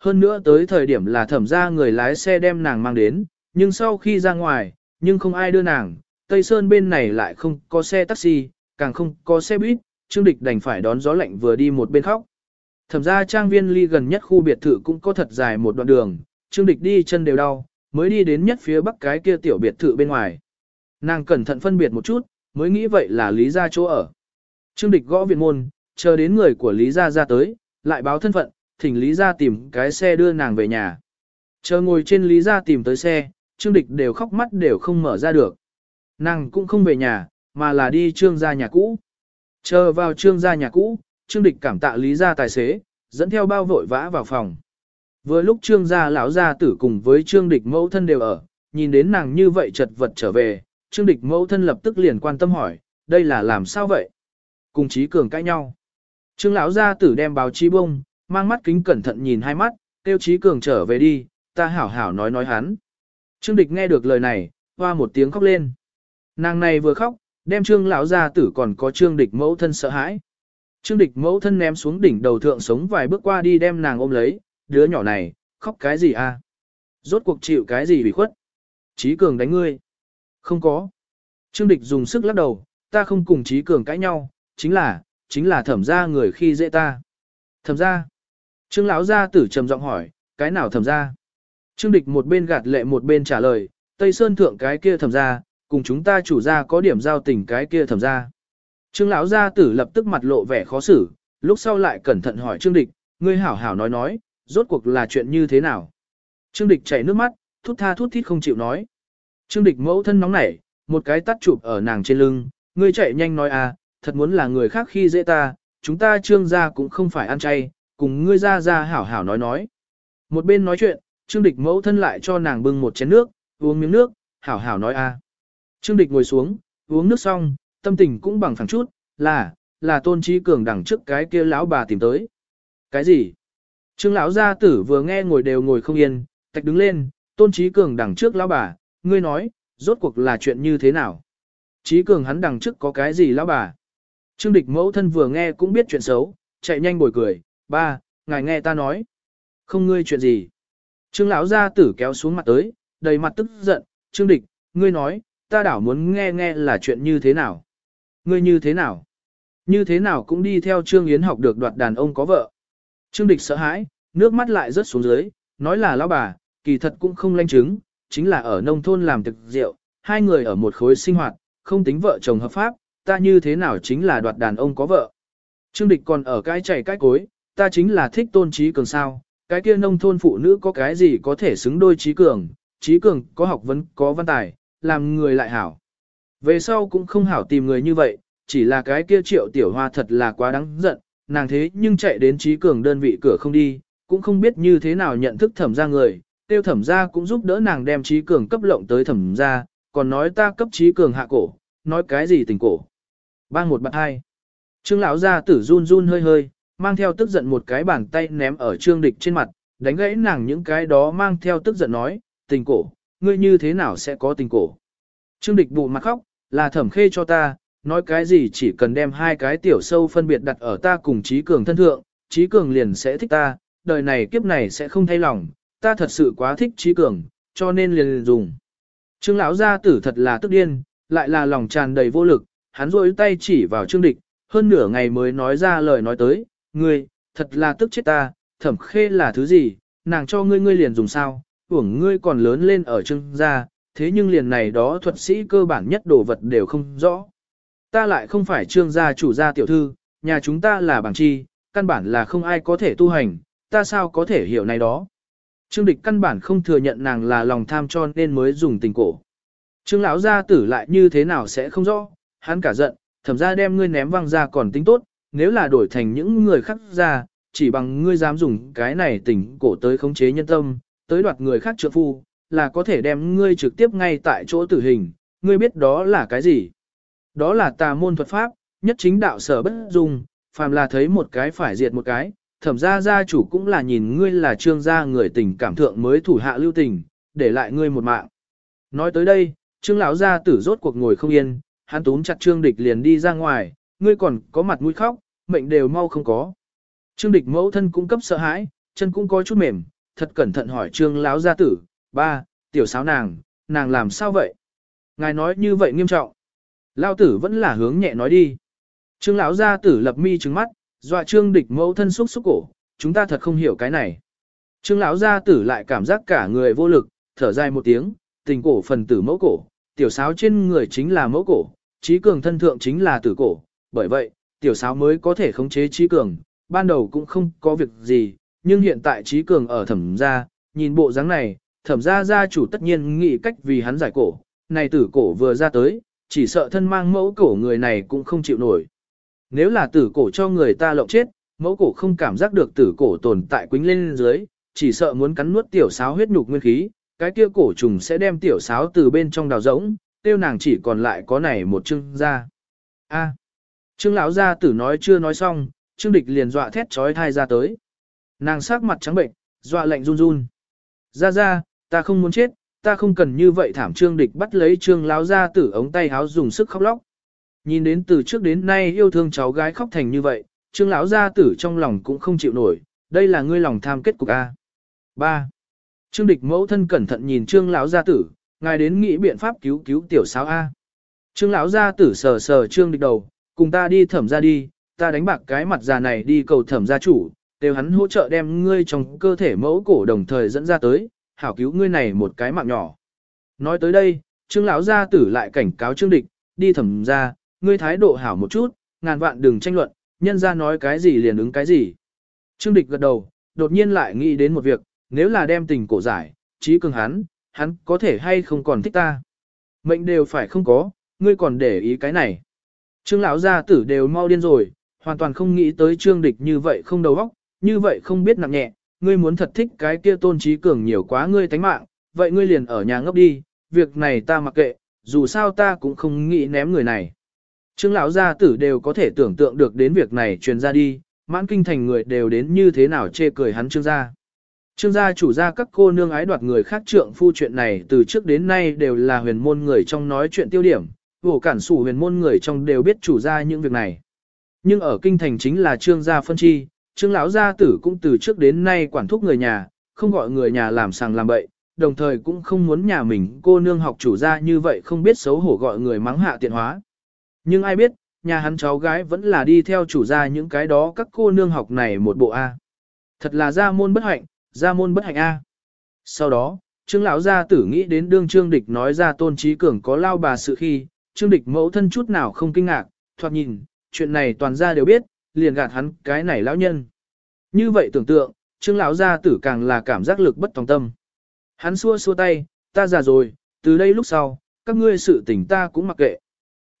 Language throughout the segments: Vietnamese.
Hơn nữa tới thời điểm là thẩm ra người lái xe đem nàng mang đến, nhưng sau khi ra ngoài, nhưng không ai đưa nàng, Tây Sơn bên này lại không có xe taxi, càng không có xe buýt, Trương Địch đành phải đón gió lạnh vừa đi một bên khóc. Thẩm ra trang viên ly gần nhất khu biệt thự cũng có thật dài một đoạn đường, Trương Địch đi chân đều đau, mới đi đến nhất phía bắc cái kia tiểu biệt thự bên ngoài. Nàng cẩn thận phân biệt một chút, mới nghĩ vậy là Lý gia chỗ ở. Trương Địch gõ viện môn, chờ đến người của Lý gia ra tới, lại báo thân phận, thỉnh Lý gia tìm cái xe đưa nàng về nhà. Chờ ngồi trên Lý gia tìm tới xe, Trương Địch đều khóc mắt đều không mở ra được. Nàng cũng không về nhà, mà là đi trương gia nhà cũ. Chờ vào trương gia nhà cũ, Trương Địch cảm tạ Lý gia tài xế, dẫn theo bao vội vã vào phòng. Vừa lúc trương gia lão gia tử cùng với trương địch mẫu thân đều ở, nhìn đến nàng như vậy chật vật trở về, trương địch mẫu thân lập tức liền quan tâm hỏi, đây là làm sao vậy? Cùng trí cường cãi nhau. Trương lão gia tử đem báo chí bông, mang mắt kính cẩn thận nhìn hai mắt, tiêu trí cường trở về đi, ta hảo hảo nói nói hắn. Trương địch nghe được lời này, hoa một tiếng khóc lên. Nàng này vừa khóc, đem trương lão gia tử còn có trương địch mẫu thân sợ hãi. Trương địch mẫu thân ném xuống đỉnh đầu thượng sống vài bước qua đi đem nàng ôm lấy, đứa nhỏ này, khóc cái gì a? Rốt cuộc chịu cái gì bị khuất? Trí cường đánh ngươi. Không có. Trương địch dùng sức lắc đầu, ta không cùng trí cường cãi nhau, chính là, chính là thẩm ra người khi dễ ta. Thẩm ra. Trương lão gia tử trầm giọng hỏi, cái nào thẩm ra? Trương địch một bên gạt lệ một bên trả lời, Tây Sơn thượng cái kia thẩm ra, cùng chúng ta chủ gia có điểm giao tình cái kia thẩm ra. Trương lão gia tử lập tức mặt lộ vẻ khó xử, lúc sau lại cẩn thận hỏi Trương địch, ngươi hảo hảo nói nói, rốt cuộc là chuyện như thế nào. Trương địch chảy nước mắt, thút tha thút thít không chịu nói. Trương địch mẫu thân nóng nảy, một cái tắt chụp ở nàng trên lưng, ngươi chạy nhanh nói à, thật muốn là người khác khi dễ ta, chúng ta trương gia cũng không phải ăn chay, cùng ngươi ra ra hảo hảo nói nói. Một bên nói chuyện, trương địch mẫu thân lại cho nàng bưng một chén nước, uống miếng nước, hảo hảo nói a. Trương địch ngồi xuống, uống nước xong, tâm tình cũng bằng phẳng chút, là, là tôn trí cường đằng trước cái kia lão bà tìm tới. Cái gì? Trương lão gia tử vừa nghe ngồi đều ngồi không yên, tạch đứng lên, tôn trí cường đằng trước lão bà, ngươi nói, rốt cuộc là chuyện như thế nào? Trí cường hắn đằng trước có cái gì lão bà? Trương địch mẫu thân vừa nghe cũng biết chuyện xấu, chạy nhanh bồi cười, ba, ngài nghe ta nói. Không ngươi chuyện gì? Trương lão gia tử kéo xuống mặt tới, đầy mặt tức giận, Trương địch, ngươi nói, ta đảo muốn nghe nghe là chuyện như thế nào? Ngươi như thế nào? Như thế nào cũng đi theo Trương Yến học được đoạt đàn ông có vợ. Trương địch sợ hãi, nước mắt lại rớt xuống dưới, nói là lão bà, kỳ thật cũng không lanh chứng, chính là ở nông thôn làm thực rượu, hai người ở một khối sinh hoạt, không tính vợ chồng hợp pháp, ta như thế nào chính là đoạt đàn ông có vợ. Trương địch còn ở cái chảy cái cối, ta chính là thích tôn trí cường sao, cái kia nông thôn phụ nữ có cái gì có thể xứng đôi trí cường, trí cường có học vấn, có văn tài, làm người lại hảo. Về sau cũng không hảo tìm người như vậy, chỉ là cái kia triệu tiểu hoa thật là quá đáng giận, nàng thế nhưng chạy đến trí cường đơn vị cửa không đi, cũng không biết như thế nào nhận thức thẩm ra người, tiêu thẩm ra cũng giúp đỡ nàng đem trí cường cấp lộng tới thẩm ra, còn nói ta cấp trí cường hạ cổ, nói cái gì tình cổ. Bang một bạn hai. Trương lão gia tử run run hơi hơi, mang theo tức giận một cái bàn tay ném ở trương địch trên mặt, đánh gãy nàng những cái đó mang theo tức giận nói, tình cổ, ngươi như thế nào sẽ có tình cổ. Trương địch bụ mặt khóc, là thẩm khê cho ta, nói cái gì chỉ cần đem hai cái tiểu sâu phân biệt đặt ở ta cùng trí cường thân thượng, trí cường liền sẽ thích ta, đời này kiếp này sẽ không thay lòng, ta thật sự quá thích trí cường, cho nên liền dùng. Trương lão gia tử thật là tức điên, lại là lòng tràn đầy vô lực, hắn rôi tay chỉ vào trương địch, hơn nửa ngày mới nói ra lời nói tới, ngươi, thật là tức chết ta, thẩm khê là thứ gì, nàng cho ngươi ngươi liền dùng sao, uổng ngươi còn lớn lên ở trương gia, thế nhưng liền này đó thuật sĩ cơ bản nhất đồ vật đều không rõ. Ta lại không phải trương gia chủ gia tiểu thư, nhà chúng ta là bằng chi, căn bản là không ai có thể tu hành, ta sao có thể hiểu này đó. Trương địch căn bản không thừa nhận nàng là lòng tham cho nên mới dùng tình cổ. Trương lão gia tử lại như thế nào sẽ không rõ, hắn cả giận, thẩm ra đem ngươi ném văng ra còn tính tốt, nếu là đổi thành những người khác ra, chỉ bằng ngươi dám dùng cái này tỉnh cổ tới khống chế nhân tâm, tới đoạt người khác trợ phu, là có thể đem ngươi trực tiếp ngay tại chỗ tử hình, ngươi biết đó là cái gì. Đó là tà môn thuật pháp, nhất chính đạo sở bất dung, phàm là thấy một cái phải diệt một cái, thẩm gia gia chủ cũng là nhìn ngươi là trương gia người tình cảm thượng mới thủ hạ lưu tình, để lại ngươi một mạng. Nói tới đây, trương lão gia tử rốt cuộc ngồi không yên, hắn túm chặt trương địch liền đi ra ngoài, ngươi còn có mặt mũi khóc, mệnh đều mau không có. Trương địch mẫu thân cũng cấp sợ hãi, chân cũng có chút mềm, thật cẩn thận hỏi trương lão gia tử, ba, tiểu sáo nàng, nàng làm sao vậy? Ngài nói như vậy nghiêm trọng. Lao tử vẫn là hướng nhẹ nói đi. Trương lão gia tử lập mi trừng mắt, dọa trương địch mẫu thân xúc xúc cổ, chúng ta thật không hiểu cái này. Trương lão gia tử lại cảm giác cả người vô lực, thở dài một tiếng, tình cổ phần tử mẫu cổ, tiểu sáo trên người chính là mẫu cổ, trí cường thân thượng chính là tử cổ, bởi vậy, tiểu sáo mới có thể khống chế trí cường, ban đầu cũng không có việc gì, nhưng hiện tại trí cường ở thẩm gia, nhìn bộ dáng này, thẩm gia gia chủ tất nhiên nghĩ cách vì hắn giải cổ, này tử cổ vừa ra tới, chỉ sợ thân mang mẫu cổ người này cũng không chịu nổi. Nếu là tử cổ cho người ta lộng chết, mẫu cổ không cảm giác được tử cổ tồn tại quính lên dưới, chỉ sợ muốn cắn nuốt tiểu sáo huyết nhục nguyên khí, cái kia cổ trùng sẽ đem tiểu sáo từ bên trong đào rỗng, tiêu nàng chỉ còn lại có này một chương ra. A. Trương lão gia tử nói chưa nói xong, Trương Địch liền dọa thét chói thai ra tới. Nàng sắc mặt trắng bệnh, dọa lạnh run run. Gia Gia, ta không muốn chết, ta không cần như vậy thảm Trương Địch bắt lấy Trương lão gia tử ống tay háo dùng sức khóc lóc. Nhìn đến từ trước đến nay yêu thương cháu gái khóc thành như vậy, Trương lão gia tử trong lòng cũng không chịu nổi, đây là ngươi lòng tham kết cục a. 3. Trương Địch mẫu thân cẩn thận nhìn Trương lão gia tử, ngài đến nghĩ biện pháp cứu cứu tiểu sáo a. Trương lão gia tử sờ sờ Trương Địch đầu, cùng ta đi thẩm ra đi, ta đánh bạc cái mặt già này đi cầu thẩm gia chủ, đều hắn hỗ trợ đem ngươi trong cơ thể mẫu cổ đồng thời dẫn ra tới, hảo cứu ngươi này một cái mạng nhỏ. Nói tới đây, Trương lão gia tử lại cảnh cáo Trương Địch, đi thẩm ra, ngươi thái độ hảo một chút, ngàn vạn đừng tranh luận, nhân ra nói cái gì liền ứng cái gì. Trương Địch gật đầu, đột nhiên lại nghĩ đến một việc, nếu là đem tình cổ giải, trí cường hắn, hắn có thể hay không còn thích ta. Mệnh đều phải không có, ngươi còn để ý cái này. Trương lão gia tử đều mau điên rồi, hoàn toàn không nghĩ tới trương địch như vậy không đầu óc, như vậy không biết nặng nhẹ, ngươi muốn thật thích cái kia tôn trí cường nhiều quá ngươi tánh mạng, vậy ngươi liền ở nhà ngốc đi, việc này ta mặc kệ, dù sao ta cũng không nghĩ ném người này. Trương lão gia tử đều có thể tưởng tượng được đến việc này truyền ra đi, mãn kinh thành người đều đến như thế nào chê cười hắn trương gia. Trương gia chủ gia các cô nương ái đoạt người khác trượng phu chuyện này từ trước đến nay đều là huyền môn người trong nói chuyện tiêu điểm, vổ cản sủ huyền môn người trong đều biết chủ gia những việc này. Nhưng ở kinh thành chính là trương gia phân chi, trương lão gia tử cũng từ trước đến nay quản thúc người nhà, không gọi người nhà làm sàng làm bậy, đồng thời cũng không muốn nhà mình cô nương học chủ gia như vậy không biết xấu hổ gọi người mắng hạ tiện hóa. Nhưng ai biết, nhà hắn cháu gái vẫn là đi theo chủ gia những cái đó các cô nương học này một bộ A. Thật là gia môn bất hạnh, gia môn bất hạnh A. Sau đó, trương lão gia tử nghĩ đến đương trương địch nói ra tôn trí cường có lao bà sự khi, trương địch mẫu thân chút nào không kinh ngạc, thoạt nhìn, chuyện này toàn gia đều biết, liền gạt hắn cái này lão nhân. Như vậy tưởng tượng, trương lão gia tử càng là cảm giác lực bất tòng tâm. Hắn xua xua tay, ta già rồi, từ đây lúc sau, các ngươi sự tình ta cũng mặc kệ.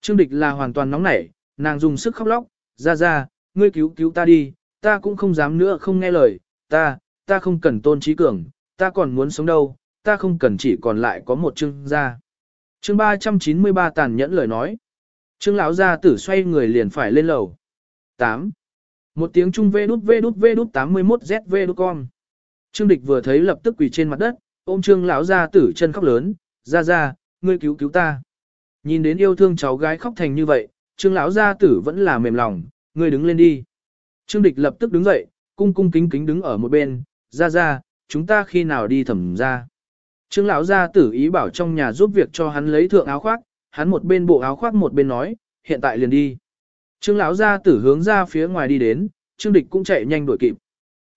Trương địch là hoàn toàn nóng nảy, nàng dùng sức khóc lóc, ra ra, ngươi cứu cứu ta đi, ta cũng không dám nữa không nghe lời, ta, ta không cần tôn trí cường, ta còn muốn sống đâu, ta không cần chỉ còn lại có một trương gia. Chương 393 tàn nhẫn lời nói. Trương lão gia tử xoay người liền phải lên lầu. 8. Một tiếng trung vê đút vê đút vê đút 81 ZV đút con. Trương địch vừa thấy lập tức quỳ trên mặt đất, ôm trương lão gia tử chân khóc lớn, ra ra, ngươi cứu cứu ta. Nhìn đến yêu thương cháu gái khóc thành như vậy, trương lão gia tử vẫn là mềm lòng, ngươi đứng lên đi. Trương địch lập tức đứng dậy, cung cung kính kính đứng ở một bên, ra ra, chúng ta khi nào đi thẩm ra. Trương lão gia tử ý bảo trong nhà giúp việc cho hắn lấy thượng áo khoác, hắn một bên bộ áo khoác một bên nói, hiện tại liền đi. Trương lão gia tử hướng ra phía ngoài đi đến, Trương Địch cũng chạy nhanh đuổi kịp.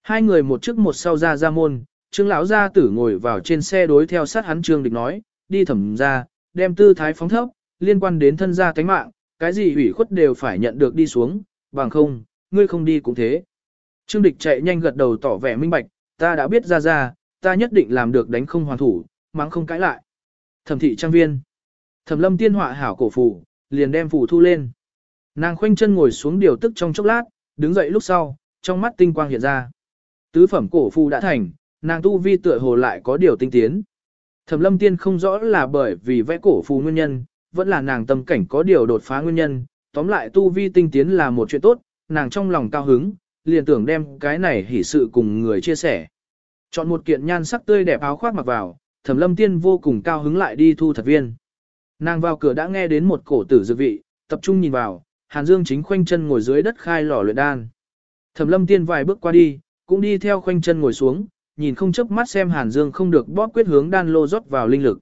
Hai người một trước một sau ra ra môn, Trương lão gia tử ngồi vào trên xe đối theo sát hắn Trương Địch nói, đi thẩm ra, đem tư thái phóng thấp, liên quan đến thân gia cánh mạng, cái gì ủy khuất đều phải nhận được đi xuống, bằng không, ngươi không đi cũng thế. Trương Địch chạy nhanh gật đầu tỏ vẻ minh bạch, ta đã biết ra ra, ta nhất định làm được đánh không hoàn thủ, mắng không cãi lại. Thẩm thị trang viên. Thẩm lâm tiên họa hảo cổ phủ, liền đem phủ thu lên. Nàng khoanh chân ngồi xuống điều tức trong chốc lát, đứng dậy lúc sau, trong mắt tinh quang hiện ra. Tứ phẩm cổ phù đã thành, nàng tu vi tựa hồ lại có điều tinh tiến. Thẩm lâm tiên không rõ là bởi vì vẽ cổ phù nguyên nhân, vẫn là nàng tâm cảnh có điều đột phá nguyên nhân, tóm lại tu vi tinh tiến là một chuyện tốt, nàng trong lòng cao hứng, liền tưởng đem cái này hỉ sự cùng người chia sẻ. Chọn một kiện nhan sắc tươi đẹp áo khoác mặc vào, thẩm lâm tiên vô cùng cao hứng lại đi thu thật viên. Nàng vào cửa đã nghe đến một cổ tử dược vị, tập trung nhìn vào, Hàn Dương chính khoanh chân ngồi dưới đất khai lò luyện đan. Thẩm lâm tiên vài bước qua đi, cũng đi theo khoanh chân ngồi xuống, nhìn không chớp mắt xem Hàn Dương không được bóp quyết hướng đan lô rót vào linh lực.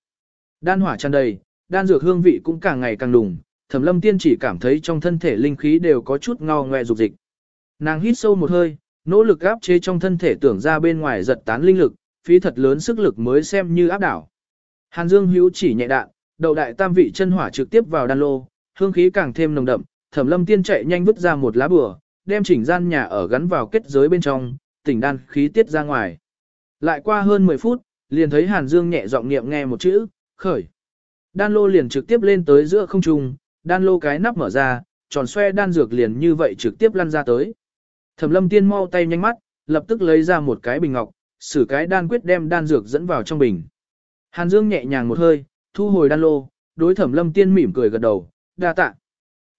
Đan hỏa tràn đầy, đan dược hương vị cũng càng ngày càng đùng, Thẩm Lâm Tiên chỉ cảm thấy trong thân thể linh khí đều có chút ngao ngoe dục dịch. Nàng hít sâu một hơi, nỗ lực áp chế trong thân thể tưởng ra bên ngoài giật tán linh lực, phí thật lớn sức lực mới xem như áp đảo. Hàn Dương hữu chỉ nhẹ đạn, đầu đại tam vị chân hỏa trực tiếp vào đan lô, hương khí càng thêm nồng đậm, Thẩm Lâm Tiên chạy nhanh vứt ra một lá bùa, đem chỉnh gian nhà ở gắn vào kết giới bên trong, tỉnh đan khí tiết ra ngoài. Lại qua hơn 10 phút, liền thấy Hàn Dương nhẹ giọng niệm nghe một chữ, khởi. Đan lô liền trực tiếp lên tới giữa không trung, đan lô cái nắp mở ra, tròn xoe đan dược liền như vậy trực tiếp lăn ra tới. Thẩm lâm tiên mau tay nhanh mắt, lập tức lấy ra một cái bình ngọc, sử cái đan quyết đem đan dược dẫn vào trong bình. Hàn Dương nhẹ nhàng một hơi, thu hồi đan lô, đối thẩm lâm tiên mỉm cười gật đầu, đa tạ.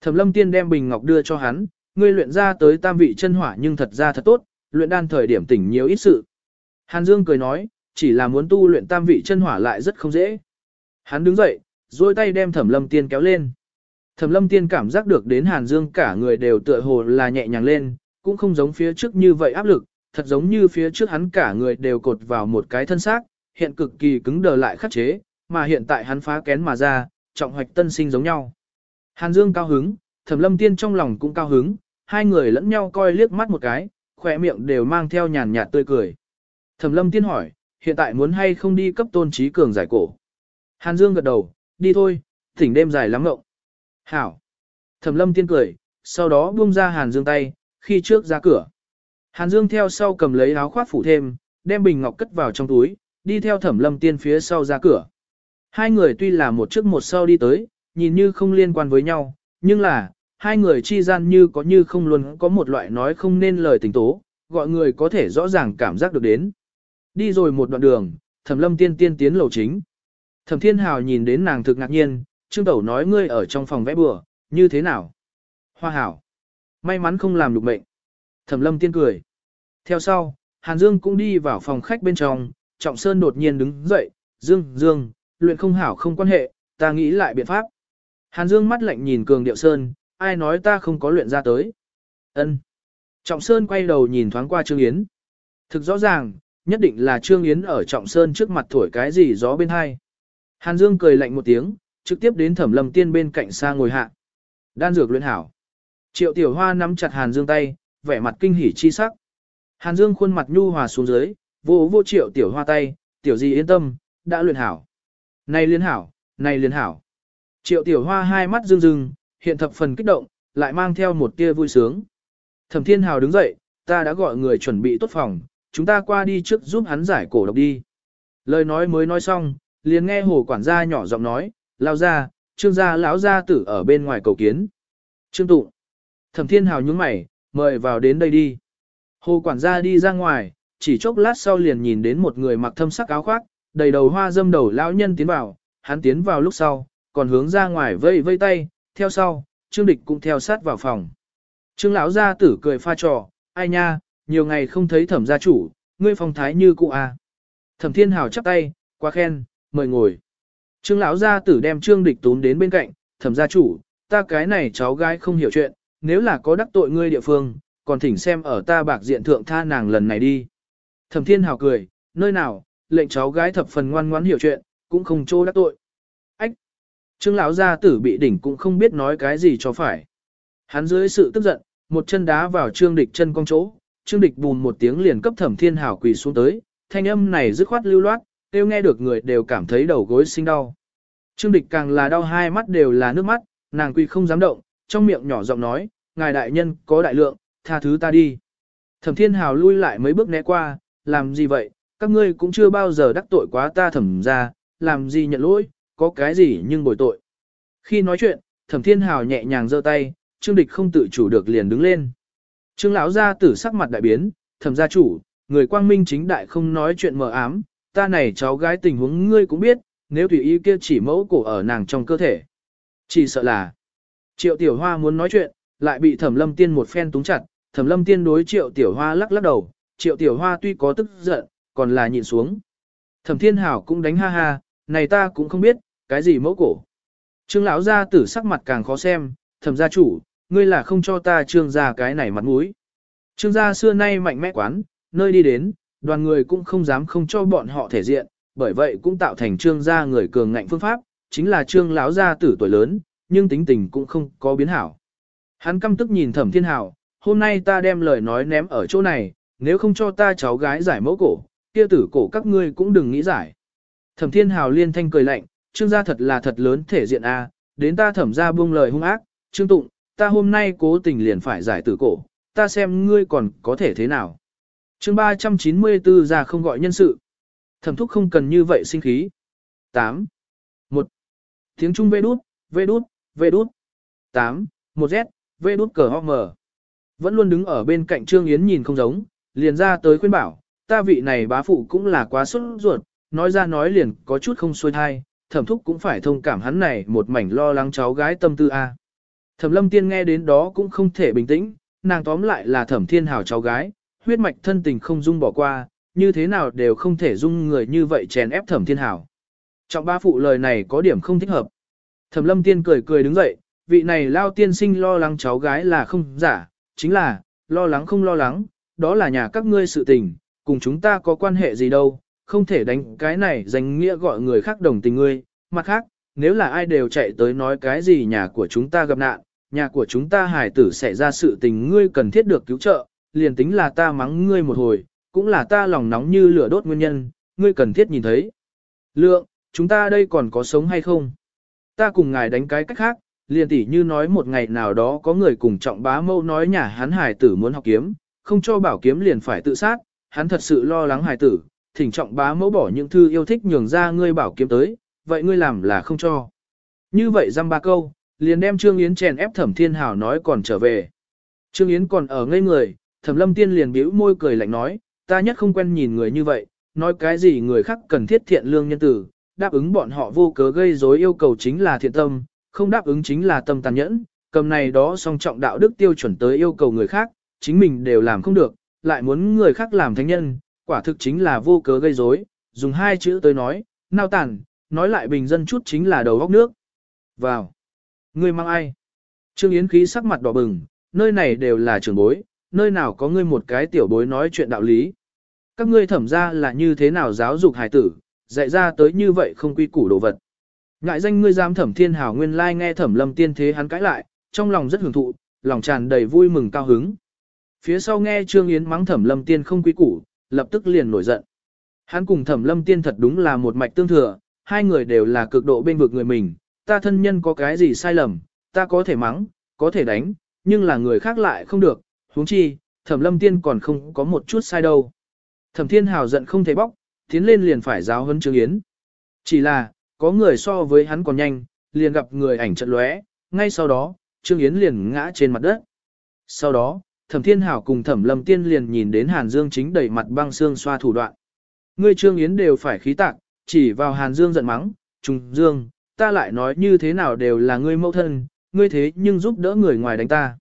Thẩm lâm tiên đem bình ngọc đưa cho hắn, ngươi luyện ra tới tam vị chân hỏa nhưng thật ra thật tốt, luyện đan thời điểm tỉnh nhiều ít sự. Hàn Dương cười nói, chỉ là muốn tu luyện tam vị chân hỏa lại rất không dễ. Hắn đứng dậy, duỗi tay đem thẩm lâm tiên kéo lên. Thẩm lâm tiên cảm giác được đến Hàn Dương cả người đều tựa hồ là nhẹ nhàng lên, cũng không giống phía trước như vậy áp lực, thật giống như phía trước hắn cả người đều cột vào một cái thân xác, hiện cực kỳ cứng đờ lại khắc chế, mà hiện tại hắn phá kén mà ra, trọng hoạch tân sinh giống nhau. Hàn Dương cao hứng, Thẩm Lâm Tiên trong lòng cũng cao hứng, hai người lẫn nhau coi liếc mắt một cái, khỏe miệng đều mang theo nhàn nhạt tươi cười. Thẩm Lâm Tiên hỏi, hiện tại muốn hay không đi cấp tôn trí cường giải cổ? Hàn Dương gật đầu, đi thôi, thỉnh đêm dài lắm ngộng. Hảo. Thẩm Lâm Tiên cười, sau đó buông ra Hàn Dương tay, khi trước ra cửa. Hàn Dương theo sau cầm lấy áo khoác phủ thêm, đem bình ngọc cất vào trong túi, đi theo Thẩm Lâm Tiên phía sau ra cửa. Hai người tuy là một trước một sau đi tới, nhìn như không liên quan với nhau, nhưng là, hai người chi gian như có như không luôn có một loại nói không nên lời tình tố, gọi người có thể rõ ràng cảm giác được đến. Đi rồi một đoạn đường, Thẩm Lâm Tiên tiên tiến lầu chính. Thẩm Thiên Hào nhìn đến nàng thực ngạc nhiên, Trương Tẩu nói ngươi ở trong phòng vẽ bừa, như thế nào? Hoa hảo. May mắn không làm được mệnh. Thẩm Lâm Tiên cười. Theo sau, Hàn Dương cũng đi vào phòng khách bên trong, Trọng Sơn đột nhiên đứng dậy, Dương, Dương, luyện không hảo không quan hệ, ta nghĩ lại biện pháp. Hàn Dương mắt lạnh nhìn Cường Điệu Sơn, ai nói ta không có luyện ra tới. Ân. Trọng Sơn quay đầu nhìn thoáng qua Trương Yến. Thực rõ ràng, nhất định là Trương Yến ở Trọng Sơn trước mặt thổi cái gì gió bên hai. Hàn Dương cười lạnh một tiếng, trực tiếp đến Thẩm Lâm Tiên bên cạnh xa ngồi hạ. Đan dược luyện hảo. Triệu Tiểu Hoa nắm chặt Hàn Dương tay, vẻ mặt kinh hỉ chi sắc. Hàn Dương khuôn mặt nhu hòa xuống dưới, vô vô Triệu Tiểu Hoa tay, tiểu gì yên tâm, đã luyện hảo. Này liên hảo, này liên hảo. Triệu Tiểu Hoa hai mắt rưng rưng, hiện thập phần kích động, lại mang theo một tia vui sướng. Thẩm Thiên Hào đứng dậy, ta đã gọi người chuẩn bị tốt phòng, chúng ta qua đi trước giúp hắn giải cổ độc đi. Lời nói mới nói xong, liền nghe hồ quản gia nhỏ giọng nói, lao ra, trương gia lão gia tử ở bên ngoài cầu kiến. Trương tụ. Thẩm Thiên Hào nhướng mày, mời vào đến đây đi. Hồ quản gia đi ra ngoài, chỉ chốc lát sau liền nhìn đến một người mặc thâm sắc áo khoác, đầy đầu hoa dâm đầu lão nhân tiến vào, hắn tiến vào lúc sau, còn hướng ra ngoài vây vây tay, theo sau, Trương Địch cũng theo sát vào phòng. Trương lão gia tử cười pha trò, ai nha, nhiều ngày không thấy thẩm gia chủ, ngươi phong thái như cụ à. Thẩm Thiên Hào chắp tay, quá khen, mời ngồi. Trương lão gia tử đem Trương Địch tún đến bên cạnh, thẩm gia chủ, ta cái này cháu gái không hiểu chuyện, nếu là có đắc tội ngươi địa phương, còn thỉnh xem ở ta bạc diện thượng tha nàng lần này đi. Thẩm Thiên Hào cười, nơi nào, lệnh cháu gái thập phần ngoan ngoãn hiểu chuyện, cũng không trô đắc tội. Ách! Trương lão gia tử bị đỉnh cũng không biết nói cái gì cho phải. Hắn dưới sự tức giận, một chân đá vào Trương Địch chân cong chỗ, Trương Địch bùn một tiếng liền cấp Thẩm Thiên Hào quỳ xuống tới, thanh âm này dứt khoát lưu loát, tiêu nghe được người đều cảm thấy đầu gối sinh đau. Trương Địch càng là đau hai mắt đều là nước mắt, nàng quỳ không dám động, trong miệng nhỏ giọng nói, ngài đại nhân có đại lượng, tha thứ ta đi. Thẩm Thiên Hào lui lại mấy bước né qua, làm gì vậy, các ngươi cũng chưa bao giờ đắc tội quá ta thẩm ra, làm gì nhận lỗi, có cái gì nhưng bồi tội. Khi nói chuyện, Thẩm Thiên Hào nhẹ nhàng giơ tay, Trương Địch không tự chủ được liền đứng lên. Trương lão gia tử sắc mặt đại biến, thẩm gia chủ, người quang minh chính đại không nói chuyện mờ ám, ta này cháu gái tình huống ngươi cũng biết, nếu tùy ý kia chỉ mẫu cổ ở nàng trong cơ thể. Chỉ sợ là, triệu tiểu hoa muốn nói chuyện, lại bị thẩm lâm tiên một phen túng chặt, thẩm lâm tiên đối triệu tiểu hoa lắc lắc đầu, triệu tiểu hoa tuy có tức giận, còn là nhịn xuống. Thẩm thiên hảo cũng đánh ha ha, này ta cũng không biết, cái gì mẫu cổ. Trương lão gia tử sắc mặt càng khó xem, thẩm gia chủ, ngươi là không cho ta trương gia cái này mặt mũi. Trương gia xưa nay mạnh mẽ quán, nơi đi đến, đoàn người cũng không dám không cho bọn họ thể diện, bởi vậy cũng tạo thành trương gia người cường ngạnh phương pháp, chính là trương lão gia tử tuổi lớn, nhưng tính tình cũng không có biến hảo. Hắn căm tức nhìn thẩm thiên hảo, hôm nay ta đem lời nói ném ở chỗ này, nếu không cho ta cháu gái giải mẫu cổ, kia tử cổ các ngươi cũng đừng nghĩ giải. Thẩm thiên hào liên thanh cười lạnh, trương gia thật là thật lớn thể diện a, đến ta thẩm ra buông lời hung ác, trương tụng, ta hôm nay cố tình liền phải giải tử cổ, ta xem ngươi còn có thể thế nào. chương 394 ra không gọi nhân sự. Thẩm thúc không cần như vậy sinh khí. 8. 1. Tiếng Trung vê đút, vê đút, vê đút. 8. 1 Z, vê đút cờ ho mờ. Vẫn luôn đứng ở bên cạnh Trương Yến nhìn không giống, liền ra tới khuyên bảo, ta vị này bá phụ cũng là quá xuất ruột, nói ra nói liền có chút không xuôi thai, thẩm thúc cũng phải thông cảm hắn này một mảnh lo lắng cháu gái tâm tư a. Thẩm lâm tiên nghe đến đó cũng không thể bình tĩnh, nàng tóm lại là thẩm thiên hào cháu gái, huyết mạch thân tình không dung bỏ qua, như thế nào đều không thể dung người như vậy chèn ép thẩm thiên hào. Trọng ba phụ lời này có điểm không thích hợp. Thẩm lâm tiên cười cười đứng dậy, vị này lao tiên sinh lo lắng cháu gái là không giả, chính là, lo lắng không lo lắng, đó là nhà các ngươi sự tình, cùng chúng ta có quan hệ gì đâu, không thể đánh cái này danh nghĩa gọi người khác đồng tình ngươi, mặt khác, nếu là ai đều chạy tới nói cái gì nhà của chúng ta gặp nạn, nhà của chúng ta hải tử sẽ ra sự tình ngươi cần thiết được cứu trợ, liền tính là ta mắng ngươi một hồi, cũng là ta lòng nóng như lửa đốt nguyên nhân, ngươi cần thiết nhìn thấy. Lượng, chúng ta đây còn có sống hay không? Ta cùng ngài đánh cái cách khác, liền tỉ như nói một ngày nào đó có người cùng trọng bá mâu nói nhà hắn hải tử muốn học kiếm, không cho bảo kiếm liền phải tự sát, hắn thật sự lo lắng hải tử, thỉnh trọng bá mẫu bỏ những thư yêu thích nhường ra ngươi bảo kiếm tới, vậy ngươi làm là không cho. Như vậy dăm ba câu, liền đem Trương Yến chèn ép Thẩm Thiên hào nói còn trở về. Trương Yến còn ở ngây người, Thẩm Lâm Tiên liền bĩu môi cười lạnh nói, ta nhất không quen nhìn người như vậy, nói cái gì người khác cần thiết thiện lương nhân tử, đáp ứng bọn họ vô cớ gây rối yêu cầu chính là thiện tâm, không đáp ứng chính là tâm tàn nhẫn, cầm này đó song trọng đạo đức tiêu chuẩn tới yêu cầu người khác, chính mình đều làm không được, lại muốn người khác làm thánh nhân, quả thực chính là vô cớ gây rối, dùng hai chữ tới nói, nao tản, nói lại bình dân chút chính là đầu góc nước. Vào. Ngươi mang ai? Trương Yến khí sắc mặt đỏ bừng, nơi này đều là trưởng bối, nơi nào có ngươi một cái tiểu bối nói chuyện đạo lý. Các ngươi thẩm ra là như thế nào giáo dục hài tử, dạy ra tới như vậy không quy củ đồ vật. Ngại danh ngươi giam thẩm thiên hào nguyên lai nghe thẩm lâm tiên thế hắn cãi lại, trong lòng rất hưởng thụ, lòng tràn đầy vui mừng cao hứng. Phía sau nghe Trương Yến mắng thẩm lâm tiên không quý củ, lập tức liền nổi giận. Hắn cùng thẩm lâm tiên thật đúng là một mạch tương thừa, hai người đều là cực độ bên vực người mình, ta thân nhân có cái gì sai lầm, ta có thể mắng, có thể đánh, nhưng là người khác lại không được, huống chi, thẩm lâm tiên còn không có một chút sai đâu. Thẩm thiên hào giận không thể bóc, tiến lên liền phải giáo huấn Trương Yến. Chỉ là, có người so với hắn còn nhanh, liền gặp người ảnh trận lóe, ngay sau đó, Trương Yến liền ngã trên mặt đất. Sau đó, Thẩm Thiên Hảo cùng Thẩm Lâm Tiên liền nhìn đến Hàn Dương chính đẩy mặt băng xương xoa thủ đoạn. Ngươi Trương Yến đều phải khí tạc, chỉ vào Hàn Dương giận mắng, "Trùng Dương, ta lại nói như thế nào đều là ngươi mẫu thân, ngươi thế nhưng giúp đỡ người ngoài đánh ta.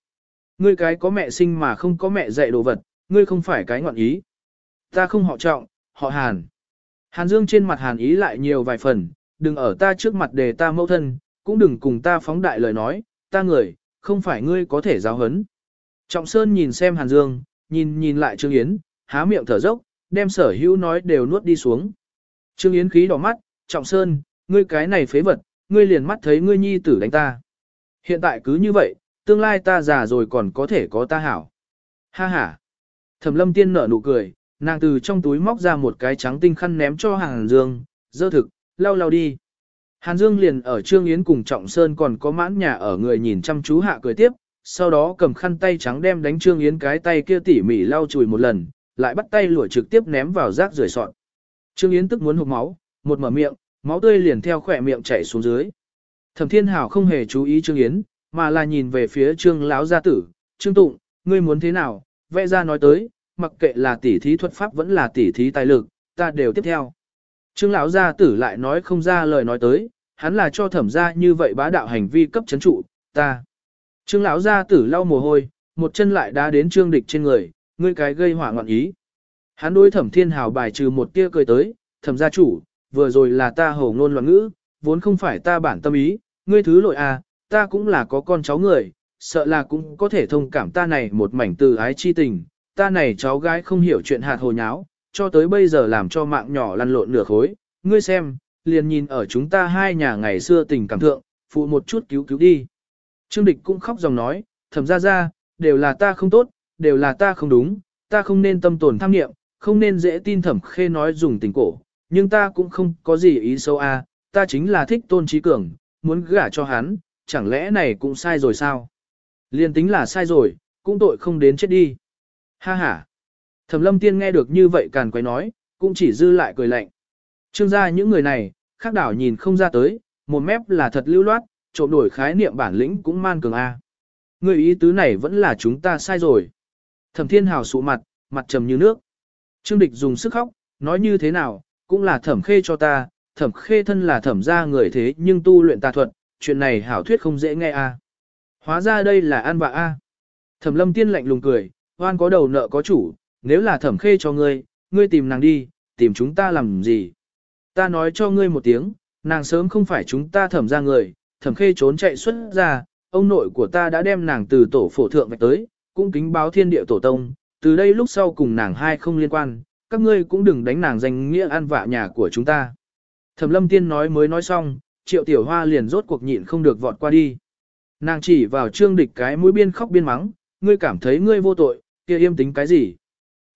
Ngươi cái có mẹ sinh mà không có mẹ dạy đồ vật, ngươi không phải cái ngọn ý. Ta không họ trọng, họ Hàn." Hàn Dương trên mặt Hàn ý lại nhiều vài phần, đừng ở ta trước mặt để ta mẫu thân, cũng đừng cùng ta phóng đại lời nói, ta người, không phải ngươi có thể giáo hấn. Trọng Sơn nhìn xem Hàn Dương, nhìn nhìn lại Trương Yến, há miệng thở dốc, đem sở hữu nói đều nuốt đi xuống. Trương Yến khí đỏ mắt, Trọng Sơn, ngươi cái này phế vật, ngươi liền mắt thấy ngươi nhi tử đánh ta. Hiện tại cứ như vậy, tương lai ta già rồi còn có thể có ta hảo. Ha ha. Thẩm lâm tiên nở nụ cười, nàng từ trong túi móc ra một cái trắng tinh khăn ném cho Hàn Dương, dơ thực, lau lau đi. Hàn Dương liền ở Trương Yến cùng Trọng Sơn còn có mãn nhà ở người nhìn chăm chú hạ cười tiếp, sau đó cầm khăn tay trắng đem đánh Trương Yến cái tay kia tỉ mỉ lau chùi một lần, lại bắt tay lụa trực tiếp ném vào rác rưởi sọt. Trương Yến tức muốn hụt máu, một mở miệng, máu tươi liền theo khỏe miệng chảy xuống dưới. Thẩm Thiên Hảo không hề chú ý Trương Yến, mà là nhìn về phía Trương lão gia tử, "Trương Tụng, ngươi muốn thế nào?" Vẽ ra nói tới, mặc kệ là tỉ thí thuật pháp vẫn là tỉ thí tài lực, ta đều tiếp theo. Trương lão gia tử lại nói không ra lời nói tới, hắn là cho thẩm gia như vậy bá đạo hành vi cấp chấn trụ, ta. Trương lão gia tử lau mồ hôi, một chân lại đá đến trương địch trên người, ngươi cái gây hỏa ngọn ý. Hắn đối thẩm thiên hào bài trừ một tia cười tới, thẩm gia chủ, vừa rồi là ta hổ ngôn loạn ngữ, vốn không phải ta bản tâm ý, ngươi thứ lỗi à, ta cũng là có con cháu người, sợ là cũng có thể thông cảm ta này một mảnh từ ái chi tình, ta này cháu gái không hiểu chuyện hạt hồ nháo, cho tới bây giờ làm cho mạng nhỏ lăn lộn nửa khối, ngươi xem, liền nhìn ở chúng ta hai nhà ngày xưa tình cảm thượng, phụ một chút cứu cứu đi. Trương Địch cũng khóc dòng nói, thầm ra ra, đều là ta không tốt, đều là ta không đúng, ta không nên tâm tồn tham niệm, không nên dễ tin thẩm khê nói dùng tình cổ, nhưng ta cũng không có gì ý xấu a, ta chính là thích tôn trí cường, muốn gả cho hắn, chẳng lẽ này cũng sai rồi sao? Liên tính là sai rồi, cũng tội không đến chết đi. Ha ha. Thẩm lâm tiên nghe được như vậy càn quấy nói, cũng chỉ dư lại cười lạnh. Trương gia những người này, khác đảo nhìn không ra tới, một mép là thật lưu loát, trộm đổi khái niệm bản lĩnh cũng man cường A. Người ý tứ này vẫn là chúng ta sai rồi. Thẩm thiên hào sụ mặt, mặt trầm như nước. Trương địch dùng sức khóc, nói như thế nào, cũng là thẩm khê cho ta, thẩm khê thân là thẩm gia người thế nhưng tu luyện tà thuật, chuyện này hảo thuyết không dễ nghe a. Hóa ra đây là an vạ a. Thẩm lâm tiên lạnh lùng cười, hoan có đầu nợ có chủ, nếu là thẩm khê cho ngươi, ngươi tìm nàng đi, tìm chúng ta làm gì. Ta nói cho ngươi một tiếng, nàng sớm không phải chúng ta thẩm ra người, thẩm khê trốn chạy xuất ra, ông nội của ta đã đem nàng từ tổ phổ thượng vạch tới, cũng kính báo thiên địa tổ tông, từ đây lúc sau cùng nàng hai không liên quan, các ngươi cũng đừng đánh nàng danh nghĩa an vạ nhà của chúng ta. Thẩm lâm tiên nói mới nói xong, triệu tiểu hoa liền rốt cuộc nhịn không được vọt qua đi. Nàng chỉ vào trương địch cái mũi biên khóc biên mắng, ngươi cảm thấy ngươi vô tội, kia yêm tính cái gì?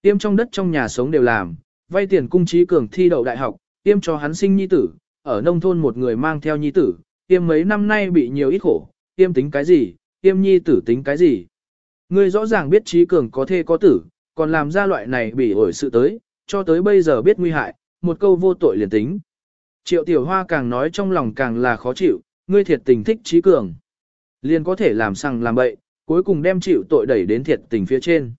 Yêm trong đất trong nhà sống đều làm, vay tiền cung trí cường thi đậu đại học, yêm cho hắn sinh nhi tử, ở nông thôn một người mang theo nhi tử, yêm mấy năm nay bị nhiều ít khổ, yêm tính cái gì, yêm nhi tử tính cái gì? Ngươi rõ ràng biết trí cường có thê có tử, còn làm ra loại này bị ổi sự tới, cho tới bây giờ biết nguy hại, một câu vô tội liền tính. Triệu tiểu hoa càng nói trong lòng càng là khó chịu, ngươi thiệt tình thích trí cường. Liền có thể làm sằng làm bậy, cuối cùng đem chịu tội đẩy đến thiệt tình phía trên.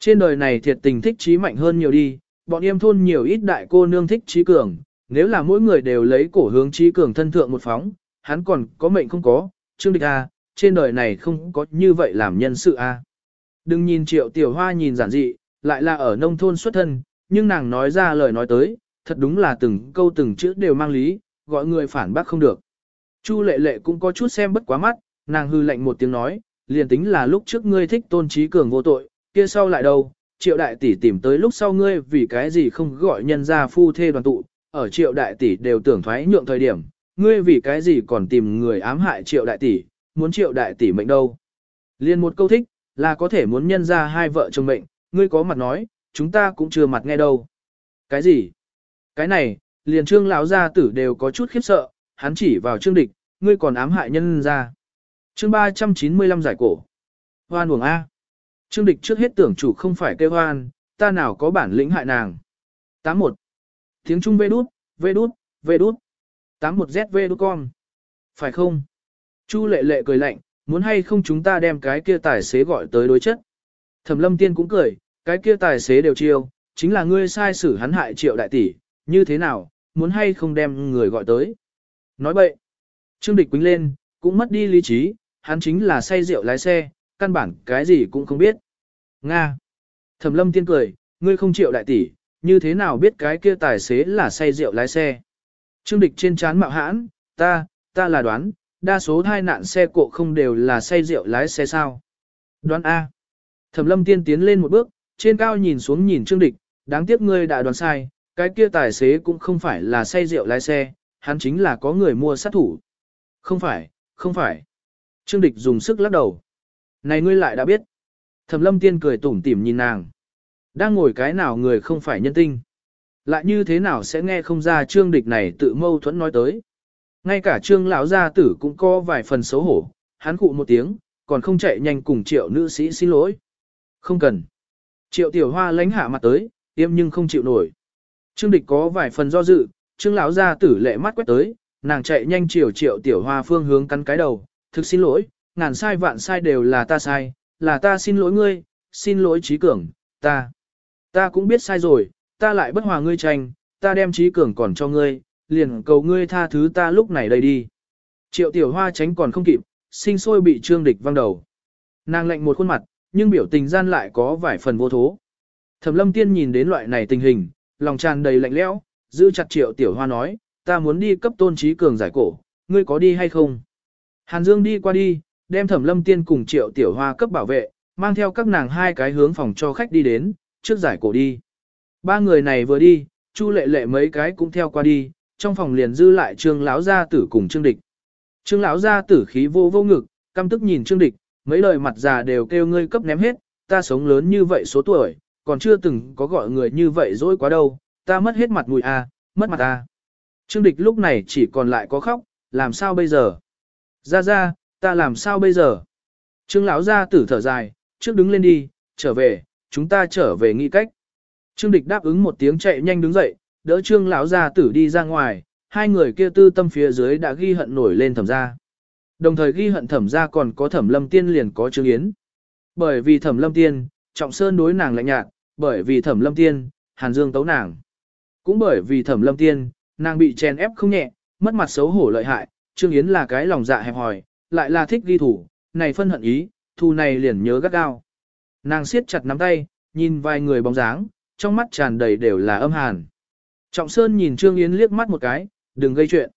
Trên đời này thiệt tình thích trí mạnh hơn nhiều đi, bọn em thôn nhiều ít đại cô nương thích trí cường, nếu là mỗi người đều lấy cổ hướng trí cường thân thượng một phóng, hắn còn có mệnh không có, Trương Địch A, trên đời này không có như vậy làm nhân sự A. Đừng nhìn triệu tiểu hoa nhìn giản dị, lại là ở nông thôn xuất thân, nhưng nàng nói ra lời nói tới, thật đúng là từng câu từng chữ đều mang lý, gọi người phản bác không được. Chu lệ lệ cũng có chút xem bất quá mắt, nàng hư lạnh một tiếng nói, liền tính là lúc trước ngươi thích tôn trí cường vô tội, kia sau lại đâu, triệu đại tỷ tìm tới lúc sau ngươi vì cái gì không gọi nhân ra phu thê đoàn tụ, ở triệu đại tỷ đều tưởng thoái nhượng thời điểm, ngươi vì cái gì còn tìm người ám hại triệu đại tỷ, muốn triệu đại tỷ mệnh đâu. Liên một câu thích, là có thể muốn nhân ra hai vợ chồng mệnh, ngươi có mặt nói, chúng ta cũng chưa mặt nghe đâu. Cái gì? Cái này, liền trương lão gia tử đều có chút khiếp sợ, hắn chỉ vào trương địch, ngươi còn ám hại nhân ra. Chương 395 giải cổ. Hoan uổng A. Trương địch trước hết tưởng chủ không phải kêu hoan, ta nào có bản lĩnh hại nàng. 81. Tiếng Trung vê đút, vê đút, vê đút. 81ZV đút con. Phải không? Chu lệ lệ cười lạnh, muốn hay không chúng ta đem cái kia tài xế gọi tới đối chất. Thẩm lâm tiên cũng cười, cái kia tài xế đều chiêu, chính là ngươi sai xử hắn hại triệu đại tỷ, như thế nào, muốn hay không đem người gọi tới. Nói bậy. Trương địch quýnh lên, cũng mất đi lý trí, hắn chính là say rượu lái xe, căn bản cái gì cũng không biết. Nga. Thẩm lâm tiên cười, ngươi không chịu đại tỷ, như thế nào biết cái kia tài xế là say rượu lái xe. Trương địch trên chán mạo hãn, ta, ta là đoán, đa số thai nạn xe cộ không đều là say rượu lái xe sao. Đoán A. Thẩm lâm tiên tiến lên một bước, trên cao nhìn xuống nhìn trương địch, đáng tiếc ngươi đã đoán sai, cái kia tài xế cũng không phải là say rượu lái xe, hắn chính là có người mua sát thủ. Không phải, không phải. Trương địch dùng sức lắc đầu. Này ngươi lại đã biết. Thẩm lâm tiên cười tủm tỉm nhìn nàng. Đang ngồi cái nào người không phải nhân tinh. Lại như thế nào sẽ nghe không ra trương địch này tự mâu thuẫn nói tới. Ngay cả trương lão gia tử cũng có vài phần xấu hổ, hắn cụ một tiếng, còn không chạy nhanh cùng triệu nữ sĩ xin lỗi. Không cần. Triệu tiểu hoa lánh hạ mặt tới, tiêm nhưng không chịu nổi. Trương địch có vài phần do dự, trương lão gia tử lệ mắt quét tới, nàng chạy nhanh chiều triệu tiểu hoa phương hướng cắn cái đầu, thực xin lỗi, ngàn sai vạn sai đều là ta sai, là ta xin lỗi ngươi, xin lỗi trí cường, ta. Ta cũng biết sai rồi, ta lại bất hòa ngươi tranh, ta đem trí cường còn cho ngươi, liền cầu ngươi tha thứ ta lúc này đây đi. Triệu tiểu hoa tránh còn không kịp, sinh sôi bị trương địch văng đầu. Nàng lạnh một khuôn mặt, nhưng biểu tình gian lại có vài phần vô thố. Thẩm lâm tiên nhìn đến loại này tình hình, lòng tràn đầy lạnh lẽo, giữ chặt triệu tiểu hoa nói, ta muốn đi cấp tôn trí cường giải cổ, ngươi có đi hay không? Hàn Dương đi qua đi, đem thẩm lâm tiên cùng triệu tiểu hoa cấp bảo vệ, mang theo các nàng hai cái hướng phòng cho khách đi đến, trước giải cổ đi. Ba người này vừa đi, Chu lệ lệ mấy cái cũng theo qua đi, trong phòng liền dư lại trương lão gia tử cùng trương địch. Trương lão gia tử khí vô vô ngực, căm tức nhìn trương địch, mấy lời mặt già đều kêu ngươi cấp ném hết, ta sống lớn như vậy số tuổi, còn chưa từng có gọi người như vậy dối quá đâu, ta mất hết mặt mũi a, à, mất mặt a. Trương địch lúc này chỉ còn lại có khóc, làm sao bây giờ? Ra ra, ta làm sao bây giờ? Trương lão gia tử thở dài, trước đứng lên đi, trở về, chúng ta trở về nghĩ cách. Trương địch đáp ứng một tiếng chạy nhanh đứng dậy, đỡ trương lão gia tử đi ra ngoài, hai người kia tư tâm phía dưới đã ghi hận nổi lên thẩm ra, Đồng thời ghi hận thẩm gia còn có thẩm lâm tiên liền có trương yến. Bởi vì thẩm lâm tiên, trọng sơn đối nàng lạnh nhạt, bởi vì thẩm lâm tiên, hàn dương tấu nàng. Cũng bởi vì thẩm lâm tiên, nàng bị chèn ép không nhẹ, mất mặt xấu hổ lợi hại, trương yến là cái lòng dạ hẹp hòi, lại là thích ghi thủ, này phân hận ý, thù này liền nhớ gắt gao. Nàng siết chặt nắm tay, nhìn vài người bóng dáng, trong mắt tràn đầy đều là âm hàn. Trọng Sơn nhìn Trương Yến liếc mắt một cái, đừng gây chuyện.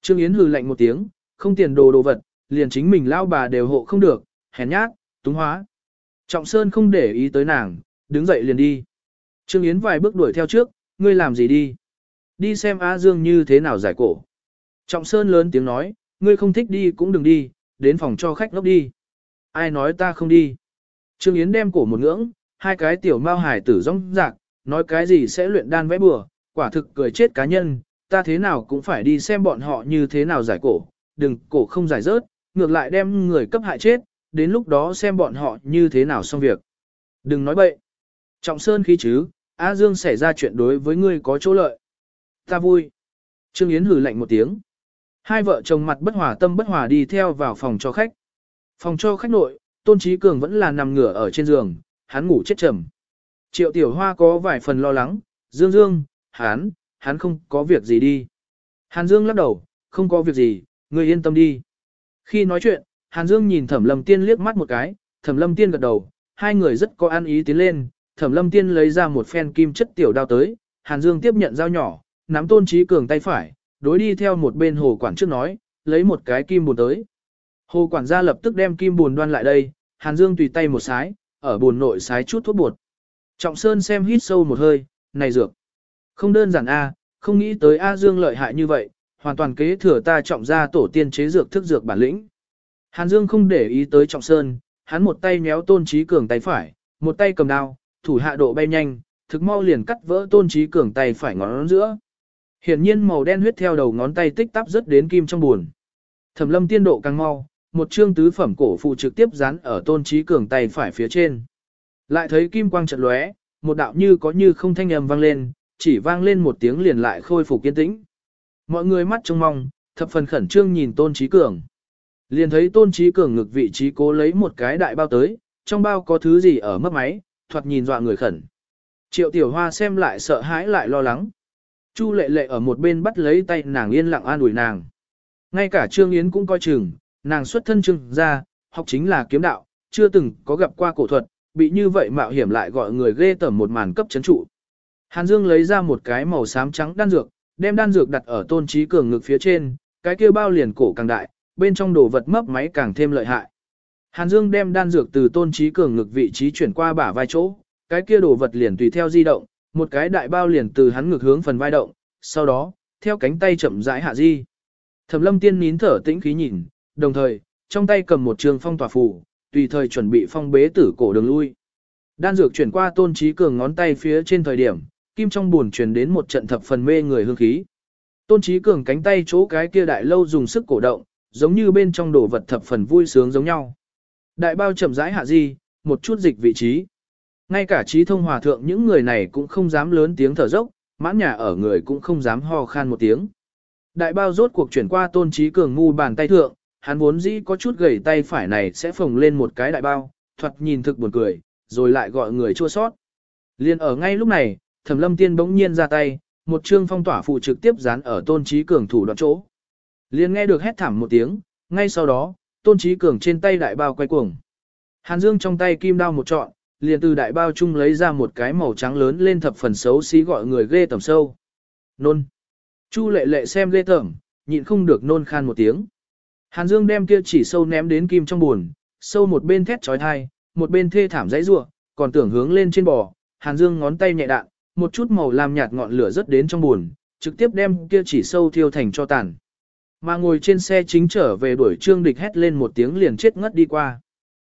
Trương Yến hừ lạnh một tiếng, không tiền đồ đồ vật, liền chính mình lao bà đều hộ không được, hèn nhát, túng hóa. Trọng Sơn không để ý tới nàng, đứng dậy liền đi. Trương Yến vài bước đuổi theo trước, ngươi làm gì đi? Đi xem A Dương như thế nào giải cổ. Trọng Sơn lớn tiếng nói, ngươi không thích đi cũng đừng đi, đến phòng cho khách ngốc đi. Ai nói ta không đi? Trương Yến đem cổ một ngưỡng, hai cái tiểu mao hải tử rong rạc, nói cái gì sẽ luyện đan vẽ bừa, quả thực cười chết cá nhân, ta thế nào cũng phải đi xem bọn họ như thế nào giải cổ, đừng cổ không giải rớt, ngược lại đem người cấp hại chết, đến lúc đó xem bọn họ như thế nào xong việc. Đừng nói bậy. Trọng Sơn khí chứ, A Dương xảy ra chuyện đối với ngươi có chỗ lợi. Ta vui. Trương Yến hử lạnh một tiếng. Hai vợ chồng mặt bất hòa tâm bất hòa đi theo vào phòng cho khách. Phòng cho khách nội, Tôn Trí Cường vẫn là nằm ngửa ở trên giường, hắn ngủ chết trầm. Triệu Tiểu Hoa có vài phần lo lắng, Dương Dương, hắn, hắn không có việc gì đi. Hàn Dương lắc đầu, không có việc gì, ngươi yên tâm đi. Khi nói chuyện, Hàn Dương nhìn Thẩm Lâm Tiên liếc mắt một cái, Thẩm Lâm Tiên gật đầu, hai người rất có ăn ý tiến lên, Thẩm Lâm Tiên lấy ra một phen kim chất tiểu đao tới, Hàn Dương tiếp nhận dao nhỏ, nắm Tôn Trí Cường tay phải, đối đi theo một bên hồ quản trước nói, lấy một cái kim buồn tới. Hồ quản gia lập tức đem kim buồn đoan lại đây, Hàn Dương tùy tay một sái, ở buồn nội sái chút thuốc bột. Trọng Sơn xem hít sâu một hơi, này dược. Không đơn giản A, không nghĩ tới A Dương lợi hại như vậy, hoàn toàn kế thừa ta trọng ra tổ tiên chế dược thức dược bản lĩnh. Hàn Dương không để ý tới Trọng Sơn, hắn một tay méo tôn trí cường tay phải, một tay cầm đao, thủ hạ độ bay nhanh, thực mau liền cắt vỡ tôn trí cường tay phải ngón giữa. Hiển nhiên màu đen huyết theo đầu ngón tay tích tắp rất đến kim trong buồn. Thẩm lâm tiên độ càng mau, một chương tứ phẩm cổ phụ trực tiếp dán ở tôn trí cường tay phải phía trên. Lại thấy kim quang chợt lóe, một đạo như có như không thanh âm vang lên, chỉ vang lên một tiếng liền lại khôi phục kiên tĩnh. Mọi người mắt trông mong, thập phần khẩn trương nhìn tôn trí cường. Liền thấy tôn trí cường ngực vị trí cố lấy một cái đại bao tới, trong bao có thứ gì ở mất máy, thoạt nhìn dọa người khẩn. Triệu tiểu hoa xem lại sợ hãi lại lo lắng. Chu lệ lệ ở một bên bắt lấy tay nàng yên lặng an ủi nàng. Ngay cả Trương Yến cũng coi chừng, nàng xuất thân trương ra, học chính là kiếm đạo, chưa từng có gặp qua cổ thuật, bị như vậy mạo hiểm lại gọi người ghê tởm một màn cấp chấn trụ. Hàn Dương lấy ra một cái màu xám trắng đan dược, đem đan dược đặt ở tôn trí cường ngực phía trên, cái kia bao liền cổ càng đại, bên trong đồ vật mấp máy càng thêm lợi hại. Hàn Dương đem đan dược từ tôn trí cường ngực vị trí chuyển qua bả vai chỗ, cái kia đồ vật liền tùy theo di động, một cái đại bao liền từ hắn ngược hướng phần vai động, sau đó, theo cánh tay chậm rãi hạ di. Thẩm lâm tiên nín thở tĩnh khí nhìn, đồng thời, trong tay cầm một trường phong tỏa phù, tùy thời chuẩn bị phong bế tử cổ đường lui. Đan dược chuyển qua tôn trí cường ngón tay phía trên thời điểm, kim trong buồn truyền đến một trận thập phần mê người hương khí. Tôn trí cường cánh tay chỗ cái kia đại lâu dùng sức cổ động, giống như bên trong đồ vật thập phần vui sướng giống nhau. Đại bao chậm rãi hạ di, một chút dịch vị trí. Ngay cả trí thông hòa thượng những người này cũng không dám lớn tiếng thở dốc, mãn nhà ở người cũng không dám ho khan một tiếng. Đại bao rốt cuộc chuyển qua tôn trí cường ngu bàn tay thượng, hắn vốn dĩ có chút gầy tay phải này sẽ phồng lên một cái đại bao, thoạt nhìn thực buồn cười, rồi lại gọi người chua sót. Liên ở ngay lúc này, thẩm lâm tiên bỗng nhiên ra tay, một chương phong tỏa phụ trực tiếp dán ở tôn trí cường thủ đoạn chỗ. Liên nghe được hét thảm một tiếng, ngay sau đó, tôn trí cường trên tay đại bao quay cuồng. Hàn Dương trong tay kim đao một trọn, liền từ đại bao chung lấy ra một cái màu trắng lớn lên thập phần xấu xí gọi người ghê tầm sâu. Nôn. Chu lệ lệ xem ghê tởm, nhịn không được nôn khan một tiếng. Hàn Dương đem kia chỉ sâu ném đến kim trong buồn, sâu một bên thét trói thai, một bên thê thảm dãy rủa, còn tưởng hướng lên trên bò, Hàn Dương ngón tay nhẹ đạn, một chút màu lam nhạt ngọn lửa rất đến trong buồn, trực tiếp đem kia chỉ sâu thiêu thành cho tàn. Mà ngồi trên xe chính trở về đuổi Trương Địch hét lên một tiếng liền chết ngất đi qua.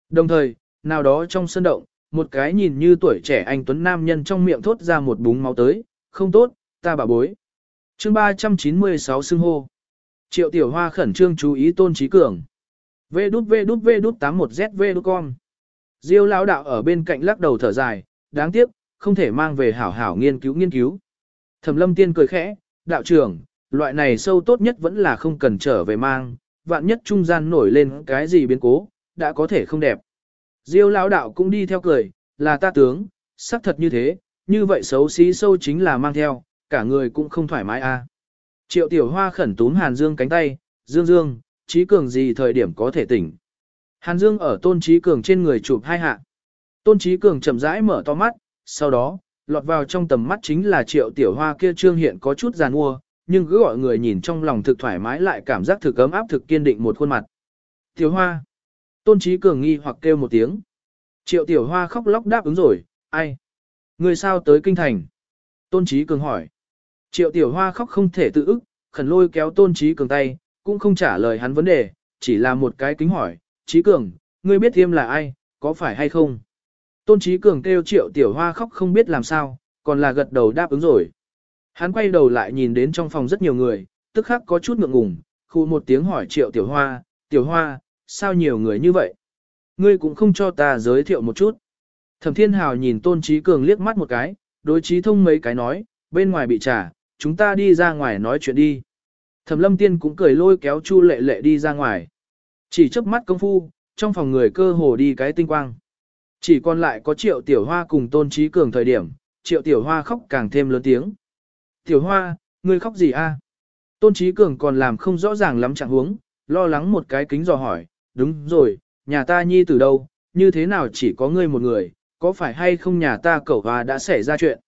Đồng thời, nào đó trong sân động, một cái nhìn như tuổi trẻ anh tuấn nam nhân trong miệng thốt ra một búng máu tới, không tốt, ta bà bối. chương 396 xưng hô. Triệu Tiểu Hoa khẩn trương chú ý tôn trí cường. Vê đút vê đút vê đút 81ZV đút con. Diêu lão đạo ở bên cạnh lắc đầu thở dài, đáng tiếc, không thể mang về hảo hảo nghiên cứu nghiên cứu. Thẩm lâm tiên cười khẽ, đạo trưởng, loại này sâu tốt nhất vẫn là không cần trở về mang, vạn nhất trung gian nổi lên cái gì biến cố, đã có thể không đẹp. Diêu lão đạo cũng đi theo cười, là ta tướng, xác thật như thế, như vậy xấu xí sâu chính là mang theo, cả người cũng không thoải mái a. À. Triệu tiểu hoa khẩn túm Hàn Dương cánh tay, Dương Dương, trí cường gì thời điểm có thể tỉnh. Hàn Dương ở tôn trí cường trên người chụp hai hạ. Tôn trí cường chậm rãi mở to mắt, sau đó, lọt vào trong tầm mắt chính là triệu tiểu hoa kia trương hiện có chút giàn mua, nhưng cứ gọi người nhìn trong lòng thực thoải mái lại cảm giác thực ấm áp thực kiên định một khuôn mặt. Tiểu hoa. Tôn trí cường nghi hoặc kêu một tiếng. Triệu tiểu hoa khóc lóc đáp ứng rồi, ai? Người sao tới kinh thành? Tôn trí cường hỏi. Triệu tiểu hoa khóc không thể tự ức, khẩn lôi kéo tôn trí cường tay, cũng không trả lời hắn vấn đề, chỉ là một cái kính hỏi, trí cường, ngươi biết thiêm là ai, có phải hay không? Tôn trí cường kêu triệu tiểu hoa khóc không biết làm sao, còn là gật đầu đáp ứng rồi. Hắn quay đầu lại nhìn đến trong phòng rất nhiều người, tức khắc có chút ngượng ngùng, khu một tiếng hỏi triệu tiểu hoa, tiểu hoa, sao nhiều người như vậy? Ngươi cũng không cho ta giới thiệu một chút. Thẩm thiên hào nhìn tôn trí cường liếc mắt một cái, đối trí thông mấy cái nói, bên ngoài bị trả, chúng ta đi ra ngoài nói chuyện đi. Thẩm lâm tiên cũng cười lôi kéo chu lệ lệ đi ra ngoài. Chỉ chớp mắt công phu, trong phòng người cơ hồ đi cái tinh quang. Chỉ còn lại có triệu tiểu hoa cùng tôn trí cường thời điểm, triệu tiểu hoa khóc càng thêm lớn tiếng. Tiểu hoa, ngươi khóc gì a? Tôn trí cường còn làm không rõ ràng lắm trạng huống, lo lắng một cái kính dò hỏi, đúng rồi, nhà ta nhi từ đâu, như thế nào chỉ có ngươi một người, có phải hay không nhà ta cẩu hòa đã xảy ra chuyện?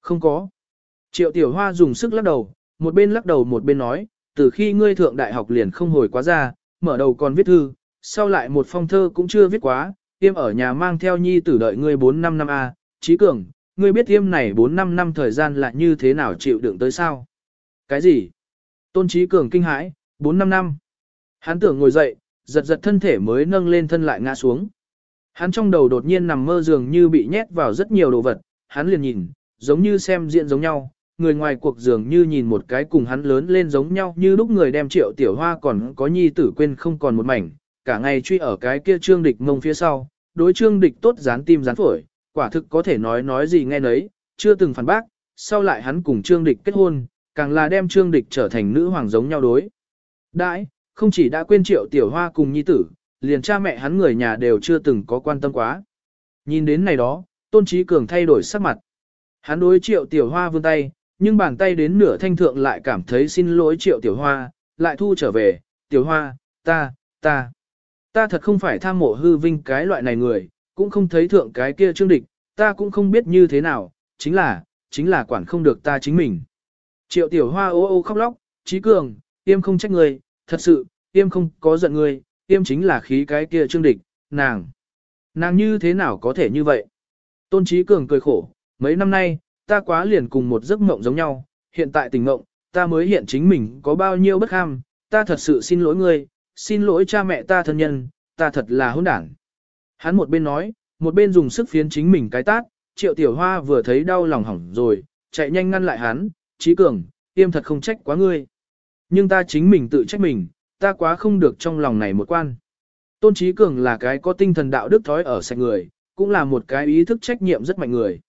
Không có. Triệu tiểu hoa dùng sức lắc đầu, một bên lắc đầu một bên nói, từ khi ngươi thượng đại học liền không hồi quá ra, mở đầu còn viết thư, sau lại một phong thơ cũng chưa viết quá, tiêm ở nhà mang theo nhi tử đợi ngươi 4-5 năm A, trí cường, ngươi biết tiêm này 4-5 năm thời gian là như thế nào chịu đựng tới sao? Cái gì? Tôn trí cường kinh hãi, 4-5 năm. Hắn tưởng ngồi dậy, giật giật thân thể mới nâng lên thân lại ngã xuống. Hắn trong đầu đột nhiên nằm mơ dường như bị nhét vào rất nhiều đồ vật, hắn liền nhìn, giống như xem diện giống nhau, người ngoài cuộc dường như nhìn một cái cùng hắn lớn lên giống nhau như lúc người đem triệu tiểu hoa còn có nhi tử quên không còn một mảnh, cả ngày truy ở cái kia trương địch mông phía sau, đối trương địch tốt dán tim dán phổi, quả thực có thể nói nói gì nghe nấy, chưa từng phản bác, sau lại hắn cùng trương địch kết hôn, càng là đem trương địch trở thành nữ hoàng giống nhau đối. Đãi, không chỉ đã quên triệu tiểu hoa cùng nhi tử, liền cha mẹ hắn người nhà đều chưa từng có quan tâm quá. Nhìn đến này đó, tôn trí cường thay đổi sắc mặt. Hắn đối triệu tiểu hoa vươn tay, nhưng bàn tay đến nửa thanh thượng lại cảm thấy xin lỗi triệu tiểu hoa, lại thu trở về, tiểu hoa, ta, ta, ta thật không phải tham mộ hư vinh cái loại này người, cũng không thấy thượng cái kia trương địch, ta cũng không biết như thế nào, chính là, chính là quản không được ta chính mình. Triệu tiểu hoa ô ô khóc lóc, trí cường, tiêm không trách người, thật sự, tiêm không có giận người, tiêm chính là khí cái kia trương địch, nàng. Nàng như thế nào có thể như vậy? Tôn trí cường cười khổ, mấy năm nay, ta quá liền cùng một giấc mộng giống nhau, hiện tại tình mộng, ta mới hiện chính mình có bao nhiêu bất ham, ta thật sự xin lỗi ngươi, xin lỗi cha mẹ ta thân nhân, ta thật là hỗn đảng. Hắn một bên nói, một bên dùng sức phiến chính mình cái tát, triệu tiểu hoa vừa thấy đau lòng hỏng rồi, chạy nhanh ngăn lại hắn, trí cường, tiêm thật không trách quá ngươi. Nhưng ta chính mình tự trách mình, ta quá không được trong lòng này một quan. Tôn trí cường là cái có tinh thần đạo đức thói ở sạch người, cũng là một cái ý thức trách nhiệm rất mạnh người.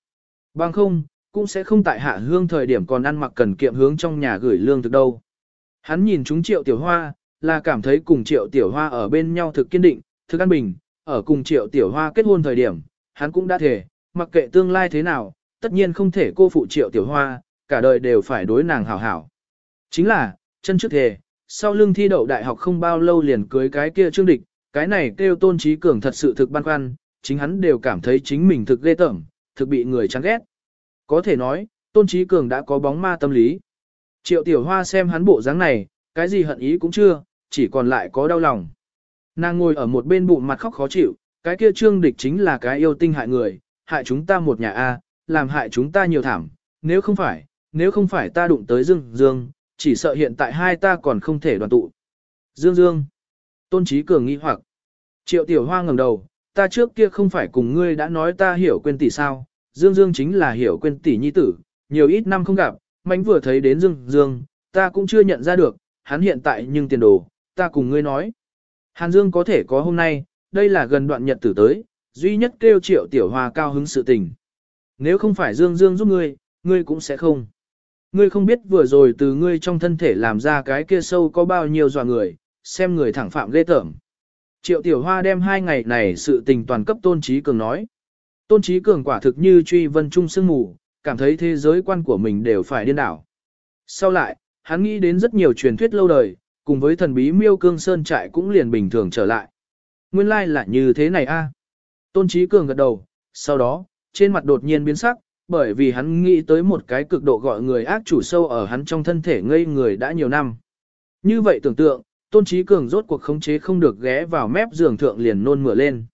Bằng không, cũng sẽ không tại hạ hương thời điểm còn ăn mặc cần kiệm hướng trong nhà gửi lương thực đâu. Hắn nhìn chúng triệu tiểu hoa, là cảm thấy cùng triệu tiểu hoa ở bên nhau thực kiên định, thực an bình, ở cùng triệu tiểu hoa kết hôn thời điểm, hắn cũng đã thể, mặc kệ tương lai thế nào, tất nhiên không thể cô phụ triệu tiểu hoa, cả đời đều phải đối nàng hảo hảo. Chính là, chân trước thề, sau lưng thi đậu đại học không bao lâu liền cưới cái kia trương địch, cái này kêu tôn trí cường thật sự thực băn khoăn, chính hắn đều cảm thấy chính mình thực ghê tởm, thực bị người chán ghét. Có thể nói, Tôn Trí Cường đã có bóng ma tâm lý. Triệu Tiểu Hoa xem hắn bộ dáng này, cái gì hận ý cũng chưa, chỉ còn lại có đau lòng. Nàng ngồi ở một bên bụng mặt khóc khó chịu, cái kia trương địch chính là cái yêu tinh hại người, hại chúng ta một nhà A, làm hại chúng ta nhiều thảm, nếu không phải, nếu không phải ta đụng tới Dương Dương, chỉ sợ hiện tại hai ta còn không thể đoàn tụ. Dương Dương. Tôn Trí Cường nghi hoặc. Triệu Tiểu Hoa ngẩng đầu, ta trước kia không phải cùng ngươi đã nói ta hiểu quên tỷ sao, Dương Dương chính là hiểu quên tỷ nhi tử, nhiều ít năm không gặp, mánh vừa thấy đến Dương Dương, ta cũng chưa nhận ra được, hắn hiện tại nhưng tiền đồ, ta cùng ngươi nói. Hàn Dương có thể có hôm nay, đây là gần đoạn nhật tử tới, duy nhất kêu triệu tiểu hoa cao hứng sự tình. Nếu không phải Dương Dương giúp ngươi, ngươi cũng sẽ không. Ngươi không biết vừa rồi từ ngươi trong thân thể làm ra cái kia sâu có bao nhiêu dọa người, xem người thẳng phạm ghê tởm. Triệu tiểu hoa đem hai ngày này sự tình toàn cấp tôn trí cường nói. Tôn trí cường quả thực như truy vân trung sương mù, cảm thấy thế giới quan của mình đều phải điên đảo. Sau lại, hắn nghĩ đến rất nhiều truyền thuyết lâu đời, cùng với thần bí miêu cương sơn trại cũng liền bình thường trở lại. Nguyên lai like là như thế này a. Tôn trí cường gật đầu, sau đó, trên mặt đột nhiên biến sắc, bởi vì hắn nghĩ tới một cái cực độ gọi người ác chủ sâu ở hắn trong thân thể ngây người đã nhiều năm. Như vậy tưởng tượng, tôn trí cường rốt cuộc khống chế không được ghé vào mép giường thượng liền nôn mửa lên.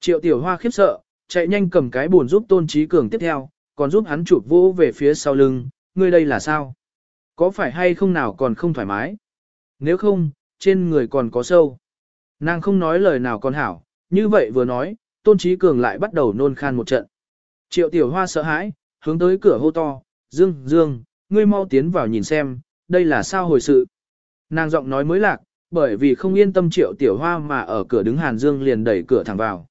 Triệu tiểu hoa khiếp sợ, chạy nhanh cầm cái buồn giúp tôn trí cường tiếp theo, còn giúp hắn chụp vỗ về phía sau lưng, ngươi đây là sao? Có phải hay không nào còn không thoải mái? Nếu không, trên người còn có sâu. Nàng không nói lời nào còn hảo, như vậy vừa nói, tôn trí cường lại bắt đầu nôn khan một trận. Triệu tiểu hoa sợ hãi, hướng tới cửa hô to, Dương, Dương, ngươi mau tiến vào nhìn xem, đây là sao hồi sự. Nàng giọng nói mới lạc, bởi vì không yên tâm triệu tiểu hoa mà ở cửa đứng Hàn Dương liền đẩy cửa thẳng vào.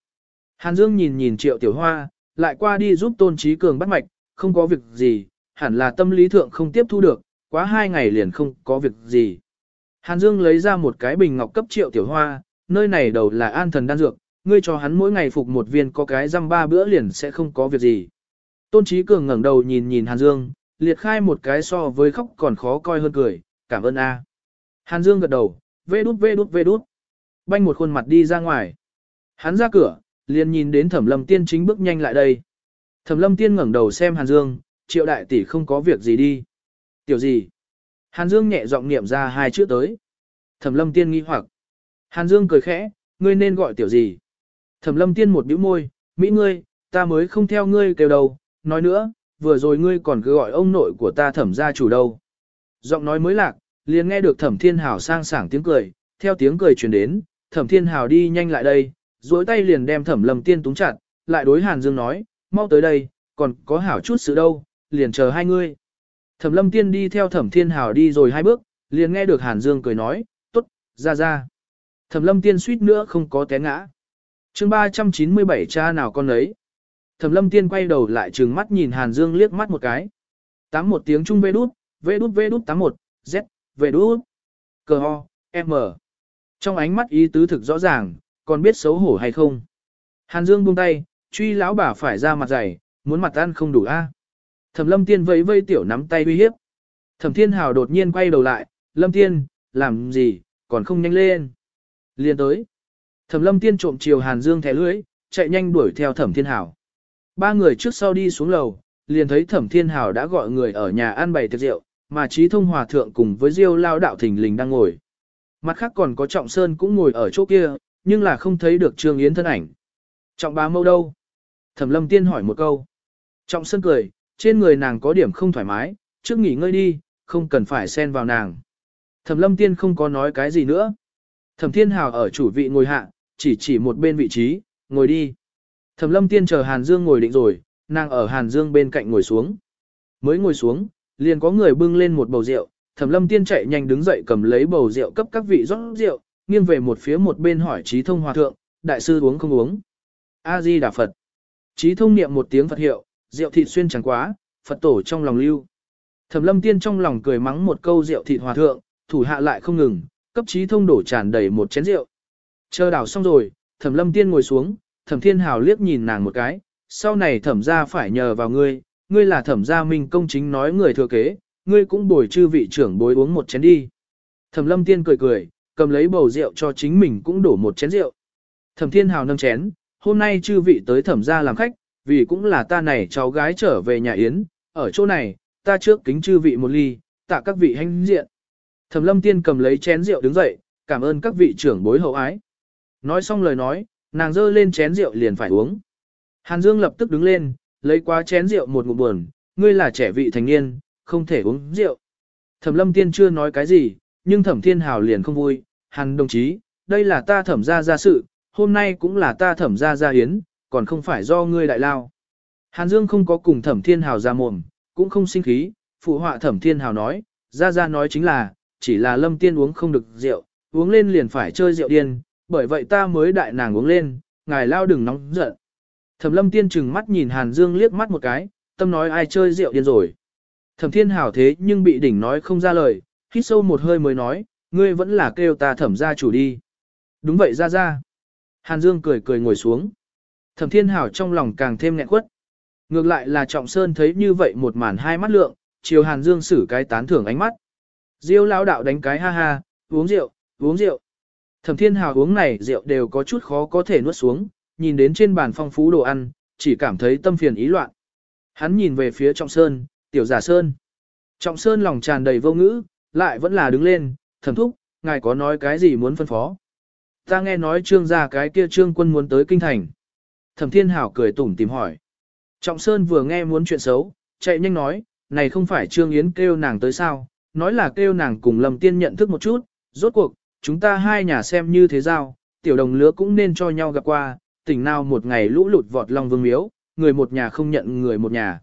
Hàn Dương nhìn nhìn triệu tiểu hoa, lại qua đi giúp tôn trí cường bắt mạch, không có việc gì, hẳn là tâm lý thượng không tiếp thu được, quá hai ngày liền không có việc gì. Hàn Dương lấy ra một cái bình ngọc cấp triệu tiểu hoa, nơi này đầu là an thần đan dược, ngươi cho hắn mỗi ngày phục một viên có cái răm ba bữa liền sẽ không có việc gì. Tôn Chí Cường ngẩng đầu nhìn nhìn Hàn Dương, liệt khai một cái so với khóc còn khó coi hơn cười, cảm ơn a. Hàn Dương gật đầu, vê đút vê đút vê đút. Banh một khuôn mặt đi ra ngoài. Hắn ra cửa, liền nhìn đến Thẩm Lâm Tiên chính bước nhanh lại đây. Thẩm Lâm Tiên ngẩng đầu xem Hàn Dương, triệu đại tỷ không có việc gì đi. Tiểu gì? Hàn Dương nhẹ giọng niệm ra hai chữ tới. Thẩm Lâm Tiên nghi hoặc. Hàn Dương cười khẽ, ngươi nên gọi tiểu gì? Thẩm lâm tiên một bĩu môi, Mỹ ngươi, ta mới không theo ngươi kêu đâu, nói nữa, vừa rồi ngươi còn cứ gọi ông nội của ta thẩm gia chủ đâu. Giọng nói mới lạc, liền nghe được thẩm thiên hào sang sảng tiếng cười, theo tiếng cười truyền đến, thẩm thiên hào đi nhanh lại đây, duỗi tay liền đem thẩm lâm tiên túng chặt, lại đối hàn dương nói, mau tới đây, còn có hảo chút sự đâu, liền chờ hai ngươi. Thẩm lâm tiên đi theo thẩm thiên hào đi rồi hai bước, liền nghe được hàn dương cười nói, tốt, ra ra. Thẩm lâm tiên suýt nữa không có té ngã chương 397 cha nào con ấy. Thẩm lâm tiên quay đầu lại trừng mắt nhìn Hàn Dương liếc mắt một cái. Tám một tiếng trung vê đút, vê đút vê đút tám một, z, vê đút. Cờ ho, m. Trong ánh mắt ý tứ thực rõ ràng, còn biết xấu hổ hay không. Hàn Dương buông tay, truy lão bà phải ra mặt dày, muốn mặt ăn không đủ a. Thẩm lâm tiên vẫy vây tiểu nắm tay uy hiếp. Thẩm thiên hào đột nhiên quay đầu lại, lâm tiên, làm gì, còn không nhanh lên. Liên tới. Thẩm lâm tiên trộm chiều Hàn Dương thẻ lưỡi, chạy nhanh đuổi theo thẩm thiên hảo. Ba người trước sau đi xuống lầu, liền thấy thẩm thiên hảo đã gọi người ở nhà ăn bày tiệc rượu, mà trí thông hòa thượng cùng với diêu lao đạo thình lình đang ngồi. Mặt khác còn có trọng sơn cũng ngồi ở chỗ kia, nhưng là không thấy được trương yến thân ảnh. Trọng bá mâu đâu? Thẩm lâm tiên hỏi một câu. Trọng sơn cười, trên người nàng có điểm không thoải mái, trước nghỉ ngơi đi, không cần phải xen vào nàng. Thẩm lâm tiên không có nói cái gì nữa. Thẩm thiên Hảo ở chủ vị ngồi hạ, chỉ chỉ một bên vị trí, ngồi đi. Thẩm lâm tiên chờ Hàn Dương ngồi định rồi, nàng ở Hàn Dương bên cạnh ngồi xuống. Mới ngồi xuống, liền có người bưng lên một bầu rượu, Thẩm lâm tiên chạy nhanh đứng dậy cầm lấy bầu rượu cấp các vị rót rượu, nghiêng về một phía một bên hỏi trí thông hòa thượng, đại sư uống không uống. A-di Đà Phật. Trí thông niệm một tiếng Phật hiệu, rượu thịt xuyên chẳng quá, Phật tổ trong lòng lưu. Thẩm lâm tiên trong lòng cười mắng một câu rượu thịt hòa thượng, thủ hạ lại không ngừng, cấp trí thông đổ tràn đầy một chén rượu. Chờ đảo xong rồi, thẩm lâm tiên ngồi xuống, thẩm thiên hào liếc nhìn nàng một cái, sau này thẩm ra phải nhờ vào ngươi, ngươi là thẩm gia minh công chính nói người thừa kế, ngươi cũng bồi chư vị trưởng bối uống một chén đi. Thẩm lâm tiên cười cười, cầm lấy bầu rượu cho chính mình cũng đổ một chén rượu. Thẩm thiên hào nâng chén, hôm nay chư vị tới thẩm gia làm khách, vì cũng là ta này cháu gái trở về nhà Yến, ở chỗ này, ta trước kính chư vị một ly, tạ các vị hanh diện. Thẩm lâm tiên cầm lấy chén rượu đứng dậy, cảm ơn các vị trưởng bối hậu ái. Nói xong lời nói, nàng dơ lên chén rượu liền phải uống. Hàn Dương lập tức đứng lên, lấy qua chén rượu một ngụm buồn, ngươi là trẻ vị thành niên, không thể uống rượu. Thẩm lâm tiên chưa nói cái gì, nhưng thẩm thiên hào liền không vui, hàn đồng chí, đây là ta thẩm ra ra sự, hôm nay cũng là ta thẩm ra ra hiến, còn không phải do ngươi đại lao. Hàn Dương không có cùng thẩm thiên hào ra mồm, cũng không sinh khí, phụ họa thẩm thiên hào nói, ra ra nói chính là, chỉ là lâm tiên uống không được rượu, uống lên liền phải chơi rượu điên, bởi vậy ta mới đại nàng uống lên, ngài lao đừng nóng giận. Thẩm lâm tiên chừng mắt nhìn Hàn Dương liếc mắt một cái, tâm nói ai chơi rượu điên rồi. Thẩm thiên hảo thế nhưng bị đỉnh nói không ra lời, hít sâu một hơi mới nói, ngươi vẫn là kêu ta thẩm gia chủ đi. Đúng vậy ra ra. Hàn Dương cười cười ngồi xuống. Thẩm thiên hảo trong lòng càng thêm nghẹn quất. Ngược lại là Trọng Sơn thấy như vậy một màn hai mắt lượng, chiều Hàn Dương xử cái tán thưởng ánh mắt. Diêu lão đạo đánh cái ha ha, uống rượu, uống rượu. Thẩm Thiên Hào uống này rượu đều có chút khó có thể nuốt xuống, nhìn đến trên bàn phong phú đồ ăn, chỉ cảm thấy tâm phiền ý loạn. Hắn nhìn về phía Trọng Sơn, tiểu giả Sơn. Trọng Sơn lòng tràn đầy vô ngữ, lại vẫn là đứng lên, thẩm thúc, ngài có nói cái gì muốn phân phó. Ta nghe nói trương gia cái kia trương quân muốn tới kinh thành. Thẩm Thiên Hảo cười tủm tìm hỏi. Trọng Sơn vừa nghe muốn chuyện xấu, chạy nhanh nói, này không phải trương yến kêu nàng tới sao, nói là kêu nàng cùng lầm tiên nhận thức một chút, rốt cuộc, chúng ta hai nhà xem như thế giao, tiểu đồng lứa cũng nên cho nhau gặp qua, tỉnh nào một ngày lũ lụt vọt long vương miếu, người một nhà không nhận người một nhà.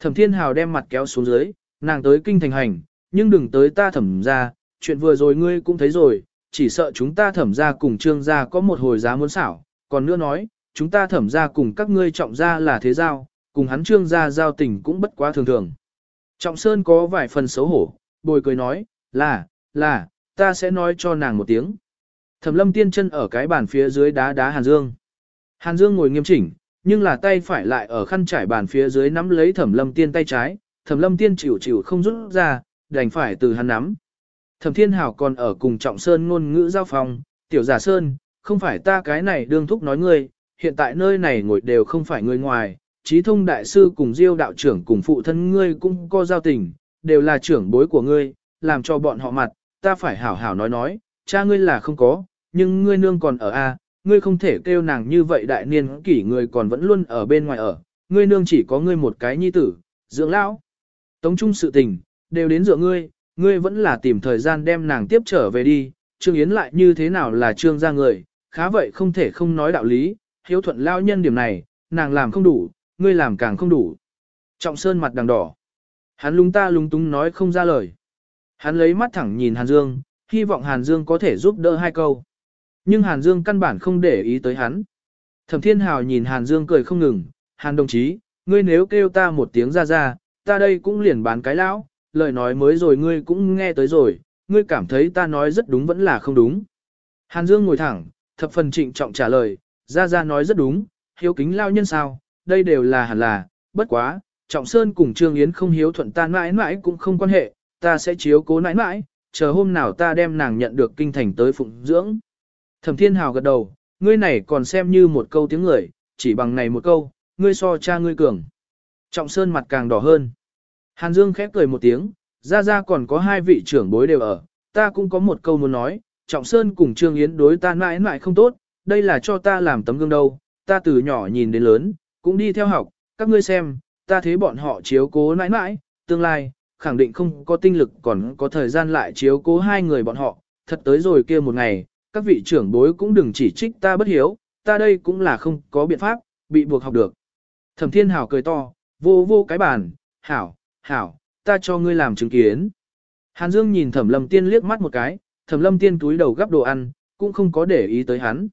Thẩm Thiên Hào đem mặt kéo xuống dưới, nàng tới kinh thành hành, nhưng đừng tới ta thẩm ra, chuyện vừa rồi ngươi cũng thấy rồi, chỉ sợ chúng ta thẩm ra cùng trương ra có một hồi giá muốn xảo, còn nữa nói, chúng ta thẩm ra cùng các ngươi trọng ra là thế giao, cùng hắn trương ra giao tình cũng bất quá thường thường. Trọng Sơn có vài phần xấu hổ, bồi cười nói, là, là, ta sẽ nói cho nàng một tiếng. Thẩm lâm tiên chân ở cái bàn phía dưới đá đá Hàn Dương. Hàn Dương ngồi nghiêm chỉnh, nhưng là tay phải lại ở khăn trải bàn phía dưới nắm lấy thẩm lâm tiên tay trái, thẩm lâm tiên chịu chịu không rút ra, đành phải từ hắn nắm. Thẩm thiên hảo còn ở cùng trọng sơn ngôn ngữ giao phòng, tiểu giả sơn, không phải ta cái này đương thúc nói ngươi, hiện tại nơi này ngồi đều không phải người ngoài, trí thông đại sư cùng diêu đạo trưởng cùng phụ thân ngươi cũng có giao tình, đều là trưởng bối của ngươi, làm cho bọn họ mặt, ta phải hảo hảo nói nói, cha ngươi là không có, nhưng ngươi nương còn ở A, ngươi không thể kêu nàng như vậy đại niên kỷ người còn vẫn luôn ở bên ngoài ở, ngươi nương chỉ có ngươi một cái nhi tử, dưỡng lão. Tống trung sự tình, đều đến dựa ngươi, ngươi vẫn là tìm thời gian đem nàng tiếp trở về đi, Trương Yến lại như thế nào là trương gia người, khá vậy không thể không nói đạo lý, hiếu thuận lao nhân điểm này, nàng làm không đủ, ngươi làm càng không đủ. Trọng Sơn mặt đằng đỏ. Hắn lung ta lung túng nói không ra lời. Hắn lấy mắt thẳng nhìn Hàn Dương, hy vọng Hàn Dương có thể giúp đỡ hai câu. Nhưng Hàn Dương căn bản không để ý tới hắn. Thẩm Thiên Hào nhìn Hàn Dương cười không ngừng, Hàn đồng chí, ngươi nếu kêu ta một tiếng ra ra, ta đây cũng liền bán cái lão, lời nói mới rồi ngươi cũng nghe tới rồi, ngươi cảm thấy ta nói rất đúng vẫn là không đúng. Hàn Dương ngồi thẳng, thập phần trịnh trọng trả lời, ra ra nói rất đúng, hiếu kính lao nhân sao, đây đều là hẳn là, bất quá, Trọng Sơn cùng Trương Yến không hiếu thuận ta mãi mãi cũng không quan hệ, ta sẽ chiếu cố nãi nãi, chờ hôm nào ta đem nàng nhận được kinh thành tới phụng dưỡng. Thẩm Thiên Hào gật đầu, ngươi này còn xem như một câu tiếng người, chỉ bằng này một câu, ngươi so cha ngươi cường. Trọng Sơn mặt càng đỏ hơn. Hàn Dương khép cười một tiếng, ra ra còn có hai vị trưởng bối đều ở, ta cũng có một câu muốn nói, Trọng Sơn cùng Trương Yến đối ta mãi mãi không tốt, đây là cho ta làm tấm gương đâu, ta từ nhỏ nhìn đến lớn, cũng đi theo học, các ngươi xem, ta thấy bọn họ chiếu cố mãi mãi, tương lai, khẳng định không có tinh lực còn có thời gian lại chiếu cố hai người bọn họ, thật tới rồi kia một ngày, các vị trưởng bối cũng đừng chỉ trích ta bất hiếu, ta đây cũng là không có biện pháp, bị buộc học được. Thẩm thiên hảo cười to, vô vô cái bàn, hảo, hảo, ta cho ngươi làm chứng kiến. Hàn Dương nhìn thẩm lâm tiên liếc mắt một cái, thẩm lâm tiên túi đầu gắp đồ ăn, cũng không có để ý tới hắn.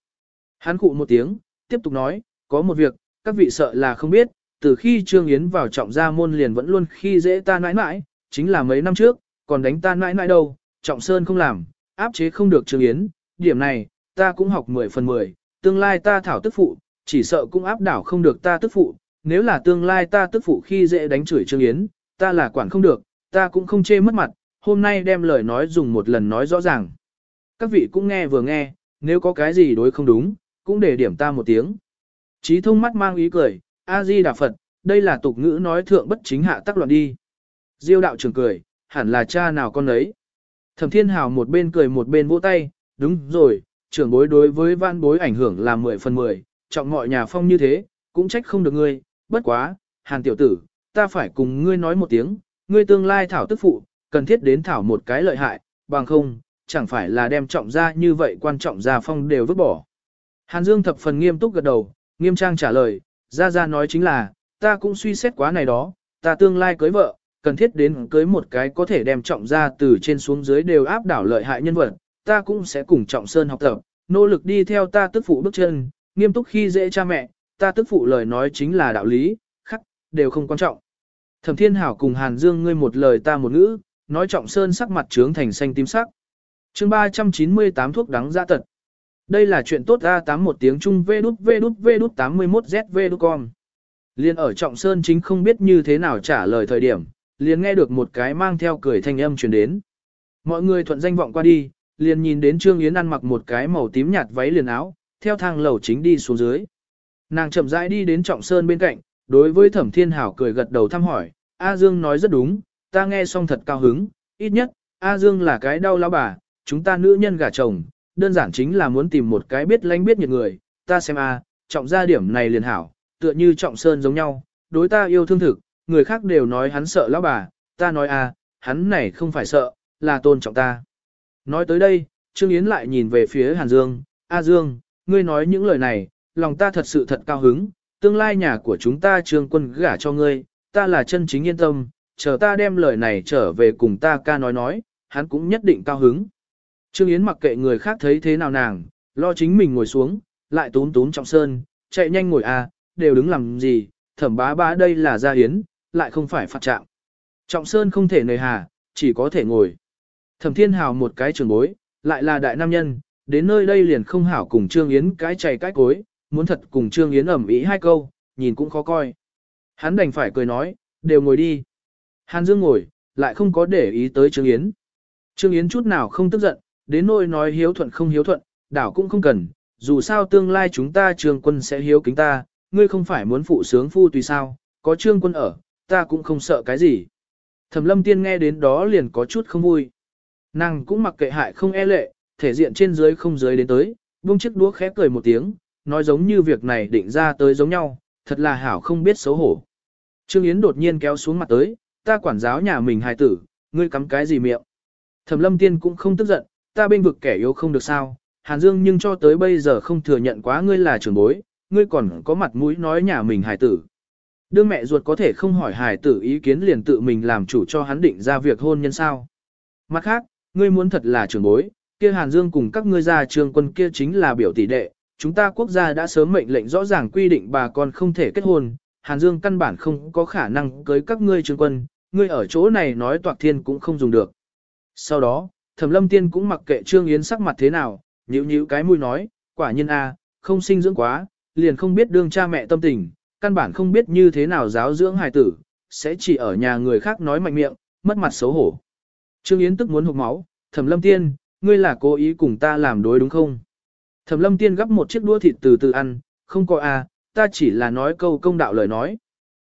Hắn cụ một tiếng, tiếp tục nói, có một việc, các vị sợ là không biết, từ khi Trương Yến vào trọng gia môn liền vẫn luôn khi dễ ta nãi nãi, chính là mấy năm trước, còn đánh ta nãi nãi đâu, trọng sơn không làm, áp chế không được Trương Yến, điểm này, ta cũng học 10 phần 10, tương lai ta thảo tức phụ, chỉ sợ cũng áp đảo không được ta tức phụ, nếu là tương lai ta tức phụ khi dễ đánh chửi Trương Yến, ta là quản không được, ta cũng không chê mất mặt, hôm nay đem lời nói dùng một lần nói rõ ràng. Các vị cũng nghe vừa nghe, nếu có cái gì đối không đúng, cũng để điểm ta một tiếng. Chí thông mắt mang ý cười, A-di Đà Phật, đây là tục ngữ nói thượng bất chính hạ tắc loạn đi. Diêu đạo trưởng cười, hẳn là cha nào con ấy. Thẩm thiên hào một bên cười một bên vỗ tay, đúng rồi, trưởng bối đối với văn bối ảnh hưởng là 10 phần 10, trọng mọi nhà phong như thế, cũng trách không được ngươi, bất quá, hàn tiểu tử, ta phải cùng ngươi nói một tiếng, ngươi tương lai thảo tức phụ, cần thiết đến thảo một cái lợi hại, bằng không, chẳng phải là đem trọng ra như vậy quan trọng gia phong đều vứt bỏ. Hàn Dương thập phần nghiêm túc gật đầu, nghiêm trang trả lời, ra ra nói chính là, ta cũng suy xét quá này đó, ta tương lai cưới vợ, cần thiết đến cưới một cái có thể đem trọng ra từ trên xuống dưới đều áp đảo lợi hại nhân vật, ta cũng sẽ cùng trọng sơn học tập, nỗ lực đi theo ta tức phụ bước chân, nghiêm túc khi dễ cha mẹ, ta tức phụ lời nói chính là đạo lý, khắc, đều không quan trọng. Thẩm Thiên Hảo cùng Hàn Dương ngươi một lời ta một ngữ, nói trọng sơn sắc mặt trướng thành xanh tím sắc. chương 398 thuốc đắng ra tật. Đây là chuyện tốt ra 8 một tiếng Trung V đút V đút V đút 81 ZV đút con. Liên ở trọng sơn chính không biết như thế nào trả lời thời điểm, liền nghe được một cái mang theo cười thanh âm truyền đến. Mọi người thuận danh vọng qua đi, liền nhìn đến Trương Yến ăn mặc một cái màu tím nhạt váy liền áo, theo thang lầu chính đi xuống dưới. Nàng chậm rãi đi đến Trọng Sơn bên cạnh, đối với Thẩm Thiên Hảo cười gật đầu thăm hỏi, A Dương nói rất đúng, ta nghe xong thật cao hứng, ít nhất, A Dương là cái đau lão bà, chúng ta nữ nhân gả chồng, đơn giản chính là muốn tìm một cái biết lánh biết nhiệt người, ta xem A, trọng gia điểm này liền hảo, tựa như Trọng Sơn giống nhau, đối ta yêu thương thực, người khác đều nói hắn sợ lão bà, ta nói A, hắn này không phải sợ, là tôn trọng ta. Nói tới đây, Trương Yến lại nhìn về phía Hàn Dương, A Dương, ngươi nói những lời này, lòng ta thật sự thật cao hứng, tương lai nhà của chúng ta trương quân gả cho ngươi, ta là chân chính yên tâm, chờ ta đem lời này trở về cùng ta ca nói nói, hắn cũng nhất định cao hứng. Trương Yến mặc kệ người khác thấy thế nào nàng, lo chính mình ngồi xuống, lại tún tún trọng sơn, chạy nhanh ngồi a, đều đứng làm gì, thẩm bá bá đây là gia Yến, lại không phải phạt trạng. Trọng sơn không thể nề hà, chỉ có thể ngồi. Thẩm thiên hào một cái trường bối, lại là đại nam nhân, đến nơi đây liền không hảo cùng Trương Yến cái chày cái cối, muốn thật cùng Trương Yến ẩm ý hai câu, nhìn cũng khó coi. Hắn đành phải cười nói, đều ngồi đi. Hàn Dương ngồi, lại không có để ý tới Trương Yến. Trương Yến chút nào không tức giận, đến nỗi nói hiếu thuận không hiếu thuận, đảo cũng không cần, dù sao tương lai chúng ta trương quân sẽ hiếu kính ta, ngươi không phải muốn phụ sướng phu tùy sao, có trương quân ở, ta cũng không sợ cái gì. Thẩm lâm tiên nghe đến đó liền có chút không vui. Nàng cũng mặc kệ hại không e lệ, thể diện trên dưới không dưới đến tới, buông chiếc đũa khẽ cười một tiếng, nói giống như việc này định ra tới giống nhau, thật là hảo không biết xấu hổ. Trương Yến đột nhiên kéo xuống mặt tới, ta quản giáo nhà mình hài tử, ngươi cắm cái gì miệng. Thẩm lâm tiên cũng không tức giận, ta bên vực kẻ yếu không được sao, Hàn Dương nhưng cho tới bây giờ không thừa nhận quá ngươi là trưởng bối, ngươi còn có mặt mũi nói nhà mình hài tử. Đương mẹ ruột có thể không hỏi hài tử ý kiến liền tự mình làm chủ cho hắn định ra việc hôn nhân sao. Mặt khác, ngươi muốn thật là trưởng bối, kia Hàn Dương cùng các ngươi gia trường quân kia chính là biểu tỷ đệ, chúng ta quốc gia đã sớm mệnh lệnh rõ ràng quy định bà con không thể kết hôn, Hàn Dương căn bản không có khả năng cưới các ngươi trường quân, ngươi ở chỗ này nói toạc thiên cũng không dùng được. Sau đó, Thẩm Lâm Tiên cũng mặc kệ Trương Yến sắc mặt thế nào, nhíu nhíu cái mũi nói, quả nhiên a, không sinh dưỡng quá, liền không biết đương cha mẹ tâm tình, căn bản không biết như thế nào giáo dưỡng hài tử, sẽ chỉ ở nhà người khác nói mạnh miệng, mất mặt xấu hổ. Trương Yến tức muốn hụt máu, Thẩm Lâm Tiên, ngươi là cố ý cùng ta làm đối đúng không? Thẩm Lâm Tiên gắp một chiếc đũa thịt từ từ ăn, không có a, ta chỉ là nói câu công đạo lời nói.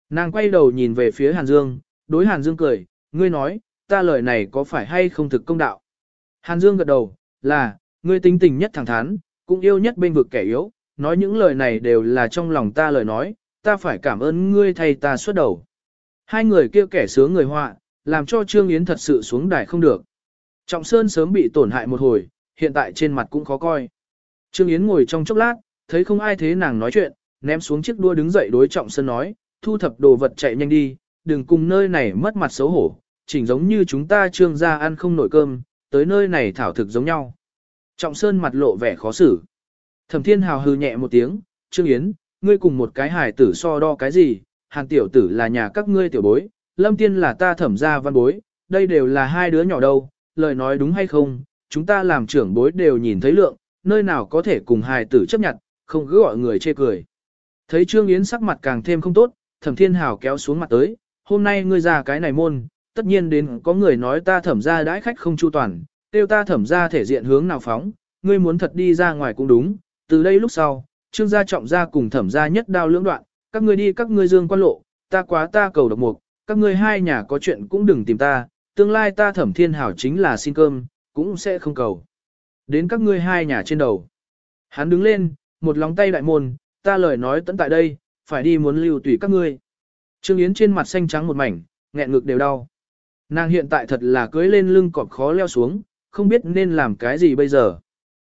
Nàng quay đầu nhìn về phía Hàn Dương, đối Hàn Dương cười, ngươi nói, ta lời này có phải hay không thực công đạo? Hàn Dương gật đầu, là, ngươi tính tình nhất thẳng thắn, cũng yêu nhất bên vực kẻ yếu, nói những lời này đều là trong lòng ta lời nói, ta phải cảm ơn ngươi thay ta xuất đầu. Hai người kia kẻ sướng người họa, làm cho Trương Yến thật sự xuống đài không được. Trọng Sơn sớm bị tổn hại một hồi, hiện tại trên mặt cũng khó coi. Trương Yến ngồi trong chốc lát, thấy không ai thế nàng nói chuyện, ném xuống chiếc đua đứng dậy đối Trọng Sơn nói, thu thập đồ vật chạy nhanh đi, đừng cùng nơi này mất mặt xấu hổ, chỉnh giống như chúng ta trương gia ăn không nổi cơm, tới nơi này thảo thực giống nhau. Trọng Sơn mặt lộ vẻ khó xử. Thẩm Thiên Hào hừ nhẹ một tiếng, Trương Yến, ngươi cùng một cái hài tử so đo cái gì, hàng tiểu tử là nhà các ngươi tiểu bối, Lâm Tiên là ta thẩm gia văn bối, đây đều là hai đứa nhỏ đâu, lời nói đúng hay không, chúng ta làm trưởng bối đều nhìn thấy lượng, nơi nào có thể cùng hài tử chấp nhận, không cứ gọi người chê cười. Thấy Trương Yến sắc mặt càng thêm không tốt, thẩm thiên hào kéo xuống mặt tới, hôm nay ngươi ra cái này môn, tất nhiên đến có người nói ta thẩm ra đãi khách không chu toàn, tiêu ta thẩm ra thể diện hướng nào phóng, ngươi muốn thật đi ra ngoài cũng đúng, từ đây lúc sau, trương gia trọng gia cùng thẩm gia nhất đao lưỡng đoạn, các ngươi đi các ngươi dương quan lộ, ta quá ta cầu độc mục, các ngươi hai nhà có chuyện cũng đừng tìm ta, tương lai ta thẩm thiên hảo chính là xin cơm, cũng sẽ không cầu. Đến các ngươi hai nhà trên đầu. Hắn đứng lên, một lòng tay đại môn, ta lời nói tận tại đây, phải đi muốn lưu tùy các ngươi. Trương Yến trên mặt xanh trắng một mảnh, nghẹn ngực đều đau. Nàng hiện tại thật là cưới lên lưng cọp khó leo xuống, không biết nên làm cái gì bây giờ.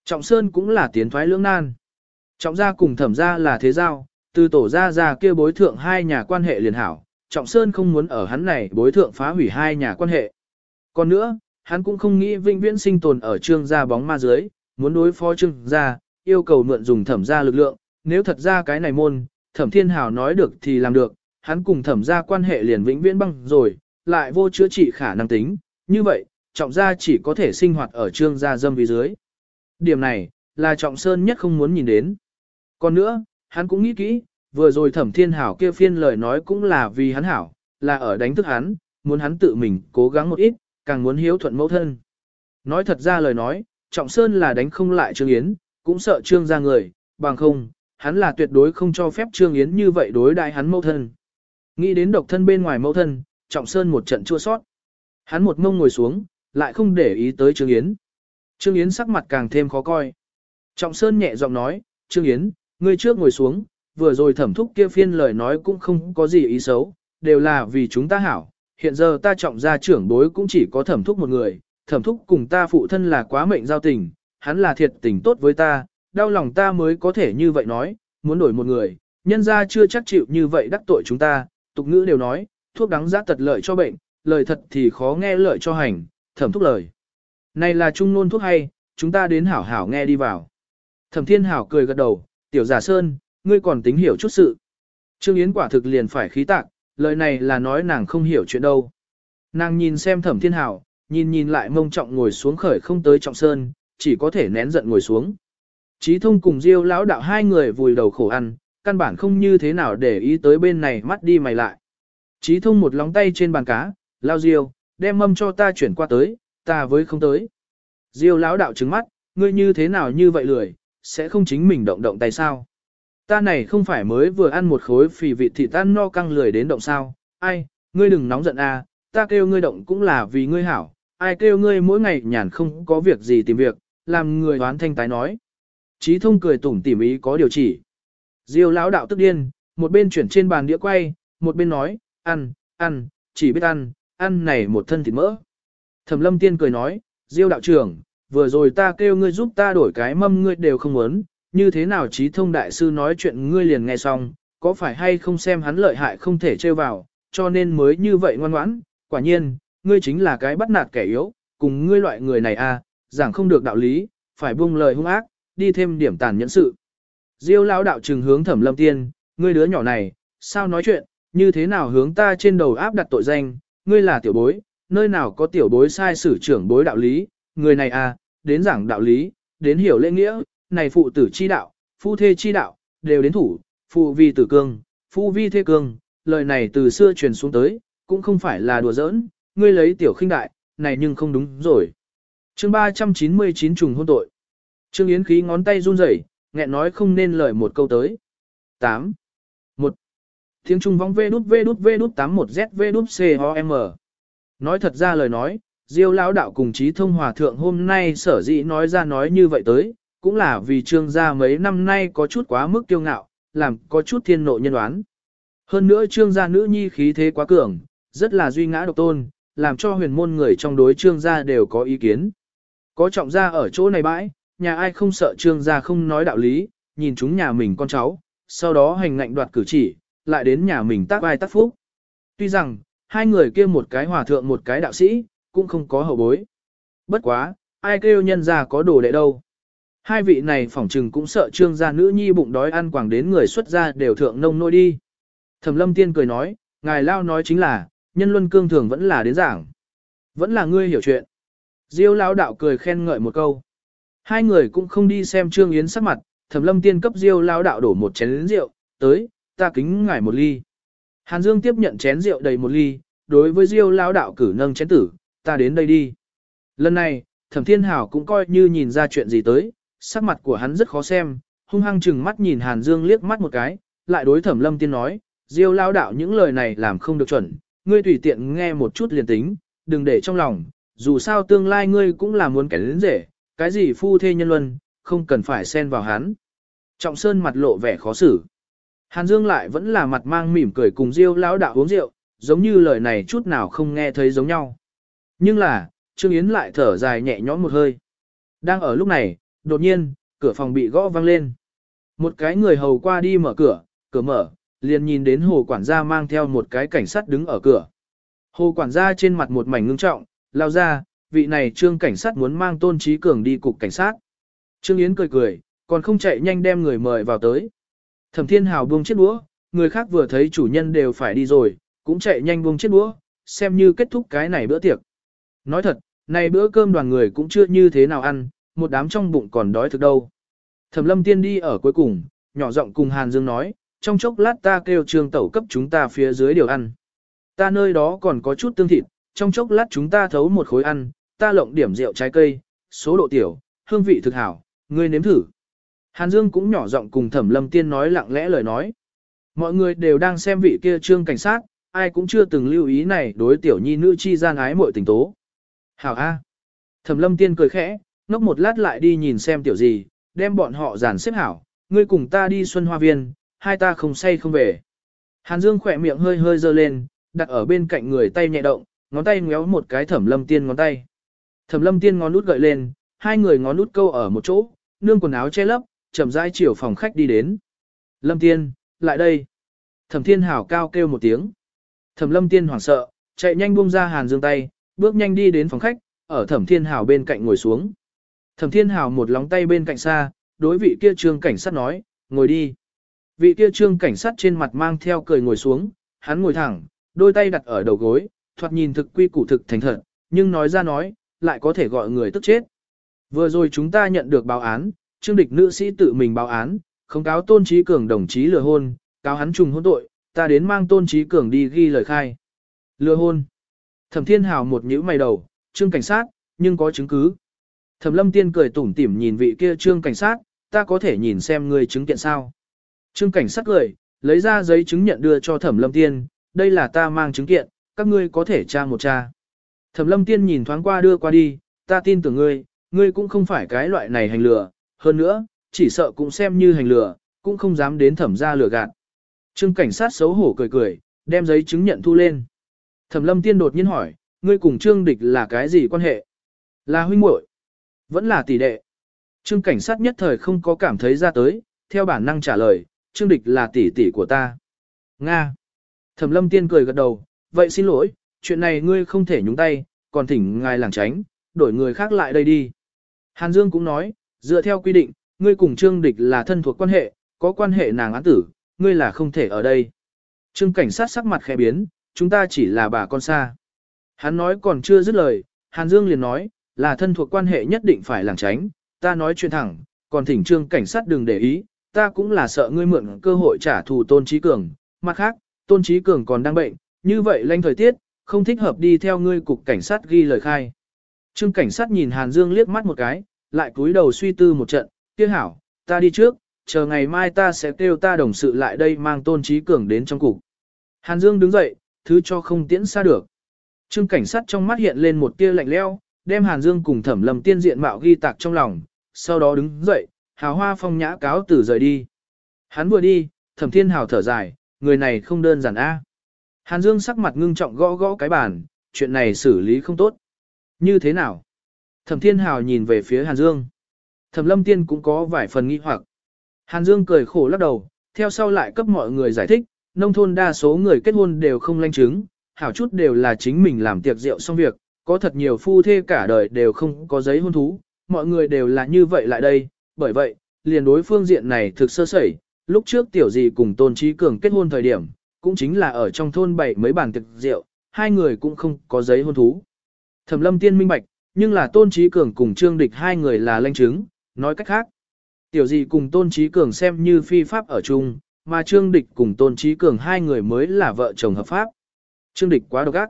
Trọng Sơn cũng là tiến thoái lưỡng nan. Trọng gia cùng thẩm gia là thế giao, từ tổ gia gia kia bối thượng hai nhà quan hệ liền hảo. Trọng Sơn không muốn ở hắn này bối thượng phá hủy hai nhà quan hệ. Còn nữa, hắn cũng không nghĩ vinh viễn sinh tồn ở trương gia bóng ma dưới, muốn đối phó trương gia, yêu cầu mượn dùng thẩm gia lực lượng. Nếu thật ra cái này môn, thẩm thiên hảo nói được thì làm được, hắn cùng thẩm gia quan hệ liền vĩnh viễn băng rồi, lại vô chữa trị khả năng tính, như vậy, trọng gia chỉ có thể sinh hoạt ở trương gia dâm vì dưới. Điểm này, là trọng sơn nhất không muốn nhìn đến. Còn nữa, hắn cũng nghĩ kỹ, vừa rồi thẩm thiên hảo kia phiên lời nói cũng là vì hắn hảo, là ở đánh thức hắn, muốn hắn tự mình cố gắng một ít, càng muốn hiếu thuận mẫu thân. Nói thật ra lời nói, trọng sơn là đánh không lại trương yến, cũng sợ trương gia người, bằng không, hắn là tuyệt đối không cho phép trương yến như vậy đối đại hắn mẫu thân. Nghĩ đến độc thân bên ngoài mẫu thân, trọng sơn một trận chua sót. Hắn một mông ngồi xuống, lại không để ý tới Trương Yến. Trương Yến sắc mặt càng thêm khó coi. Trọng Sơn nhẹ giọng nói, Trương Yến, ngươi trước ngồi xuống, vừa rồi thẩm thúc kia phiên lời nói cũng không có gì ý xấu, đều là vì chúng ta hảo. Hiện giờ ta trọng gia trưởng bối cũng chỉ có thẩm thúc một người, thẩm thúc cùng ta phụ thân là quá mệnh giao tình, hắn là thiệt tình tốt với ta, đau lòng ta mới có thể như vậy nói, muốn đổi một người, nhân gia chưa chắc chịu như vậy đắc tội chúng ta, tục ngữ đều nói, thuốc đắng giá tật lợi cho bệnh, lời thật thì khó nghe lợi cho hành, thẩm thúc lời. Này là trung nôn thuốc hay, chúng ta đến hảo hảo nghe đi vào. Thẩm thiên hảo cười gật đầu, tiểu giả sơn, ngươi còn tính hiểu chút sự. Trương Yến quả thực liền phải khí tạc, lời này là nói nàng không hiểu chuyện đâu. Nàng nhìn xem thẩm thiên hảo, nhìn nhìn lại mông trọng ngồi xuống khởi không tới trọng sơn, chỉ có thể nén giận ngồi xuống. Chí thông cùng diêu lão đạo hai người vùi đầu khổ ăn, căn bản không như thế nào để ý tới bên này mắt đi mày lại. Chí thông một lóng tay trên bàn cá, lao diêu, đem mâm cho ta chuyển qua tới, ta với không tới. Diêu lão đạo trứng mắt, ngươi như thế nào như vậy lười, sẽ không chính mình động động tay sao. Ta này không phải mới vừa ăn một khối phì vị thịt tan no căng lười đến động sao, ai, ngươi đừng nóng giận a, à, ta kêu ngươi động cũng là vì ngươi hảo, ai kêu ngươi mỗi ngày nhàn không có việc gì tìm việc, làm người đoán thanh tái nói. trí thông cười tủm tỉm ý có điều chỉ. Diêu lão đạo tức điên, một bên chuyển trên bàn đĩa quay, một bên nói, ăn, ăn, chỉ biết ăn, ăn này một thân thịt mỡ. Thẩm lâm tiên cười nói, Diêu đạo trưởng, vừa rồi ta kêu ngươi giúp ta đổi cái mâm ngươi đều không muốn, như thế nào trí thông đại sư nói chuyện ngươi liền nghe xong, có phải hay không xem hắn lợi hại không thể trêu vào, cho nên mới như vậy ngoan ngoãn, quả nhiên, ngươi chính là cái bắt nạt kẻ yếu, cùng ngươi loại người này à, giảng không được đạo lý, phải buông lời hung ác, đi thêm điểm tàn nhẫn sự. Diêu lão đạo trừng hướng thẩm lâm tiên, ngươi đứa nhỏ này, sao nói chuyện, như thế nào hướng ta trên đầu áp đặt tội danh, ngươi là tiểu bối, nơi nào có tiểu bối sai sử trưởng bối đạo lý, người này à, đến giảng đạo lý, đến hiểu lễ nghĩa, này phụ tử chi đạo, phu thê chi đạo, đều đến thủ, phụ vi tử cương, phu vi thê cương, lời này từ xưa truyền xuống tới, cũng không phải là đùa giỡn, ngươi lấy tiểu khinh đại, này nhưng không đúng rồi. chương 399 trùng hôn tội. Trương Yến khí ngón tay run rẩy, nghẹn nói không nên lời một câu tới. 8. 1. Tiếng Trung vong vê đút vê đút vê đút 81Z vê đút C-O-M. Nói thật ra lời nói, Diêu lão đạo cùng trí thông hòa thượng hôm nay sở dĩ nói ra nói như vậy tới, cũng là vì trương gia mấy năm nay có chút quá mức kiêu ngạo, làm có chút thiên nộ nhân đoán. Hơn nữa trương gia nữ nhi khí thế quá cường, rất là duy ngã độc tôn, làm cho huyền môn người trong đối trương gia đều có ý kiến. Có trọng gia ở chỗ này bãi, nhà ai không sợ trương gia không nói đạo lý, nhìn chúng nhà mình con cháu, sau đó hành ngạnh đoạt cử chỉ, lại đến nhà mình tác ai tác phúc. Tuy rằng, hai người kia một cái hòa thượng một cái đạo sĩ, cũng không có hậu bối. Bất quá, ai kêu nhân ra có đồ đệ đâu. Hai vị này phỏng trừng cũng sợ trương gia nữ nhi bụng đói ăn quảng đến người xuất gia đều thượng nông nôi đi. Thẩm lâm tiên cười nói, ngài lao nói chính là, nhân luân cương thường vẫn là đến giảng. Vẫn là ngươi hiểu chuyện. Diêu lão đạo cười khen ngợi một câu. Hai người cũng không đi xem Trương Yến sắc mặt, Thẩm Lâm Tiên cấp Diêu lão đạo đổ một chén rượu, "Tới, ta kính ngài một ly." Hàn Dương tiếp nhận chén rượu đầy một ly, đối với Diêu lão đạo cử nâng chén tử, "Ta đến đây đi." Lần này, Thẩm Thiên Hảo cũng coi như nhìn ra chuyện gì tới, sắc mặt của hắn rất khó xem, hung hăng chừng mắt nhìn Hàn Dương liếc mắt một cái, lại đối Thẩm Lâm Tiên nói, "Diêu lão đạo những lời này làm không được chuẩn, ngươi tùy tiện nghe một chút liền tính, đừng để trong lòng, dù sao tương lai ngươi cũng là muốn kẻ đến rể, cái gì phu thê nhân luân, không cần phải xen vào hắn. Trọng Sơn mặt lộ vẻ khó xử. Hàn Dương lại vẫn là mặt mang mỉm cười cùng Diêu lão đạo uống rượu, giống như lời này chút nào không nghe thấy giống nhau. Nhưng là, Trương Yến lại thở dài nhẹ nhõm một hơi. Đang ở lúc này, đột nhiên, cửa phòng bị gõ vang lên. Một cái người hầu qua đi mở cửa, cửa mở, liền nhìn đến hồ quản gia mang theo một cái cảnh sát đứng ở cửa. Hồ quản gia trên mặt một mảnh ngưng trọng, lao ra, vị này trương cảnh sát muốn mang tôn trí cường đi cục cảnh sát. Trương Yến cười cười, còn không chạy nhanh đem người mời vào tới. Thẩm thiên hào buông chiếc đũa, người khác vừa thấy chủ nhân đều phải đi rồi, cũng chạy nhanh buông chiếc đũa, xem như kết thúc cái này bữa tiệc. Nói thật, này bữa cơm đoàn người cũng chưa như thế nào ăn, một đám trong bụng còn đói thực đâu. Thẩm lâm tiên đi ở cuối cùng, nhỏ giọng cùng Hàn Dương nói, trong chốc lát ta kêu trương tẩu cấp chúng ta phía dưới điều ăn. Ta nơi đó còn có chút tương thịt, trong chốc lát chúng ta thấu một khối ăn, ta lộng điểm rượu trái cây, số độ tiểu, hương vị thực hảo, ngươi nếm thử. Hàn Dương cũng nhỏ giọng cùng Thẩm Lâm Tiên nói lặng lẽ lời nói. Mọi người đều đang xem vị kia trương cảnh sát, ai cũng chưa từng lưu ý này đối tiểu nhi nữ chi gian ái muội tình tố. Hảo A. Thẩm Lâm Tiên cười khẽ, ngốc một lát lại đi nhìn xem tiểu gì, đem bọn họ dàn xếp hảo, ngươi cùng ta đi xuân hoa viên, hai ta không say không về. Hàn Dương khỏe miệng hơi hơi dơ lên, đặt ở bên cạnh người tay nhẹ động, ngón tay ngéo một cái thẩm lâm tiên ngón tay. Thẩm lâm tiên ngón nút gợi lên, hai người ngón nút câu ở một chỗ, nương quần áo che lấp, chậm rãi chiều phòng khách đi đến. Lâm tiên, lại đây. Thẩm thiên hảo cao kêu một tiếng. Thẩm lâm tiên hoảng sợ, chạy nhanh buông ra hàn dương tay, bước nhanh đi đến phòng khách, ở thẩm thiên hảo bên cạnh ngồi xuống. Thẩm thiên hảo một lóng tay bên cạnh xa, đối vị kia trương cảnh sát nói, ngồi đi. Vị kia trương cảnh sát trên mặt mang theo cười ngồi xuống, hắn ngồi thẳng, đôi tay đặt ở đầu gối, thoạt nhìn thực quy củ thực thành thật, nhưng nói ra nói, lại có thể gọi người tức chết. Vừa rồi chúng ta nhận được báo án, trương địch nữ sĩ tự mình báo án, không cáo tôn trí cường đồng chí lừa hôn, cáo hắn trùng hôn tội, ta đến mang tôn trí cường đi ghi lời khai. Lừa hôn. Thẩm thiên hào một nhíu mày đầu, trương cảnh sát, nhưng có chứng cứ. Thẩm lâm tiên cười tủm tỉm nhìn vị kia trương cảnh sát, ta có thể nhìn xem người chứng kiện sao. Trương cảnh sát cười, lấy ra giấy chứng nhận đưa cho thẩm lâm tiên, đây là ta mang chứng kiện, các ngươi có thể tra một tra. Thẩm lâm tiên nhìn thoáng qua đưa qua đi, ta tin tưởng ngươi, ngươi cũng không phải cái loại này hành lừa, hơn nữa, chỉ sợ cũng xem như hành lừa, cũng không dám đến thẩm gia lừa gạt. Trương cảnh sát xấu hổ cười cười, đem giấy chứng nhận thu lên. Thẩm lâm tiên đột nhiên hỏi, ngươi cùng trương địch là cái gì quan hệ? Là huynh muội, Vẫn là tỷ đệ. Trương cảnh sát nhất thời không có cảm thấy ra tới, theo bản năng trả lời, trương địch là tỷ tỷ của ta. Nga. Thẩm lâm tiên cười gật đầu, vậy xin lỗi, chuyện này ngươi không thể nhúng tay, còn thỉnh ngài làng tránh, đổi người khác lại đây đi. Hàn Dương cũng nói, dựa theo quy định, ngươi cùng trương địch là thân thuộc quan hệ, có quan hệ nàng án tử, ngươi là không thể ở đây. Trương cảnh sát sắc mặt khẽ biến, chúng ta chỉ là bà con xa. Hắn nói còn chưa dứt lời, Hàn Dương liền nói, là thân thuộc quan hệ nhất định phải làng tránh, ta nói chuyện thẳng, còn thỉnh trương cảnh sát đừng để ý, ta cũng là sợ ngươi mượn cơ hội trả thù tôn trí cường. Mặt khác, tôn trí cường còn đang bệnh, như vậy lanh thời tiết, không thích hợp đi theo ngươi cục cảnh sát ghi lời khai. Trương cảnh sát nhìn Hàn Dương liếc mắt một cái, lại cúi đầu suy tư một trận, kia hảo, ta đi trước, chờ ngày mai ta sẽ kêu ta đồng sự lại đây mang tôn trí cường đến trong cục. Hàn Dương đứng dậy, thứ cho không tiễn xa được. Trương cảnh sát trong mắt hiện lên một tia lạnh leo, đem Hàn Dương cùng thẩm lầm tiên diện mạo ghi tạc trong lòng, sau đó đứng dậy, hào hoa phong nhã cáo tử rời đi. Hắn vừa đi, thẩm thiên hào thở dài, người này không đơn giản a. Hàn Dương sắc mặt ngưng trọng gõ gõ cái bàn, chuyện này xử lý không tốt. Như thế nào? Thẩm thiên hào nhìn về phía Hàn Dương. Thẩm lâm tiên cũng có vài phần nghi hoặc. Hàn Dương cười khổ lắc đầu, theo sau lại cấp mọi người giải thích, nông thôn đa số người kết hôn đều không lanh chứng, hảo chút đều là chính mình làm tiệc rượu xong việc, có thật nhiều phu thê cả đời đều không có giấy hôn thú, mọi người đều là như vậy lại đây, bởi vậy, liền đối phương diện này thực sơ sẩy, lúc trước tiểu gì cùng Tôn Trí Cường kết hôn thời điểm, cũng chính là ở trong thôn bảy mấy bàn tiệc rượu, hai người cũng không có giấy hôn thú. Thẩm lâm tiên minh bạch, nhưng là Tôn Trí Cường cùng Trương Địch hai người là lanh chứng, nói cách khác. Tiểu gì cùng Tôn Trí Cường xem như phi pháp ở chung, mà Trương Địch cùng Tôn Trí Cường hai người mới là vợ chồng hợp pháp. Trương Địch quá độc ác.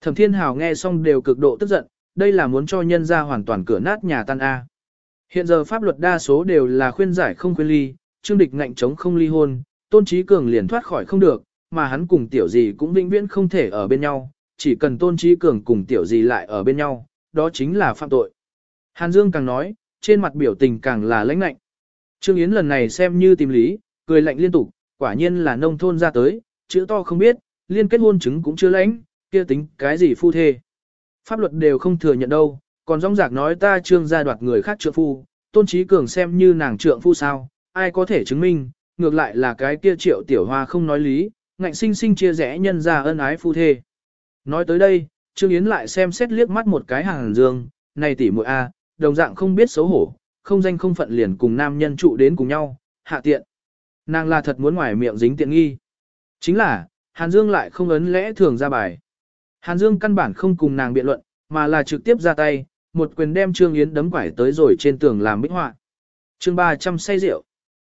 Thẩm Thiên Hào nghe xong đều cực độ tức giận, đây là muốn cho nhân ra hoàn toàn cửa nát nhà tan A. Hiện giờ pháp luật đa số đều là khuyên giải không khuyên ly, Trương Địch ngạnh chống không ly hôn, Tôn Trí Cường liền thoát khỏi không được, mà hắn cùng tiểu gì cũng vĩnh viễn không thể ở bên nhau, chỉ cần Tôn Trí Cường cùng tiểu gì lại ở bên nhau, đó chính là phạm tội. Hàn Dương càng nói, trên mặt biểu tình càng là lãnh lạnh. Trương Yến lần này xem như tìm lý, cười lạnh liên tục, quả nhiên là nông thôn ra tới, chữ to không biết, liên kết hôn chứng cũng chưa lãnh, kia tính cái gì phu thê. Pháp luật đều không thừa nhận đâu, còn rong rạc nói ta trương gia đoạt người khác trượng phu, tôn trí cường xem như nàng trượng phu sao, ai có thể chứng minh, ngược lại là cái kia triệu tiểu hoa không nói lý, ngạnh sinh sinh chia rẽ nhân ra ân ái phu thê. Nói tới đây, Trương Yến lại xem xét liếc mắt một cái hàng dương, này tỷ muội a, đồng dạng không biết xấu hổ, không danh không phận liền cùng nam nhân trụ đến cùng nhau, hạ tiện. Nàng là thật muốn ngoài miệng dính tiện nghi. Chính là, Hàn Dương lại không ấn lẽ thường ra bài. Hàn Dương căn bản không cùng nàng biện luận, mà là trực tiếp ra tay, một quyền đem Trương Yến đấm quải tới rồi trên tường làm bích họa. Chương 300 say rượu.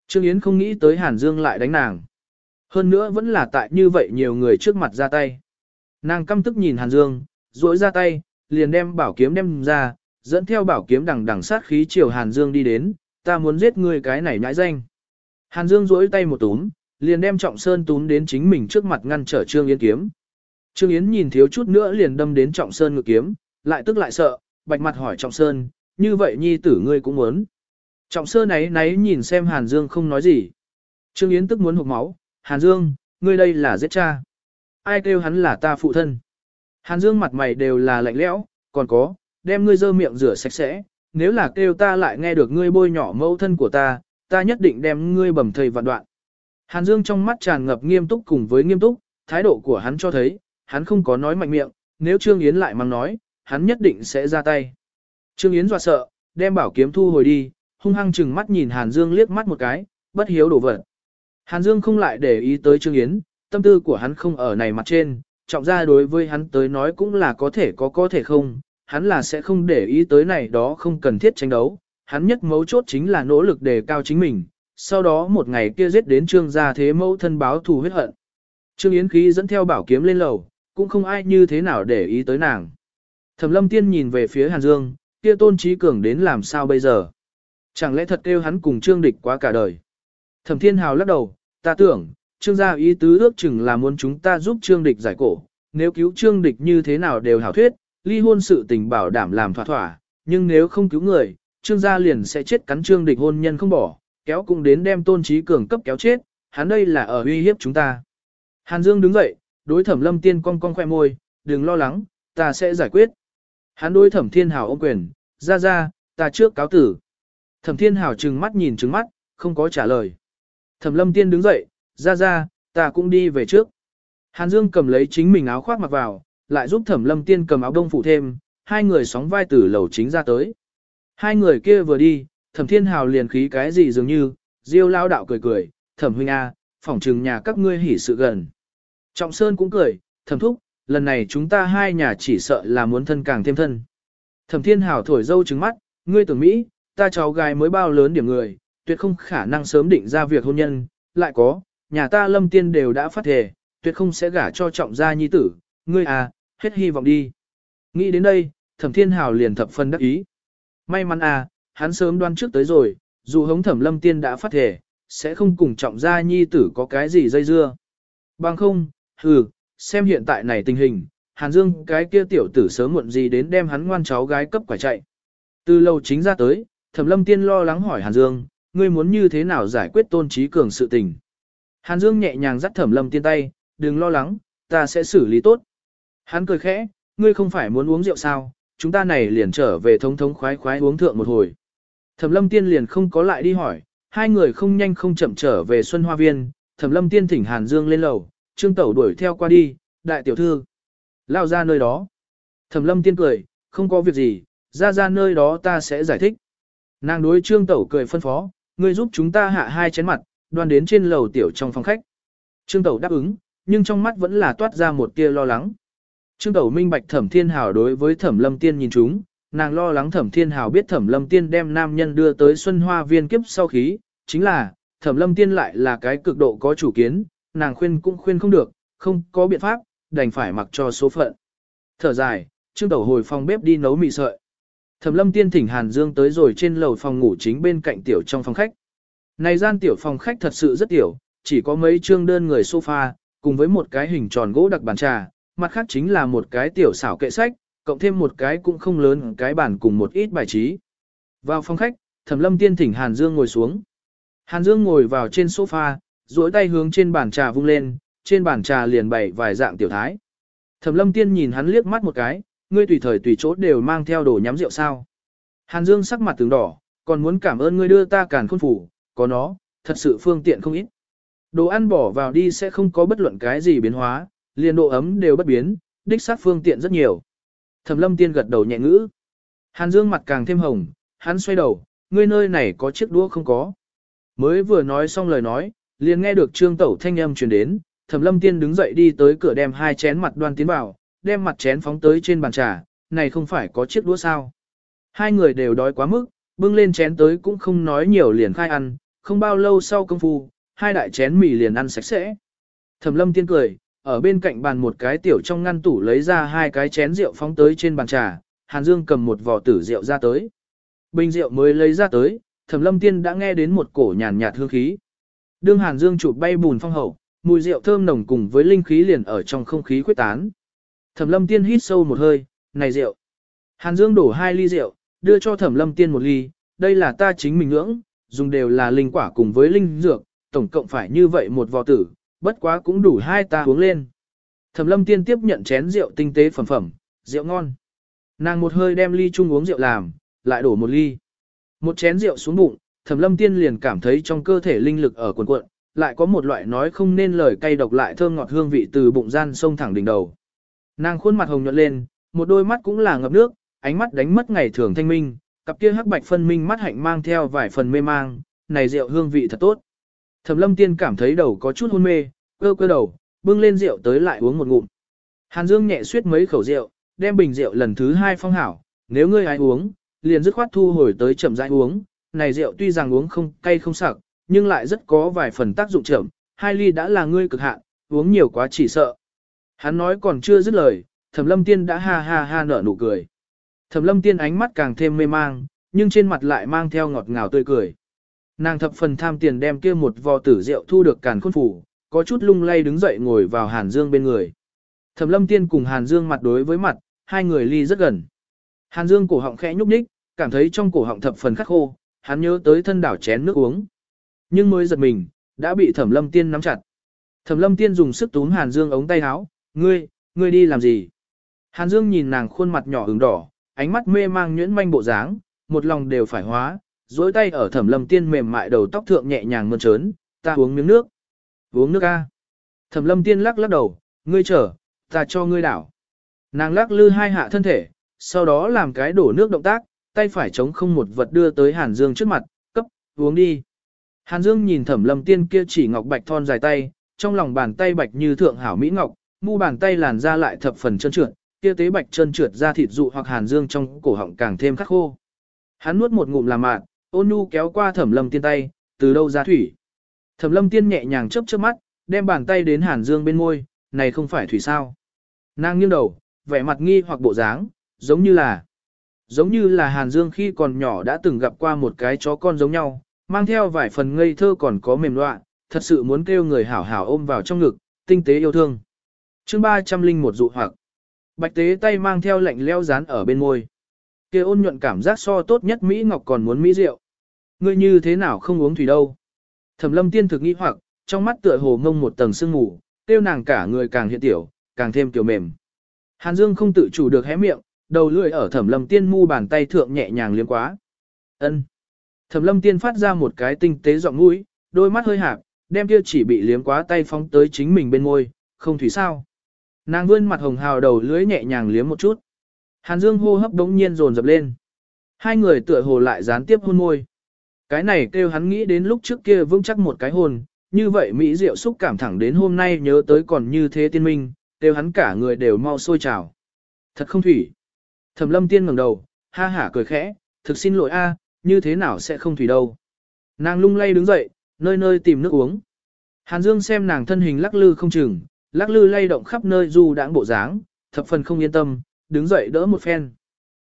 Trương Yến không nghĩ tới Hàn Dương lại đánh nàng. Hơn nữa vẫn là tại như vậy nhiều người trước mặt ra tay. Nàng căm tức nhìn Hàn Dương, duỗi ra tay, liền đem bảo kiếm đem ra, dẫn theo bảo kiếm đằng đằng sát khí chiều Hàn Dương đi đến, ta muốn giết ngươi cái này nhãi danh. Hàn Dương duỗi tay một túm, liền đem Trọng Sơn túm đến chính mình trước mặt ngăn trở Trương Yến kiếm. Trương Yến nhìn thiếu chút nữa liền đâm đến Trọng Sơn ngự kiếm, lại tức lại sợ, bạch mặt hỏi Trọng Sơn, như vậy nhi tử ngươi cũng muốn. Trọng Sơn ấy náy nhìn xem Hàn Dương không nói gì. Trương Yến tức muốn hụt máu, Hàn Dương, ngươi đây là giết cha. Ai kêu hắn là ta phụ thân. Hàn Dương mặt mày đều là lạnh lẽo, còn có, đem ngươi dơ miệng rửa sạch sẽ, nếu là kêu ta lại nghe được ngươi bôi nhỏ mẫu thân của ta, ta nhất định đem ngươi bầm thầy vạn đoạn. Hàn Dương trong mắt tràn ngập nghiêm túc cùng với nghiêm túc, thái độ của hắn cho thấy, hắn không có nói mạnh miệng, nếu Trương Yến lại mang nói, hắn nhất định sẽ ra tay. Trương Yến dọa sợ, đem bảo kiếm thu hồi đi, hung hăng chừng mắt nhìn Hàn Dương liếc mắt một cái, bất hiếu đổ vật. Hàn Dương không lại để ý tới Trương Yến, tâm tư của hắn không ở này mặt trên, trọng ra đối với hắn tới nói cũng là có thể có có thể không, hắn là sẽ không để ý tới này đó không cần thiết tranh đấu, hắn nhất mấu chốt chính là nỗ lực đề cao chính mình, sau đó một ngày kia giết đến trương gia thế mẫu thân báo thù huyết hận. Trương Yến khí dẫn theo bảo kiếm lên lầu, cũng không ai như thế nào để ý tới nàng. Thẩm lâm tiên nhìn về phía Hàn Dương, kia tôn trí cường đến làm sao bây giờ? Chẳng lẽ thật kêu hắn cùng trương địch quá cả đời? Thẩm thiên hào lắc đầu, ta tưởng, trương gia ý tứ ước chừng là muốn chúng ta giúp trương địch giải cổ, nếu cứu trương địch như thế nào đều hảo thuyết, ly hôn sự tình bảo đảm làm thỏa thỏa, nhưng nếu không cứu người, trương gia liền sẽ chết cắn trương địch hôn nhân không bỏ, kéo cũng đến đem tôn trí cường cấp kéo chết, hắn đây là ở uy hiếp chúng ta. Hàn Dương đứng dậy, đối thẩm lâm tiên cong cong khoe môi, đừng lo lắng, ta sẽ giải quyết. Hắn đối thẩm thiên hào ôm quyền, ra ra, ta trước cáo tử. Thẩm thiên hào trừng mắt nhìn trừng mắt, không có trả lời. Thẩm lâm tiên đứng dậy, ra ra, ta cũng đi về trước. Hàn Dương cầm lấy chính mình áo khoác mặc vào, lại giúp thẩm lâm tiên cầm áo đông phụ thêm, hai người sóng vai từ lầu chính ra tới. Hai người kia vừa đi, thẩm thiên hào liền khí cái gì dường như, diêu lao đạo cười cười, thẩm huynh A, phỏng trừng nhà các ngươi hỉ sự gần. Trọng Sơn cũng cười, thẩm thúc, lần này chúng ta hai nhà chỉ sợ là muốn thân càng thêm thân. Thẩm thiên hào thổi dâu trứng mắt, ngươi tưởng Mỹ, ta cháu gái mới bao lớn điểm người, tuyệt không khả năng sớm định ra việc hôn nhân, lại có, nhà ta lâm tiên đều đã phát thề, tuyệt không sẽ gả cho trọng gia nhi tử, ngươi à, hết hy vọng đi. Nghĩ đến đây, thẩm thiên hào liền thập phân đắc ý. May mắn à, hắn sớm đoan trước tới rồi, dù hống thẩm lâm tiên đã phát thể, sẽ không cùng trọng gia nhi tử có cái gì dây dưa. Bằng không, hừ, xem hiện tại này tình hình, Hàn Dương cái kia tiểu tử sớm muộn gì đến đem hắn ngoan cháu gái cấp quả chạy. Từ lâu chính ra tới, thẩm lâm tiên lo lắng hỏi Hàn Dương, ngươi muốn như thế nào giải quyết tôn trí cường sự tình. Hàn Dương nhẹ nhàng dắt thẩm lâm tiên tay, đừng lo lắng, ta sẽ xử lý tốt. Hắn cười khẽ, ngươi không phải muốn uống rượu sao, chúng ta này liền trở về thống thống khoái khoái uống thượng một hồi. Thẩm lâm tiên liền không có lại đi hỏi, hai người không nhanh không chậm trở về Xuân Hoa Viên, Thẩm lâm tiên thỉnh Hàn Dương lên lầu, Trương Tẩu đuổi theo qua đi, đại tiểu thư. Lao ra nơi đó. Thẩm lâm tiên cười, không có việc gì, ra ra nơi đó ta sẽ giải thích. Nàng đối Trương Tẩu cười phân phó, ngươi giúp chúng ta hạ hai chén mặt, đoan đến trên lầu tiểu trong phòng khách. Trương Tẩu đáp ứng, nhưng trong mắt vẫn là toát ra một tia lo lắng. Trương Tẩu minh bạch Thẩm Thiên Hào đối với Thẩm Lâm Tiên nhìn chúng, nàng lo lắng Thẩm Thiên Hào biết Thẩm Lâm Tiên đem nam nhân đưa tới Xuân Hoa Viên kiếp sau khí, chính là, Thẩm Lâm Tiên lại là cái cực độ có chủ kiến, nàng khuyên cũng khuyên không được, không có biện pháp, đành phải mặc cho số phận. Thở dài, Trương Tẩu hồi phòng bếp đi nấu mì sợi. Thẩm Lâm Tiên thỉnh Hàn Dương tới rồi trên lầu phòng ngủ chính bên cạnh tiểu trong phòng khách. Này gian tiểu phòng khách thật sự rất tiểu, chỉ có mấy trương đơn người sofa, cùng với một cái hình tròn gỗ đặc bàn trà, mặt khác chính là một cái tiểu xảo kệ sách, cộng thêm một cái cũng không lớn cái bản cùng một ít bài trí. Vào phòng khách, Thẩm Lâm Tiên thỉnh Hàn Dương ngồi xuống. Hàn Dương ngồi vào trên sofa, duỗi tay hướng trên bàn trà vung lên, trên bàn trà liền bày vài dạng tiểu thái. Thẩm Lâm Tiên nhìn hắn liếc mắt một cái, ngươi tùy thời tùy chỗ đều mang theo đồ nhắm rượu sao? Hàn Dương sắc mặt tướng đỏ, còn muốn cảm ơn ngươi đưa ta càn khôn phủ, có nó, thật sự phương tiện không ít. Đồ ăn bỏ vào đi sẽ không có bất luận cái gì biến hóa, liền độ ấm đều bất biến, đích xác phương tiện rất nhiều. Thẩm Lâm Tiên gật đầu nhẹ ngữ. Hàn Dương mặt càng thêm hồng, hắn xoay đầu, ngươi nơi này có chiếc đũa không có. Mới vừa nói xong lời nói, liền nghe được Trương Tẩu thanh âm truyền đến, Thẩm Lâm Tiên đứng dậy đi tới cửa đem hai chén mặt đoan tiến vào, đem mặt chén phóng tới trên bàn trà, này không phải có chiếc đũa sao? Hai người đều đói quá mức, bưng lên chén tới cũng không nói nhiều liền khai ăn, không bao lâu sau công phu, hai đại chén mì liền ăn sạch sẽ. Thẩm Lâm Tiên cười, ở bên cạnh bàn một cái tiểu trong ngăn tủ lấy ra hai cái chén rượu phóng tới trên bàn trà, Hàn Dương cầm một vò tử rượu ra tới. Bình rượu mới lấy ra tới, Thẩm Lâm Tiên đã nghe đến một cổ nhàn nhạt hương khí. Đương Hàn Dương chụp bay bùn phong hậu, mùi rượu thơm nồng cùng với linh khí liền ở trong không khí quyết tán. Thẩm Lâm Tiên hít sâu một hơi, này rượu. Hàn Dương đổ hai ly rượu, đưa cho Thẩm Lâm Tiên một ly, đây là ta chính mình ngưỡng, dùng đều là linh quả cùng với linh dược, tổng cộng phải như vậy một vò tử, bất quá cũng đủ hai ta uống lên. Thẩm Lâm Tiên tiếp nhận chén rượu tinh tế phẩm phẩm, rượu ngon. Nàng một hơi đem ly chung uống rượu làm, lại đổ một ly. Một chén rượu xuống bụng, Thẩm Lâm Tiên liền cảm thấy trong cơ thể linh lực ở cuộn cuộn, lại có một loại nói không nên lời cay độc lại thơm ngọt hương vị từ bụng gian sông thẳng đỉnh đầu. Nàng khuôn mặt hồng nhuận lên, một đôi mắt cũng là ngập nước, ánh mắt đánh mất ngày thường thanh minh, cặp kia hắc bạch phân minh mắt hạnh mang theo vài phần mê mang, này rượu hương vị thật tốt. Thẩm Lâm Tiên cảm thấy đầu có chút hôn mê, cơ cơ đầu, bưng lên rượu tới lại uống một ngụm. Hàn Dương nhẹ suýt mấy khẩu rượu, đem bình rượu lần thứ hai phong hảo, nếu ngươi ai uống, liền dứt khoát thu hồi tới chậm rãi uống, này rượu tuy rằng uống không cay không sặc, nhưng lại rất có vài phần tác dụng chậm, hai ly đã là ngươi cực hạn, uống nhiều quá chỉ sợ. Hắn nói còn chưa dứt lời, Thẩm Lâm Tiên đã ha ha ha nở nụ cười. Thẩm Lâm Tiên ánh mắt càng thêm mê mang, nhưng trên mặt lại mang theo ngọt ngào tươi cười. Nàng thập phần tham tiền đem kia một vò tử rượu thu được càn khôn phủ, có chút lung lay đứng dậy ngồi vào Hàn Dương bên người. Thẩm Lâm Tiên cùng Hàn Dương mặt đối với mặt, hai người ly rất gần. Hàn Dương cổ họng khẽ nhúc nhích, cảm thấy trong cổ họng thập phần khắc khô, hắn nhớ tới thân đảo chén nước uống. Nhưng mới giật mình, đã bị Thẩm Lâm Tiên nắm chặt. Thẩm Lâm Tiên dùng sức túm Hàn Dương ống tay áo, "Ngươi, ngươi đi làm gì?" Hàn Dương nhìn nàng khuôn mặt nhỏ ửng đỏ, ánh mắt mê mang nhuyễn manh bộ dáng, một lòng đều phải hóa, duỗi tay ở Thẩm Lâm Tiên mềm mại đầu tóc thượng nhẹ nhàng mơn trớn, "Ta uống miếng nước." "Uống nước a?" Thẩm Lâm Tiên lắc lắc đầu, "Ngươi chờ, ta cho ngươi đảo." Nàng lắc lư hai hạ thân thể, sau đó làm cái đổ nước động tác, tay phải chống không một vật đưa tới Hàn Dương trước mặt, cấp, uống đi. Hàn Dương nhìn thẩm lâm tiên kia chỉ ngọc bạch thon dài tay, trong lòng bàn tay bạch như thượng hảo mỹ ngọc, mu bàn tay làn ra lại thập phần trơn trượt, kia tế bạch trơn trượt ra thịt dụ hoặc Hàn Dương trong cổ họng càng thêm khắc khô. Hắn nuốt một ngụm làm mạn, ôn nhu kéo qua thẩm lâm tiên tay, từ đâu ra thủy. Thẩm lâm tiên nhẹ nhàng chớp chớp mắt, đem bàn tay đến Hàn Dương bên môi, này không phải thủy sao. Nàng nghiêng đầu, vẻ mặt nghi hoặc bộ dáng, giống như là, giống như là Hàn Dương khi còn nhỏ đã từng gặp qua một cái chó con giống nhau, mang theo vài phần ngây thơ còn có mềm loạn, thật sự muốn kêu người hảo hảo ôm vào trong ngực, tinh tế yêu thương. chương 301 dụ hoặc, bạch tế tay mang theo lạnh leo dán ở bên môi. kia ôn nhuận cảm giác so tốt nhất Mỹ Ngọc còn muốn Mỹ rượu. Ngươi như thế nào không uống thủy đâu? Thẩm lâm tiên thực nghĩ hoặc, trong mắt tựa hồ ngông một tầng sương mù, tiêu nàng cả người càng hiện tiểu, càng thêm tiểu mềm. Hàn Dương không tự chủ được hé miệng, đầu lưỡi ở thẩm lâm tiên mu bàn tay thượng nhẹ nhàng liếm quá. ân Thẩm lâm tiên phát ra một cái tinh tế giọng mũi, đôi mắt hơi hạp, đem kia chỉ bị liếm quá tay phóng tới chính mình bên môi, không thủy sao. Nàng vươn mặt hồng hào đầu lưỡi nhẹ nhàng liếm một chút. Hàn Dương hô hấp đống nhiên dồn dập lên. Hai người tựa hồ lại gián tiếp hôn môi. Cái này kêu hắn nghĩ đến lúc trước kia vững chắc một cái hồn như vậy Mỹ Diệu xúc cảm thẳng đến hôm nay nhớ tới còn như thế tiên minh, kêu hắn cả người đều mau sôi trào. Thật không thủy. Thẩm lâm tiên ngẩng đầu, ha hả cười khẽ, thực xin lỗi a, như thế nào sẽ không thủy đâu. Nàng lung lay đứng dậy, nơi nơi tìm nước uống. Hàn Dương xem nàng thân hình lắc lư không chừng, lắc lư lay động khắp nơi du đãng bộ dáng, thập phần không yên tâm, đứng dậy đỡ một phen.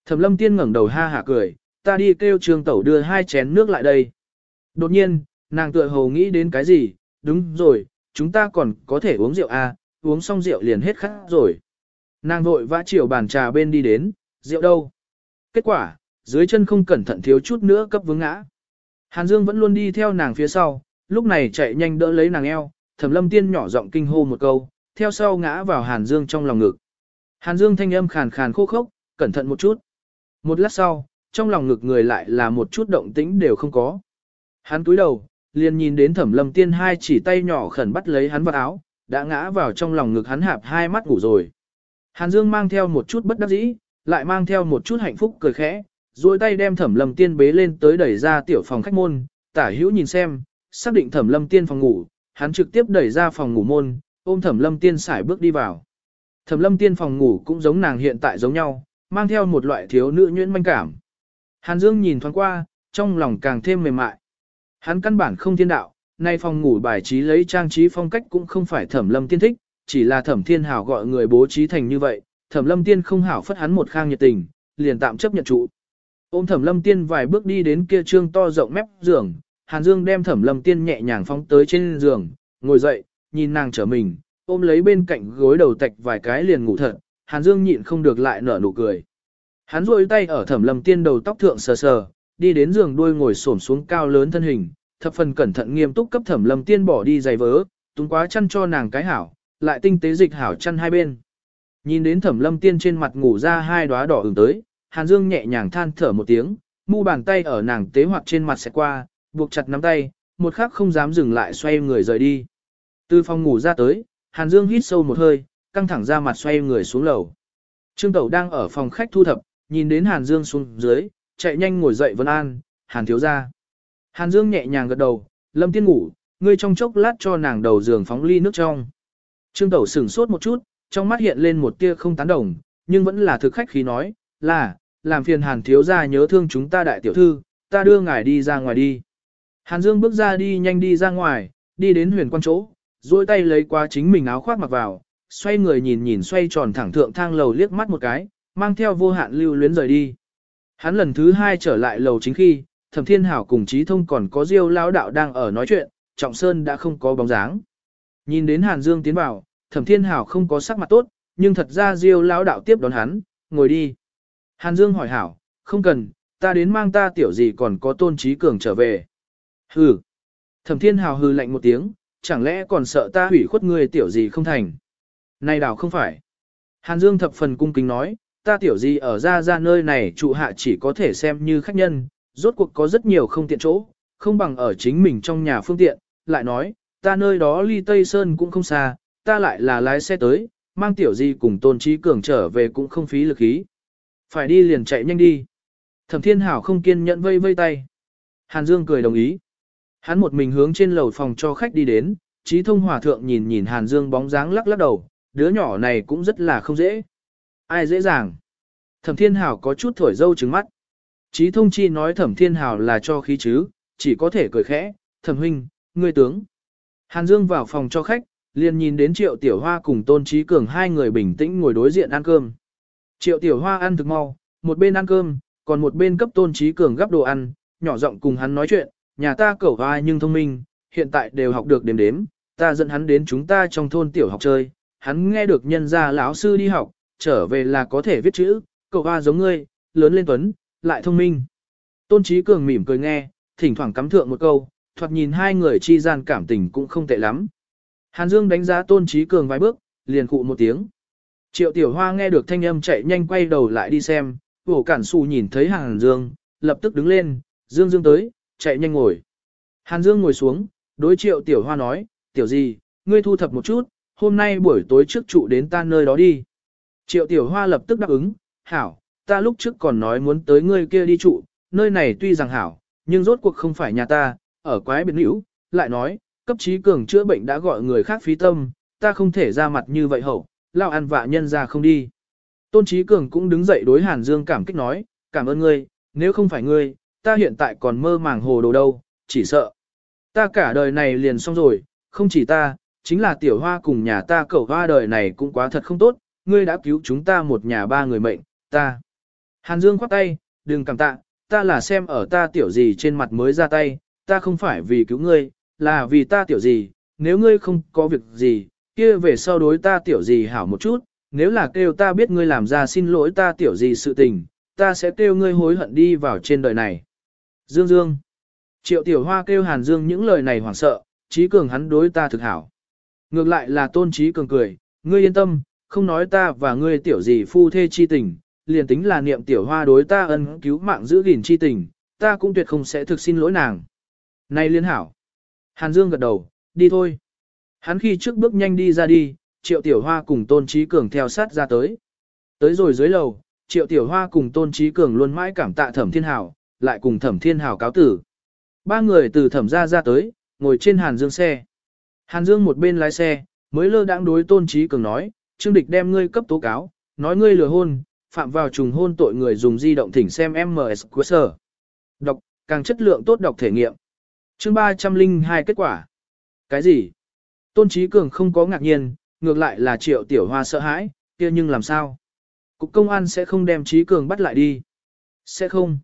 Thẩm lâm tiên ngẩng đầu ha hả cười, ta đi kêu trường tẩu đưa hai chén nước lại đây. Đột nhiên, nàng tựa hồ nghĩ đến cái gì, đúng rồi, chúng ta còn có thể uống rượu à, uống xong rượu liền hết khát rồi. Nàng vội vã chiều bàn trà bên đi đến, rượu đâu? Kết quả, dưới chân không cẩn thận thiếu chút nữa cấp vướng ngã. Hàn Dương vẫn luôn đi theo nàng phía sau, lúc này chạy nhanh đỡ lấy nàng eo, Thẩm Lâm Tiên nhỏ giọng kinh hô một câu, theo sau ngã vào Hàn Dương trong lòng ngực. Hàn Dương thanh âm khàn khàn khô khốc, cẩn thận một chút. Một lát sau, trong lòng ngực người lại là một chút động tĩnh đều không có. Hắn cúi đầu, liền nhìn đến Thẩm Lâm Tiên hai chỉ tay nhỏ khẩn bắt lấy hắn vào áo, đã ngã vào trong lòng ngực hắn hạp hai mắt ngủ rồi. Hàn Dương mang theo một chút bất đắc dĩ, lại mang theo một chút hạnh phúc cười khẽ, duỗi tay đem Thẩm Lâm Tiên bế lên tới đẩy ra tiểu phòng khách môn, tả hữu nhìn xem, xác định Thẩm Lâm Tiên phòng ngủ, hắn trực tiếp đẩy ra phòng ngủ môn, ôm Thẩm Lâm Tiên xài bước đi vào. Thẩm Lâm Tiên phòng ngủ cũng giống nàng hiện tại giống nhau, mang theo một loại thiếu nữ nhuyễn manh cảm. Hàn Dương nhìn thoáng qua, trong lòng càng thêm mềm mại. Hắn căn bản không thiên đạo, nay phòng ngủ bài trí lấy trang trí phong cách cũng không phải Thẩm Lâm Tiên thích, chỉ là Thẩm Thiên Hảo gọi người bố trí thành như vậy, Thẩm Lâm Tiên không hảo phất hắn một khang nhiệt tình, liền tạm chấp nhận trụ. Ôm Thẩm Lâm Tiên vài bước đi đến kia trương to rộng mép giường, Hàn Dương đem Thẩm Lâm Tiên nhẹ nhàng phóng tới trên giường, ngồi dậy, nhìn nàng trở mình, ôm lấy bên cạnh gối đầu tạch vài cái liền ngủ thật, Hàn Dương nhịn không được lại nở nụ cười. Hắn rôi tay ở Thẩm Lâm Tiên đầu tóc thượng sờ sờ, đi đến giường đuôi ngồi xổm xuống cao lớn thân hình, thập phần cẩn thận nghiêm túc cấp Thẩm Lâm Tiên bỏ đi giày vớ, túng quá chăn cho nàng cái hảo, lại tinh tế dịch hảo chăn hai bên. Nhìn đến Thẩm Lâm Tiên trên mặt ngủ ra hai đóa đỏ ửng tới, Hàn Dương nhẹ nhàng than thở một tiếng, mu bàn tay ở nàng tế hoặc trên mặt sẽ qua, buộc chặt nắm tay, một khắc không dám dừng lại xoay người rời đi. Từ phòng ngủ ra tới, Hàn Dương hít sâu một hơi, căng thẳng ra mặt xoay người xuống lầu. Trương Tẩu đang ở phòng khách thu thập, nhìn đến Hàn Dương xuống dưới, chạy nhanh ngồi dậy vân an, Hàn thiếu ra. Hàn Dương nhẹ nhàng gật đầu, lâm tiên ngủ, ngươi trong chốc lát cho nàng đầu giường phóng ly nước trong. Trương Tẩu sửng sốt một chút, trong mắt hiện lên một tia không tán đồng, nhưng vẫn là thực khách khí nói, là, làm phiền Hàn thiếu ra nhớ thương chúng ta đại tiểu thư, ta đưa ngài đi ra ngoài đi. Hàn Dương bước ra đi nhanh đi ra ngoài, đi đến huyền quan chỗ, duỗi tay lấy qua chính mình áo khoác mặc vào, xoay người nhìn nhìn xoay tròn thẳng thượng thang lầu liếc mắt một cái, mang theo vô hạn lưu luyến rời đi. Hắn lần thứ hai trở lại lầu chính khi, Thẩm Thiên Hảo cùng Trí Thông còn có Diêu lão đạo đang ở nói chuyện, Trọng Sơn đã không có bóng dáng. Nhìn đến Hàn Dương tiến vào, Thẩm Thiên Hảo không có sắc mặt tốt, nhưng thật ra Diêu lão đạo tiếp đón hắn, ngồi đi. Hàn Dương hỏi Hảo, không cần, ta đến mang ta tiểu gì còn có tôn trí cường trở về. Hừ. Thẩm Thiên Hảo hừ lạnh một tiếng, chẳng lẽ còn sợ ta hủy khuất người tiểu gì không thành. Này đảo không phải. Hàn Dương thập phần cung kính nói, ta tiểu gì ở ra ra nơi này trụ hạ chỉ có thể xem như khách nhân, rốt cuộc có rất nhiều không tiện chỗ, không bằng ở chính mình trong nhà phương tiện, lại nói, ta nơi đó ly Tây Sơn cũng không xa, ta lại là lái xe tới, mang tiểu gì cùng tôn trí cường trở về cũng không phí lực ý. Phải đi liền chạy nhanh đi. Thẩm Thiên Hảo không kiên nhẫn vây vây tay. Hàn Dương cười đồng ý. Hắn một mình hướng trên lầu phòng cho khách đi đến, trí thông hòa thượng nhìn nhìn Hàn Dương bóng dáng lắc lắc đầu, đứa nhỏ này cũng rất là không dễ. Ai dễ dàng. Thẩm Thiên Hảo có chút thổi dâu trứng mắt. Chí thông chi nói Thẩm Thiên Hảo là cho khí chứ, chỉ có thể cười khẽ, Thẩm huynh, ngươi tướng. Hàn Dương vào phòng cho khách, liền nhìn đến Triệu Tiểu Hoa cùng Tôn Trí Cường hai người bình tĩnh ngồi đối diện ăn cơm. Triệu Tiểu Hoa ăn thực mau, một bên ăn cơm, còn một bên cấp Tôn Trí Cường gấp đồ ăn, nhỏ giọng cùng hắn nói chuyện, nhà ta cẩu vai nhưng thông minh, hiện tại đều học được đếm đếm, ta dẫn hắn đến chúng ta trong thôn tiểu học chơi, hắn nghe được nhân gia lão sư đi học, trở về là có thể viết chữ, cậu hoa giống ngươi, lớn lên tuấn, lại thông minh. Tôn Trí Cường mỉm cười nghe, thỉnh thoảng cắm thượng một câu, thoạt nhìn hai người chi gian cảm tình cũng không tệ lắm. Hàn Dương đánh giá Tôn Trí Cường vài bước, liền cụ một tiếng. Triệu Tiểu Hoa nghe được thanh âm chạy nhanh quay đầu lại đi xem, vổ cản xù nhìn thấy Hàn Dương, lập tức đứng lên, Dương Dương tới, chạy nhanh ngồi. Hàn Dương ngồi xuống, đối Triệu Tiểu Hoa nói, Tiểu gì, ngươi thu thập một chút, hôm nay buổi tối trước trụ đến ta nơi đó đi. Triệu Tiểu Hoa lập tức đáp ứng, hảo, ta lúc trước còn nói muốn tới ngươi kia đi trụ, nơi này tuy rằng hảo, nhưng rốt cuộc không phải nhà ta, ở quái biệt nữ, lại nói, cấp trí cường chữa bệnh đã gọi người khác phí tâm, ta không thể ra mặt như vậy hậu, lao ăn vạ nhân ra không đi. Tôn trí cường cũng đứng dậy đối Hàn Dương cảm kích nói, cảm ơn ngươi, nếu không phải ngươi, ta hiện tại còn mơ màng hồ đồ đâu, chỉ sợ. Ta cả đời này liền xong rồi, không chỉ ta, chính là tiểu hoa cùng nhà ta cẩu hoa đời này cũng quá thật không tốt, ngươi đã cứu chúng ta một nhà ba người mệnh, ta. Hàn Dương khoát tay, đừng cảm tạ, ta là xem ở ta tiểu gì trên mặt mới ra tay, ta không phải vì cứu ngươi, là vì ta tiểu gì, nếu ngươi không có việc gì, kia về sau đối ta tiểu gì hảo một chút, nếu là kêu ta biết ngươi làm ra xin lỗi ta tiểu gì sự tình, ta sẽ kêu ngươi hối hận đi vào trên đời này. Dương Dương. Triệu Tiểu Hoa kêu Hàn Dương những lời này hoảng sợ, trí cường hắn đối ta thực hảo. Ngược lại là tôn trí cường cười, ngươi yên tâm, không nói ta và ngươi tiểu gì phu thê chi tình, liền tính là niệm tiểu hoa đối ta ân cứu mạng giữ gìn chi tình, ta cũng tuyệt không sẽ thực xin lỗi nàng. Này liên hảo. Hàn Dương gật đầu, đi thôi. Hắn khi trước bước nhanh đi ra đi, triệu tiểu hoa cùng tôn trí cường theo sát ra tới. Tới rồi dưới lầu, triệu tiểu hoa cùng tôn trí cường luôn mãi cảm tạ thẩm thiên hảo, lại cùng thẩm thiên hảo cáo tử. Ba người từ thẩm ra ra tới, ngồi trên Hàn Dương xe. Hàn Dương một bên lái xe, mới lơ đãng đối tôn trí cường nói, Trương Địch đem ngươi cấp tố cáo, nói ngươi lừa hôn, phạm vào trùng hôn tội người dùng di động thỉnh xem MS sở. Đọc, càng chất lượng tốt đọc thể nghiệm. Chương 302 kết quả. Cái gì? Tôn Trí Cường không có ngạc nhiên, ngược lại là Triệu Tiểu Hoa sợ hãi, kia nhưng làm sao? Cục công an sẽ không đem Trí Cường bắt lại đi. Sẽ không.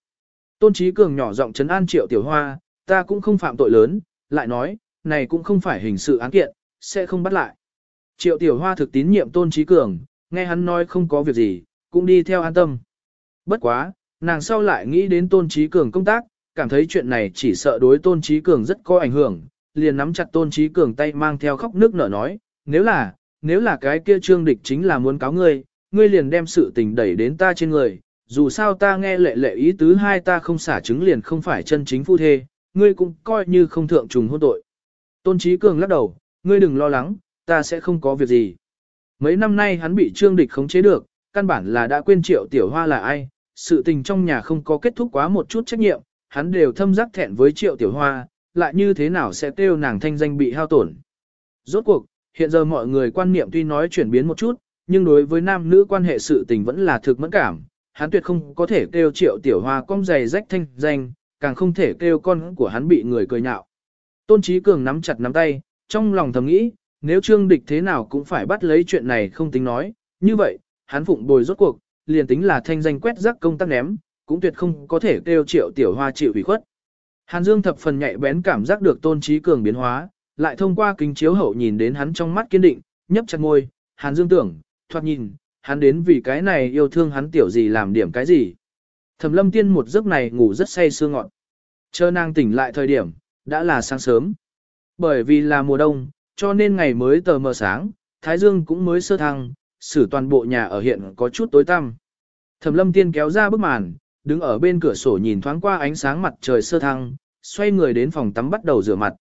Tôn Trí Cường nhỏ giọng trấn an Triệu Tiểu Hoa, ta cũng không phạm tội lớn, lại nói, này cũng không phải hình sự án kiện, sẽ không bắt lại. Triệu Tiểu Hoa thực tín nhiệm Tôn Trí Cường, nghe hắn nói không có việc gì, cũng đi theo an tâm. Bất quá, nàng sau lại nghĩ đến Tôn Trí Cường công tác, cảm thấy chuyện này chỉ sợ đối Tôn Trí Cường rất có ảnh hưởng, liền nắm chặt Tôn Trí Cường tay mang theo khóc nước nở nói, nếu là, nếu là cái kia trương địch chính là muốn cáo ngươi, ngươi liền đem sự tình đẩy đến ta trên người, dù sao ta nghe lệ lệ ý tứ hai ta không xả chứng liền không phải chân chính phu thê, ngươi cũng coi như không thượng trùng hôn tội. Tôn Trí Cường lắc đầu, ngươi đừng lo lắng, ta sẽ không có việc gì. Mấy năm nay hắn bị trương địch khống chế được, căn bản là đã quên triệu tiểu hoa là ai, sự tình trong nhà không có kết thúc quá một chút trách nhiệm, hắn đều thâm giác thẹn với triệu tiểu hoa, lại như thế nào sẽ tiêu nàng thanh danh bị hao tổn. Rốt cuộc, hiện giờ mọi người quan niệm tuy nói chuyển biến một chút, nhưng đối với nam nữ quan hệ sự tình vẫn là thực mẫn cảm, hắn tuyệt không có thể kêu triệu tiểu hoa cong giày rách thanh danh, càng không thể kêu con của hắn bị người cười nhạo. Tôn Trí Cường nắm chặt nắm tay, trong lòng thầm nghĩ, nếu trương địch thế nào cũng phải bắt lấy chuyện này không tính nói, như vậy, hắn phụng bồi rốt cuộc, liền tính là thanh danh quét rắc công tác ném, cũng tuyệt không có thể kêu triệu tiểu hoa chịu ủy khuất. Hàn Dương thập phần nhạy bén cảm giác được tôn trí cường biến hóa, lại thông qua kính chiếu hậu nhìn đến hắn trong mắt kiên định, nhấp chặt môi, Hàn Dương tưởng, thoạt nhìn, hắn đến vì cái này yêu thương hắn tiểu gì làm điểm cái gì. Thẩm lâm tiên một giấc này ngủ rất say sưa ngọn. Chờ nàng tỉnh lại thời điểm, đã là sáng sớm. Bởi vì là mùa đông, cho nên ngày mới tờ mờ sáng, Thái Dương cũng mới sơ thăng, xử toàn bộ nhà ở hiện có chút tối tăm. Thẩm lâm tiên kéo ra bức màn, đứng ở bên cửa sổ nhìn thoáng qua ánh sáng mặt trời sơ thăng, xoay người đến phòng tắm bắt đầu rửa mặt.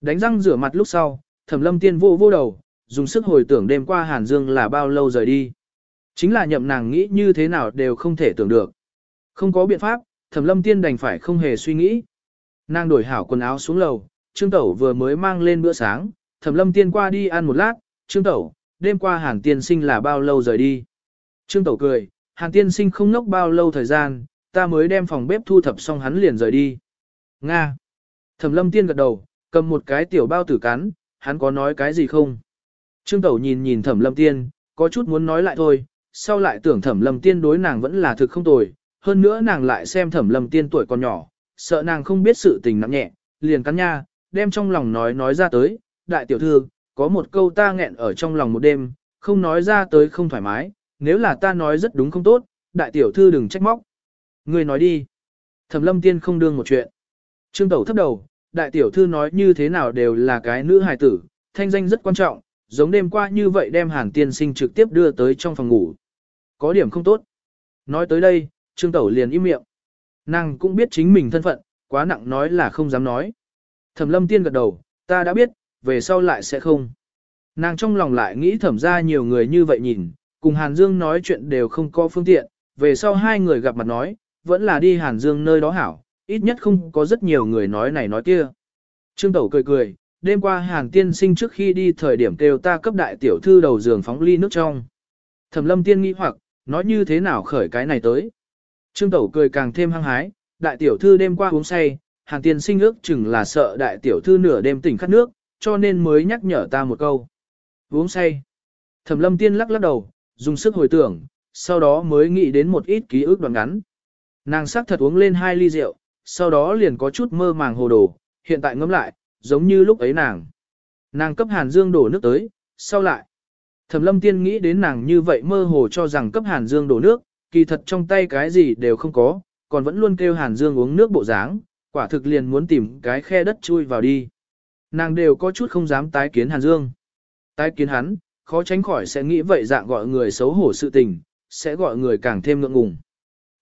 Đánh răng rửa mặt lúc sau, thẩm lâm tiên vô vô đầu, dùng sức hồi tưởng đêm qua Hàn Dương là bao lâu rời đi. Chính là nhậm nàng nghĩ như thế nào đều không thể tưởng được. Không có biện pháp, thẩm lâm tiên đành phải không hề suy nghĩ. Nàng đổi hảo quần áo xuống lầu, Trương Tẩu vừa mới mang lên bữa sáng, thẩm lâm tiên qua đi ăn một lát, Trương Tẩu, đêm qua Hàn Tiên Sinh là bao lâu rời đi. Trương Tẩu cười, Hàn Tiên Sinh không nốc bao lâu thời gian, ta mới đem phòng bếp thu thập xong hắn liền rời đi. Nga. Thẩm lâm tiên gật đầu, cầm một cái tiểu bao tử cắn, hắn có nói cái gì không? Trương Tẩu nhìn nhìn thẩm lâm tiên, có chút muốn nói lại thôi, sau lại tưởng thẩm lâm tiên đối nàng vẫn là thực không tồi, hơn nữa nàng lại xem thẩm lâm tiên tuổi còn nhỏ, sợ nàng không biết sự tình nặng nhẹ, liền cắn nha, đem trong lòng nói nói ra tới, đại tiểu thư, có một câu ta nghẹn ở trong lòng một đêm, không nói ra tới không thoải mái, nếu là ta nói rất đúng không tốt, đại tiểu thư đừng trách móc. Người nói đi. Thẩm lâm tiên không đương một chuyện. Trương Tẩu thấp đầu, đại tiểu thư nói như thế nào đều là cái nữ hài tử, thanh danh rất quan trọng, giống đêm qua như vậy đem hàn tiên sinh trực tiếp đưa tới trong phòng ngủ. Có điểm không tốt. Nói tới đây, Trương Tẩu liền im miệng. Nàng cũng biết chính mình thân phận, quá nặng nói là không dám nói. Thẩm lâm tiên gật đầu, ta đã biết, về sau lại sẽ không. Nàng trong lòng lại nghĩ thẩm ra nhiều người như vậy nhìn, cùng Hàn Dương nói chuyện đều không có phương tiện, về sau hai người gặp mặt nói, vẫn là đi Hàn Dương nơi đó hảo, ít nhất không có rất nhiều người nói này nói kia. Trương Tẩu cười cười, đêm qua Hàn Tiên sinh trước khi đi thời điểm kêu ta cấp đại tiểu thư đầu giường phóng ly nước trong. Thẩm lâm tiên nghĩ hoặc, nói như thế nào khởi cái này tới. Trương Tẩu cười càng thêm hăng hái, đại tiểu thư đêm qua uống say, Hàn Tiên sinh ước chừng là sợ đại tiểu thư nửa đêm tỉnh khát nước, cho nên mới nhắc nhở ta một câu. Uống say. Thẩm lâm tiên lắc lắc đầu, dùng sức hồi tưởng, sau đó mới nghĩ đến một ít ký ức đoạn ngắn. Nàng sắc thật uống lên hai ly rượu, sau đó liền có chút mơ màng hồ đồ, hiện tại ngẫm lại, giống như lúc ấy nàng. Nàng cấp Hàn Dương đổ nước tới, sau lại. Thẩm lâm tiên nghĩ đến nàng như vậy mơ hồ cho rằng cấp Hàn Dương đổ nước, kỳ thật trong tay cái gì đều không có, còn vẫn luôn kêu Hàn Dương uống nước bộ dáng, quả thực liền muốn tìm cái khe đất chui vào đi. Nàng đều có chút không dám tái kiến Hàn Dương. Tái kiến hắn, khó tránh khỏi sẽ nghĩ vậy dạng gọi người xấu hổ sự tình, sẽ gọi người càng thêm ngượng ngùng.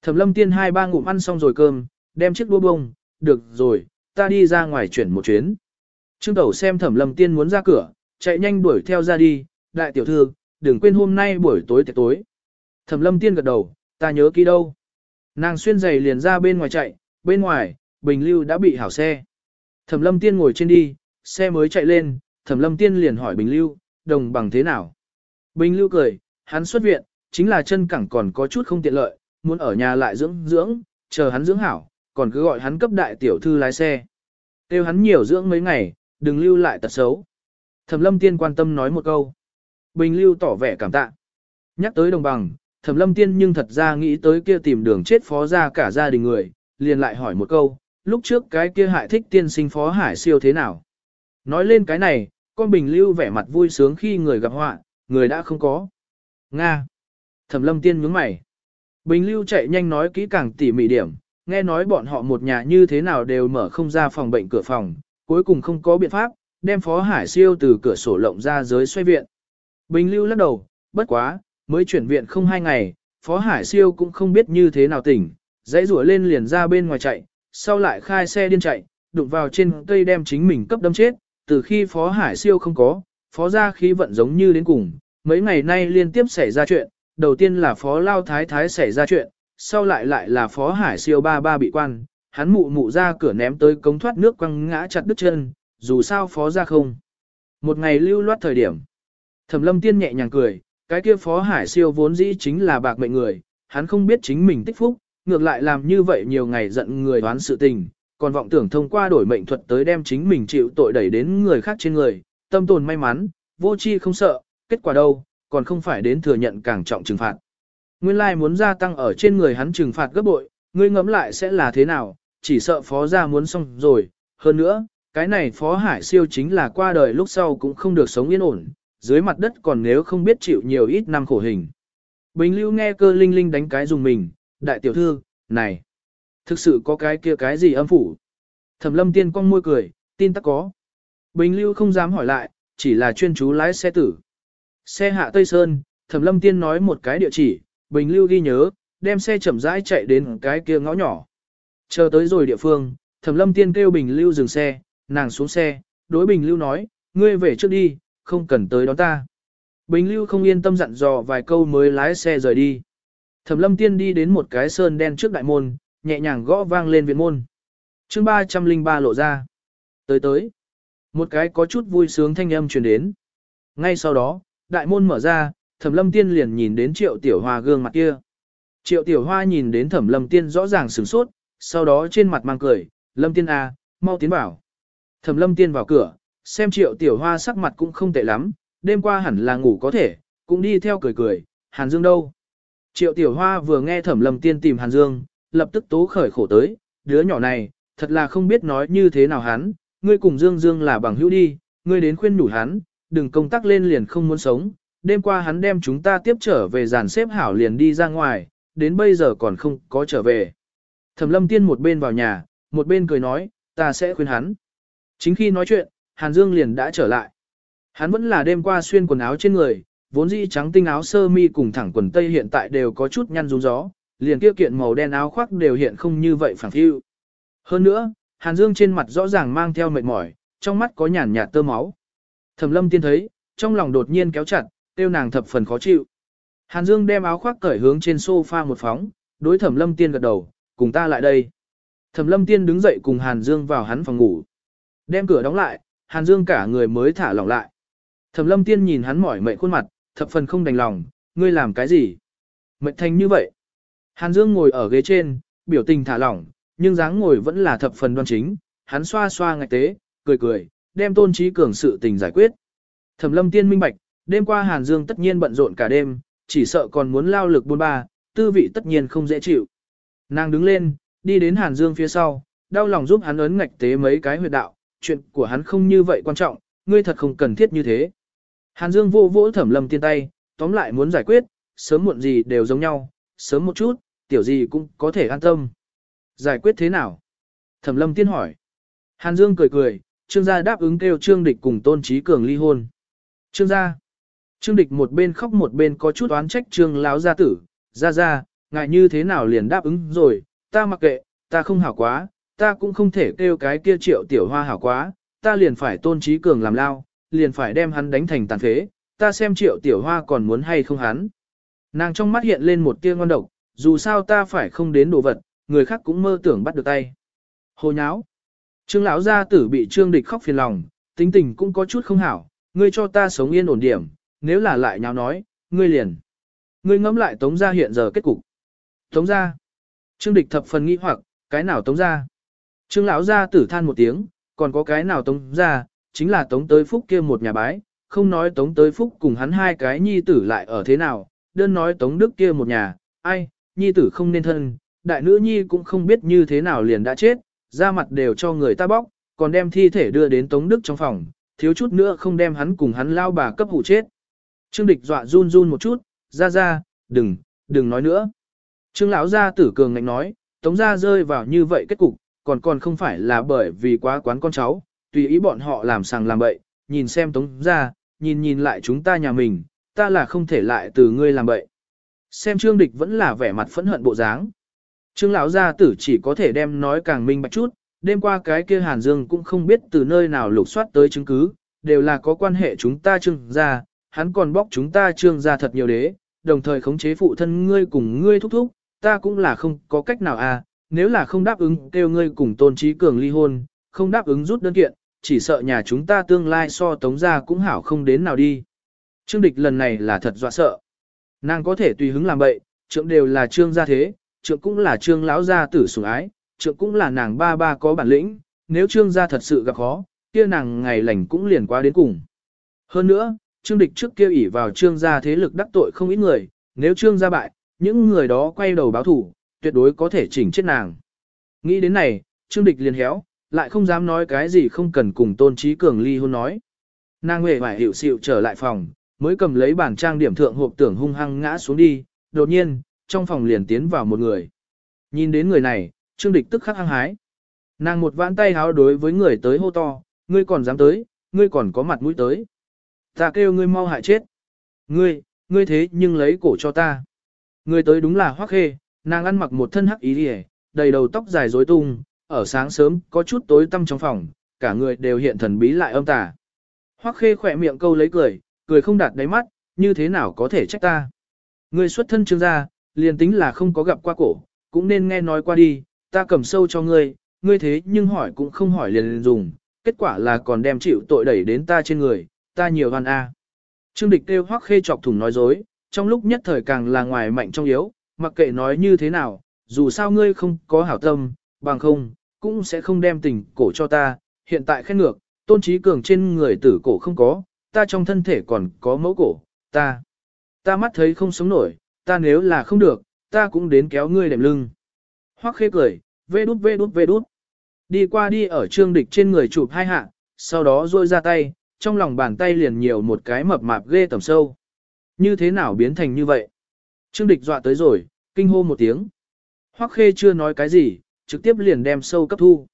Thẩm lâm tiên hai ba ngụm ăn xong rồi cơm, đem chiếc đũa bông, được rồi, ta đi ra ngoài chuyển một chuyến. Trương Tẩu xem thẩm lâm tiên muốn ra cửa, chạy nhanh đuổi theo ra đi, đại tiểu thư, đừng quên hôm nay buổi tối tiệc tối. Thẩm lâm tiên gật đầu, ta nhớ kỹ đâu. Nàng xuyên giày liền ra bên ngoài chạy, bên ngoài, bình lưu đã bị hảo xe. Thẩm lâm tiên ngồi trên đi, xe mới chạy lên, thẩm lâm tiên liền hỏi bình lưu, đồng bằng thế nào. Bình lưu cười, hắn xuất viện, chính là chân cẳng còn có chút không tiện lợi, muốn ở nhà lại dưỡng dưỡng, chờ hắn dưỡng hảo, còn cứ gọi hắn cấp đại tiểu thư lái xe. Tiêu hắn nhiều dưỡng mấy ngày, đừng lưu lại tật xấu. Thẩm lâm tiên quan tâm nói một câu. Bình lưu tỏ vẻ cảm tạ. Nhắc tới đồng bằng, thẩm lâm tiên nhưng thật ra nghĩ tới kia tìm đường chết phó ra cả gia đình người, liền lại hỏi một câu, lúc trước cái kia hại thích tiên sinh phó hải siêu thế nào. Nói lên cái này, con bình lưu vẻ mặt vui sướng khi người gặp họa, người đã không có. Nga. Thẩm lâm tiên nhướng mày. Bình lưu chạy nhanh nói kỹ càng tỉ mỉ điểm, nghe nói bọn họ một nhà như thế nào đều mở không ra phòng bệnh cửa phòng, cuối cùng không có biện pháp, đem phó hải siêu từ cửa sổ lộng ra giới xoay viện. Bình lưu lắc đầu, bất quá, mới chuyển viện không hai ngày, phó hải siêu cũng không biết như thế nào tỉnh, dãy rủa lên liền ra bên ngoài chạy, sau lại khai xe điên chạy, đụng vào trên cây đem chính mình cấp đâm chết, từ khi phó hải siêu không có, phó gia khí vận giống như đến cùng, mấy ngày nay liên tiếp xảy ra chuyện, đầu tiên là phó lao thái thái xảy ra chuyện, sau lại lại là phó hải siêu ba ba bị quan, hắn mụ mụ ra cửa ném tới cống thoát nước quăng ngã chặt đứt chân, dù sao phó gia không. Một ngày lưu loát thời điểm, thẩm lâm tiên nhẹ nhàng cười, cái kia phó hải siêu vốn dĩ chính là bạc mệnh người, hắn không biết chính mình tích phúc, ngược lại làm như vậy nhiều ngày giận người đoán sự tình, còn vọng tưởng thông qua đổi mệnh thuật tới đem chính mình chịu tội đẩy đến người khác trên người, tâm tồn may mắn, vô chi không sợ, kết quả đâu, còn không phải đến thừa nhận càng trọng trừng phạt. Nguyên lai muốn gia tăng ở trên người hắn trừng phạt gấp bội, ngươi ngẫm lại sẽ là thế nào, chỉ sợ phó gia muốn xong rồi, hơn nữa, cái này phó hải siêu chính là qua đời lúc sau cũng không được sống yên ổn, dưới mặt đất còn nếu không biết chịu nhiều ít năm khổ hình. Bình lưu nghe cơ linh linh đánh cái dùng mình, đại tiểu thư, này, thực sự có cái kia cái gì âm phủ. Thẩm lâm tiên cong môi cười, tin tắc có. Bình lưu không dám hỏi lại, chỉ là chuyên chú lái xe tử. Xe hạ Tây Sơn, Thẩm lâm tiên nói một cái địa chỉ, Bình lưu ghi nhớ, đem xe chậm rãi chạy đến cái kia ngõ nhỏ. Chờ tới rồi địa phương, Thẩm lâm tiên kêu Bình lưu dừng xe, nàng xuống xe, đối Bình lưu nói, ngươi về trước đi, không cần tới đón ta. Bình lưu không yên tâm dặn dò vài câu mới lái xe rời đi. Thẩm lâm tiên đi đến một cái sơn đen trước đại môn, nhẹ nhàng gõ vang lên viện môn. chương 303 lộ ra. Tới tới. Một cái có chút vui sướng thanh âm truyền đến. Ngay sau đó, đại môn mở ra, thẩm lâm tiên liền nhìn đến triệu tiểu hoa gương mặt kia. Triệu tiểu hoa nhìn đến thẩm lâm tiên rõ ràng sửng sốt, sau đó trên mặt mang cười, lâm tiên A, mau tiến vào. Thẩm lâm tiên vào cửa, xem triệu tiểu hoa sắc mặt cũng không tệ lắm, đêm qua hẳn là ngủ có thể, cũng đi theo cười cười, Hàn Dương đâu? Triệu tiểu hoa vừa nghe thẩm lâm tiên tìm Hàn Dương, lập tức tố khởi khổ tới, đứa nhỏ này, thật là không biết nói như thế nào hắn, ngươi cùng Dương Dương là bằng hữu đi, ngươi đến khuyên nhủ hắn, đừng công tác lên liền không muốn sống, đêm qua hắn đem chúng ta tiếp trở về dàn xếp hảo liền đi ra ngoài, đến bây giờ còn không có trở về. Thẩm lâm tiên một bên vào nhà, một bên cười nói, ta sẽ khuyên hắn. Chính khi nói chuyện, Hàn Dương liền đã trở lại. Hắn vẫn là đêm qua xuyên quần áo trên người, vốn dĩ trắng tinh áo sơ mi cùng thẳng quần tây hiện tại đều có chút nhăn rúng gió, liền kia kiện màu đen áo khoác đều hiện không như vậy phẳng phiu. Hơn nữa, Hàn Dương trên mặt rõ ràng mang theo mệt mỏi, trong mắt có nhàn nhạt tơ máu. Thẩm Lâm tiên thấy, trong lòng đột nhiên kéo chặt, tiêu nàng thập phần khó chịu. Hàn Dương đem áo khoác cởi hướng trên sofa một phóng, đối Thẩm Lâm tiên gật đầu, cùng ta lại đây. Thẩm Lâm tiên đứng dậy cùng Hàn Dương vào hắn phòng ngủ. Đem cửa đóng lại, Hàn Dương cả người mới thả lỏng lại. Thẩm lâm tiên nhìn hắn mỏi mệt khuôn mặt, thập phần không đành lòng, ngươi làm cái gì? Mệt thành như vậy. Hàn Dương ngồi ở ghế trên, biểu tình thả lỏng, nhưng dáng ngồi vẫn là thập phần đoan chính, hắn xoa xoa ngạch tế, cười cười, đem tôn trí cường sự tình giải quyết. Thẩm lâm tiên minh bạch, đêm qua Hàn Dương tất nhiên bận rộn cả đêm, chỉ sợ còn muốn lao lực buôn ba, tư vị tất nhiên không dễ chịu. Nàng đứng lên, đi đến Hàn Dương phía sau, đau lòng giúp hắn ấn ngạch tế mấy cái huyệt đạo, chuyện của hắn không như vậy quan trọng, ngươi thật không cần thiết như thế. Hàn Dương vô vỗ thẩm lâm tiên tay, tóm lại muốn giải quyết, sớm muộn gì đều giống nhau, sớm một chút, tiểu gì cũng có thể an tâm. Giải quyết thế nào? Thẩm lâm tiên hỏi. Hàn Dương cười cười, trương gia đáp ứng kêu trương địch cùng tôn trí cường ly hôn. Trương gia. Trương địch một bên khóc một bên có chút oán trách trương láo gia tử, Gia gia, ngại như thế nào liền đáp ứng rồi, ta mặc kệ, ta không hảo quá, ta cũng không thể kêu cái kia triệu tiểu hoa hảo quá, ta liền phải tôn trí cường làm lao, liền phải đem hắn đánh thành tàn phế, ta xem triệu tiểu hoa còn muốn hay không hắn. Nàng trong mắt hiện lên một tia ngon độc, dù sao ta phải không đến đồ vật, người khác cũng mơ tưởng bắt được tay. Hồ nháo. Trương lão gia tử bị trương địch khóc phiền lòng, tính tình cũng có chút không hảo, ngươi cho ta sống yên ổn điểm, nếu là lại nháo nói, ngươi liền. Ngươi ngẫm lại tống gia hiện giờ kết cục. Tống gia. Trương địch thập phần nghĩ hoặc, cái nào tống gia? Trương lão gia tử than một tiếng, còn có cái nào tống gia, chính là tống tới phúc kia một nhà bái, không nói tống tới phúc cùng hắn hai cái nhi tử lại ở thế nào, đơn nói tống đức kia một nhà, ai, nhi tử không nên thân, đại nữ nhi cũng không biết như thế nào liền đã chết, ra mặt đều cho người ta bóc, còn đem thi thể đưa đến tống đức trong phòng, thiếu chút nữa không đem hắn cùng hắn lao bà cấp hụ chết. Trương địch dọa run run một chút, ra ra, đừng, đừng nói nữa. Trương lão gia tử cường ngạnh nói, tống gia rơi vào như vậy kết cục, còn còn không phải là bởi vì quá quán con cháu, tùy ý bọn họ làm sàng làm bậy, nhìn xem tống gia, nhìn nhìn lại chúng ta nhà mình, ta là không thể lại từ ngươi làm bậy. Xem trương địch vẫn là vẻ mặt phẫn hận bộ dáng. Trương lão gia tử chỉ có thể đem nói càng minh bạch chút, đêm qua cái kia Hàn Dương cũng không biết từ nơi nào lục soát tới chứng cứ, đều là có quan hệ chúng ta trương gia, hắn còn bóc chúng ta trương gia thật nhiều đế, đồng thời khống chế phụ thân ngươi cùng ngươi thúc thúc, ta cũng là không có cách nào à, nếu là không đáp ứng kêu ngươi cùng tôn trí cường ly hôn, không đáp ứng rút đơn kiện, chỉ sợ nhà chúng ta tương lai so tống gia cũng hảo không đến nào đi. Trương địch lần này là thật dọa sợ. Nàng có thể tùy hứng làm bậy, trượng đều là trương gia thế, trượng cũng là trương lão gia tử sủng ái, trượng cũng là nàng ba ba có bản lĩnh, nếu trương gia thật sự gặp khó, kia nàng ngày lành cũng liền qua đến cùng. Hơn nữa, trương địch trước kia ỷ vào trương gia thế lực đắc tội không ít người, nếu trương gia bại, những người đó quay đầu báo thủ, tuyệt đối có thể chỉnh chết nàng. Nghĩ đến này, trương địch liền héo, lại không dám nói cái gì không cần cùng tôn trí cường ly hôn nói. Nàng huệ hoài hiệu xịu trở lại phòng, mới cầm lấy bản trang điểm thượng hộp tưởng hung hăng ngã xuống đi, đột nhiên, trong phòng liền tiến vào một người. Nhìn đến người này, trương địch tức khắc hăng hái. Nàng một vãn tay háo đối với người tới hô to, ngươi còn dám tới, ngươi còn có mặt mũi tới. Ta kêu ngươi mau hại chết. Ngươi, ngươi thế nhưng lấy cổ cho ta. Ngươi tới đúng là hoắc khê, nàng ăn mặc một thân hắc ý đi đầy đầu tóc dài rối tung, ở sáng sớm có chút tối tăm trong phòng, cả người đều hiện thần bí lại âm tà. Hoắc khê khỏe miệng câu lấy cười, cười không đạt đáy mắt, như thế nào có thể trách ta. Ngươi xuất thân trương gia, liền tính là không có gặp qua cổ, cũng nên nghe nói qua đi, ta cầm sâu cho ngươi, ngươi thế nhưng hỏi cũng không hỏi liền, liền dùng, kết quả là còn đem chịu tội đẩy đến ta trên người, ta nhiều hoàn a. Trương địch kêu hoắc khê chọc thủng nói dối, trong lúc nhất thời càng là ngoài mạnh trong yếu, mặc kệ nói như thế nào, dù sao ngươi không có hảo tâm, bằng không, cũng sẽ không đem tình cổ cho ta, hiện tại khen ngược, tôn trí cường trên người tử cổ không có, ta trong thân thể còn có mẫu cổ, ta, ta mắt thấy không sống nổi, ta nếu là không được, ta cũng đến kéo ngươi đệm lưng. Hoắc khê cười, vê đút vê đút vê đút. Đi qua đi ở trương địch trên người chụp hai hạ, sau đó rôi ra tay, trong lòng bàn tay liền nhiều một cái mập mạp ghê tầm sâu. Như thế nào biến thành như vậy? Trương địch dọa tới rồi, kinh hô một tiếng. Hoắc khê chưa nói cái gì, trực tiếp liền đem sâu cấp thu.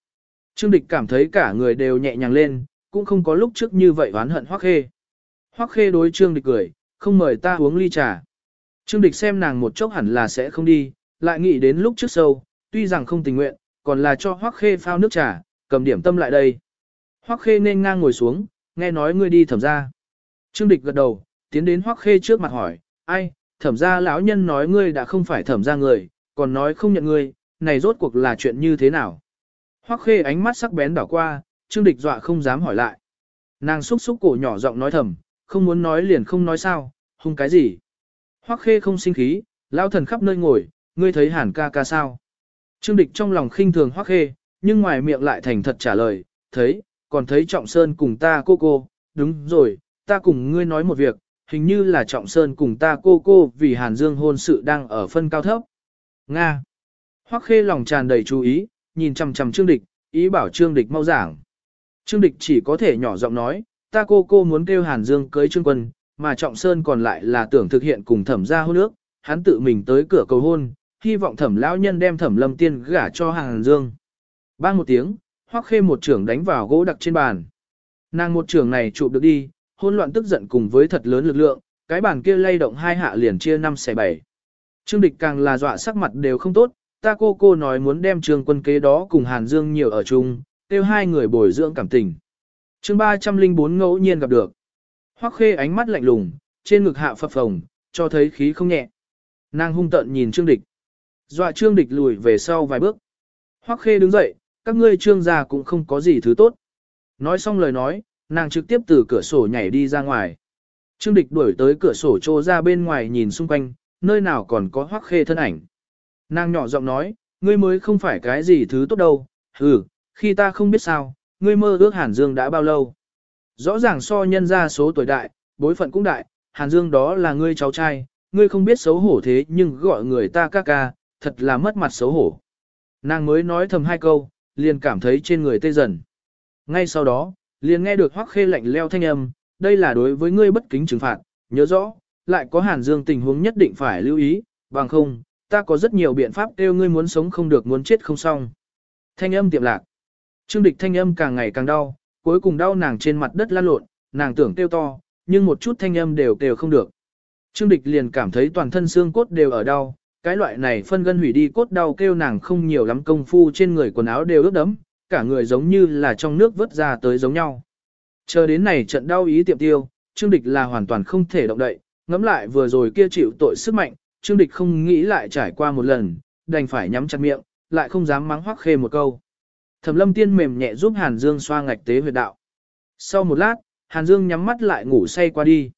Trương địch cảm thấy cả người đều nhẹ nhàng lên, cũng không có lúc trước như vậy oán hận Hoắc khê. Hoắc khê đối trương địch cười, không mời ta uống ly trà. Trương địch xem nàng một chốc hẳn là sẽ không đi, lại nghĩ đến lúc trước sâu, tuy rằng không tình nguyện, còn là cho Hoắc khê phao nước trà, cầm điểm tâm lại đây. Hoắc khê nên ngang ngồi xuống, nghe nói ngươi đi thẩm ra. Trương địch gật đầu, tiến đến Hoắc khê trước mặt hỏi, ai, thẩm ra lão nhân nói ngươi đã không phải thẩm ra người, còn nói không nhận ngươi, này rốt cuộc là chuyện như thế nào? Hoắc khê ánh mắt sắc bén đảo qua, Trương Địch dọa không dám hỏi lại. Nàng xúc xúc cổ nhỏ giọng nói thầm, không muốn nói liền không nói sao, hung cái gì. Hoắc khê không sinh khí, lão thần khắp nơi ngồi, ngươi thấy hàn ca ca sao. Trương Địch trong lòng khinh thường Hoắc khê, nhưng ngoài miệng lại thành thật trả lời, thấy, còn thấy Trọng Sơn cùng ta cô cô, đúng rồi, ta cùng ngươi nói một việc, hình như là Trọng Sơn cùng ta cô cô vì Hàn Dương hôn sự đang ở phân cao thấp. Nga. Hoắc khê lòng tràn đầy chú ý, nhìn chằm chằm Trương Địch, ý bảo Trương Địch mau giảng. Trương Địch chỉ có thể nhỏ giọng nói, ta cô cô muốn kêu Hàn Dương cưới Trương Quân, mà Trọng Sơn còn lại là tưởng thực hiện cùng thẩm gia hôn nước, hắn tự mình tới cửa cầu hôn, hy vọng thẩm lão nhân đem thẩm lâm tiên gả cho Hàn dương. Bang một tiếng, hoắc khê một trưởng đánh vào gỗ đặc trên bàn. Nàng một trưởng này chụp được đi, hôn loạn tức giận cùng với thật lớn lực lượng, cái bàn kia lay động hai hạ liền chia năm xẻ bảy. Trương địch càng là dọa sắc mặt đều không tốt, ta cô cô nói muốn đem Trương quân kế đó cùng Hàn Dương nhiều ở chung, kêu hai người bồi dưỡng cảm tình. chương 304 ngẫu nhiên gặp được. Hoắc khê ánh mắt lạnh lùng, trên ngực hạ phập phồng, cho thấy khí không nhẹ. Nàng hung tợn nhìn Trương địch. Dọa Trương địch lùi về sau vài bước. Hoắc khê đứng dậy, các ngươi trương gia cũng không có gì thứ tốt. Nói xong lời nói, nàng trực tiếp từ cửa sổ nhảy đi ra ngoài. Trương địch đuổi tới cửa sổ trô ra bên ngoài nhìn xung quanh, nơi nào còn có hoắc khê thân ảnh. Nàng nhỏ giọng nói, ngươi mới không phải cái gì thứ tốt đâu, ừ, khi ta không biết sao, ngươi mơ ước Hàn Dương đã bao lâu. Rõ ràng so nhân ra số tuổi đại, bối phận cũng đại, Hàn Dương đó là ngươi cháu trai, ngươi không biết xấu hổ thế nhưng gọi người ta ca ca, thật là mất mặt xấu hổ. Nàng mới nói thầm hai câu, liền cảm thấy trên người tê dần. Ngay sau đó, liền nghe được hoắc khê lạnh leo thanh âm, đây là đối với ngươi bất kính trừng phạt, nhớ rõ, lại có Hàn Dương tình huống nhất định phải lưu ý, bằng không, ta có rất nhiều biện pháp kêu ngươi muốn sống không được muốn chết không xong. Thanh âm tiệm lạc. Trương địch thanh âm càng ngày càng đau, cuối cùng đau nàng trên mặt đất lan lộn, nàng tưởng kêu to, nhưng một chút thanh âm đều kêu không được. Trương địch liền cảm thấy toàn thân xương cốt đều ở đau, cái loại này phân gân hủy đi cốt đau kêu nàng không nhiều lắm công phu trên người quần áo đều ướt đẫm, cả người giống như là trong nước vớt ra tới giống nhau. Chờ đến này trận đau ý tiệm tiêu, Trương Địch là hoàn toàn không thể động đậy, ngẫm lại vừa rồi kia chịu tội sức mạnh, Trương Địch không nghĩ lại trải qua một lần, đành phải nhắm chặt miệng, lại không dám mắng hoắc khê một câu. Thẩm Lâm Tiên mềm nhẹ giúp Hàn Dương xoa ngạch tế huyệt đạo. Sau một lát, Hàn Dương nhắm mắt lại ngủ say qua đi.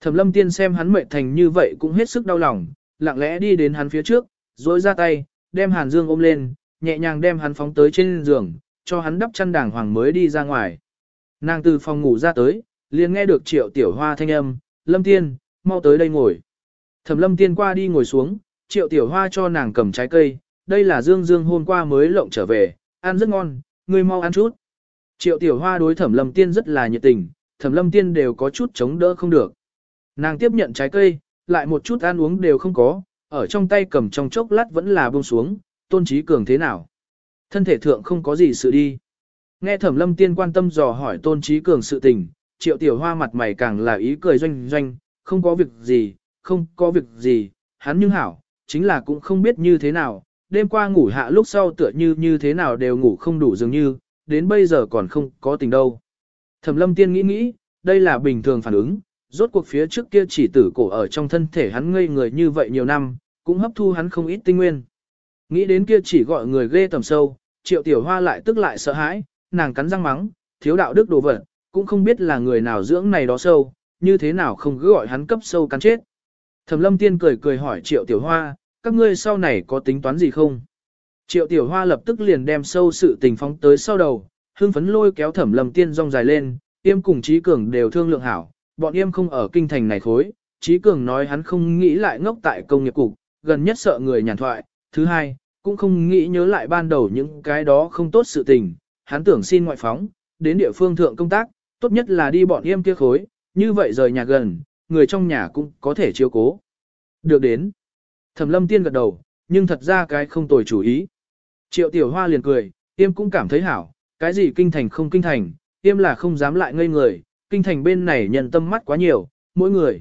Thẩm Lâm Tiên xem hắn mệt thành như vậy cũng hết sức đau lòng, lặng lẽ đi đến hắn phía trước, duỗi ra tay, đem Hàn Dương ôm lên, nhẹ nhàng đem hắn phóng tới trên giường, cho hắn đắp chăn đàng hoàng mới đi ra ngoài. Nàng từ phòng ngủ ra tới, liền nghe được triệu tiểu hoa thanh âm, Lâm Tiên, mau tới đây ngồi. Thẩm Lâm Tiên qua đi ngồi xuống, triệu tiểu hoa cho nàng cầm trái cây, đây là Dương Dương hôm qua mới lộng trở về, ăn rất ngon, ngươi mau ăn chút. Triệu tiểu hoa đối thẩm Lâm Tiên rất là nhiệt tình, thẩm Lâm Tiên đều có chút chống đỡ không được. Nàng tiếp nhận trái cây, lại một chút ăn uống đều không có, ở trong tay cầm trong chốc lát vẫn là buông xuống, tôn trí cường thế nào. Thân thể thượng không có gì sự đi. Nghe thẩm lâm tiên quan tâm dò hỏi tôn trí cường sự tình, triệu tiểu hoa mặt mày càng là ý cười doanh doanh, không có việc gì, không có việc gì, hắn nhưng hảo, chính là cũng không biết như thế nào, đêm qua ngủ hạ lúc sau tựa như như thế nào đều ngủ không đủ dường như, đến bây giờ còn không có tình đâu. Thẩm lâm tiên nghĩ nghĩ, đây là bình thường phản ứng, rốt cuộc phía trước kia chỉ tử cổ ở trong thân thể hắn ngây người như vậy nhiều năm, cũng hấp thu hắn không ít tinh nguyên. Nghĩ đến kia chỉ gọi người ghê tầm sâu, triệu tiểu hoa lại tức lại sợ hãi, nàng cắn răng mắng, thiếu đạo đức đồ vật, cũng không biết là người nào dưỡng này đó sâu, như thế nào không cứ gọi hắn cấp sâu cắn chết. Thẩm lâm tiên cười cười hỏi triệu tiểu hoa, các ngươi sau này có tính toán gì không? Triệu tiểu hoa lập tức liền đem sâu sự tình phóng tới sau đầu, hương phấn lôi kéo thẩm lâm tiên rong dài lên, Yêm cùng trí cường đều thương lượng hảo, bọn em không ở kinh thành này khối, trí cường nói hắn không nghĩ lại ngốc tại công nghiệp cục, gần nhất sợ người nhàn thoại, thứ hai, cũng không nghĩ nhớ lại ban đầu những cái đó không tốt sự tình, hắn tưởng xin ngoại phóng, đến địa phương thượng công tác, tốt nhất là đi bọn em kia khối, như vậy rời nhà gần, người trong nhà cũng có thể chiếu cố. Được đến. Thẩm lâm tiên gật đầu, nhưng thật ra cái không tồi chủ ý. Triệu tiểu hoa liền cười, tiêm cũng cảm thấy hảo, cái gì kinh thành không kinh thành, tiêm là không dám lại ngây người, kinh thành bên này nhận tâm mắt quá nhiều, mỗi người.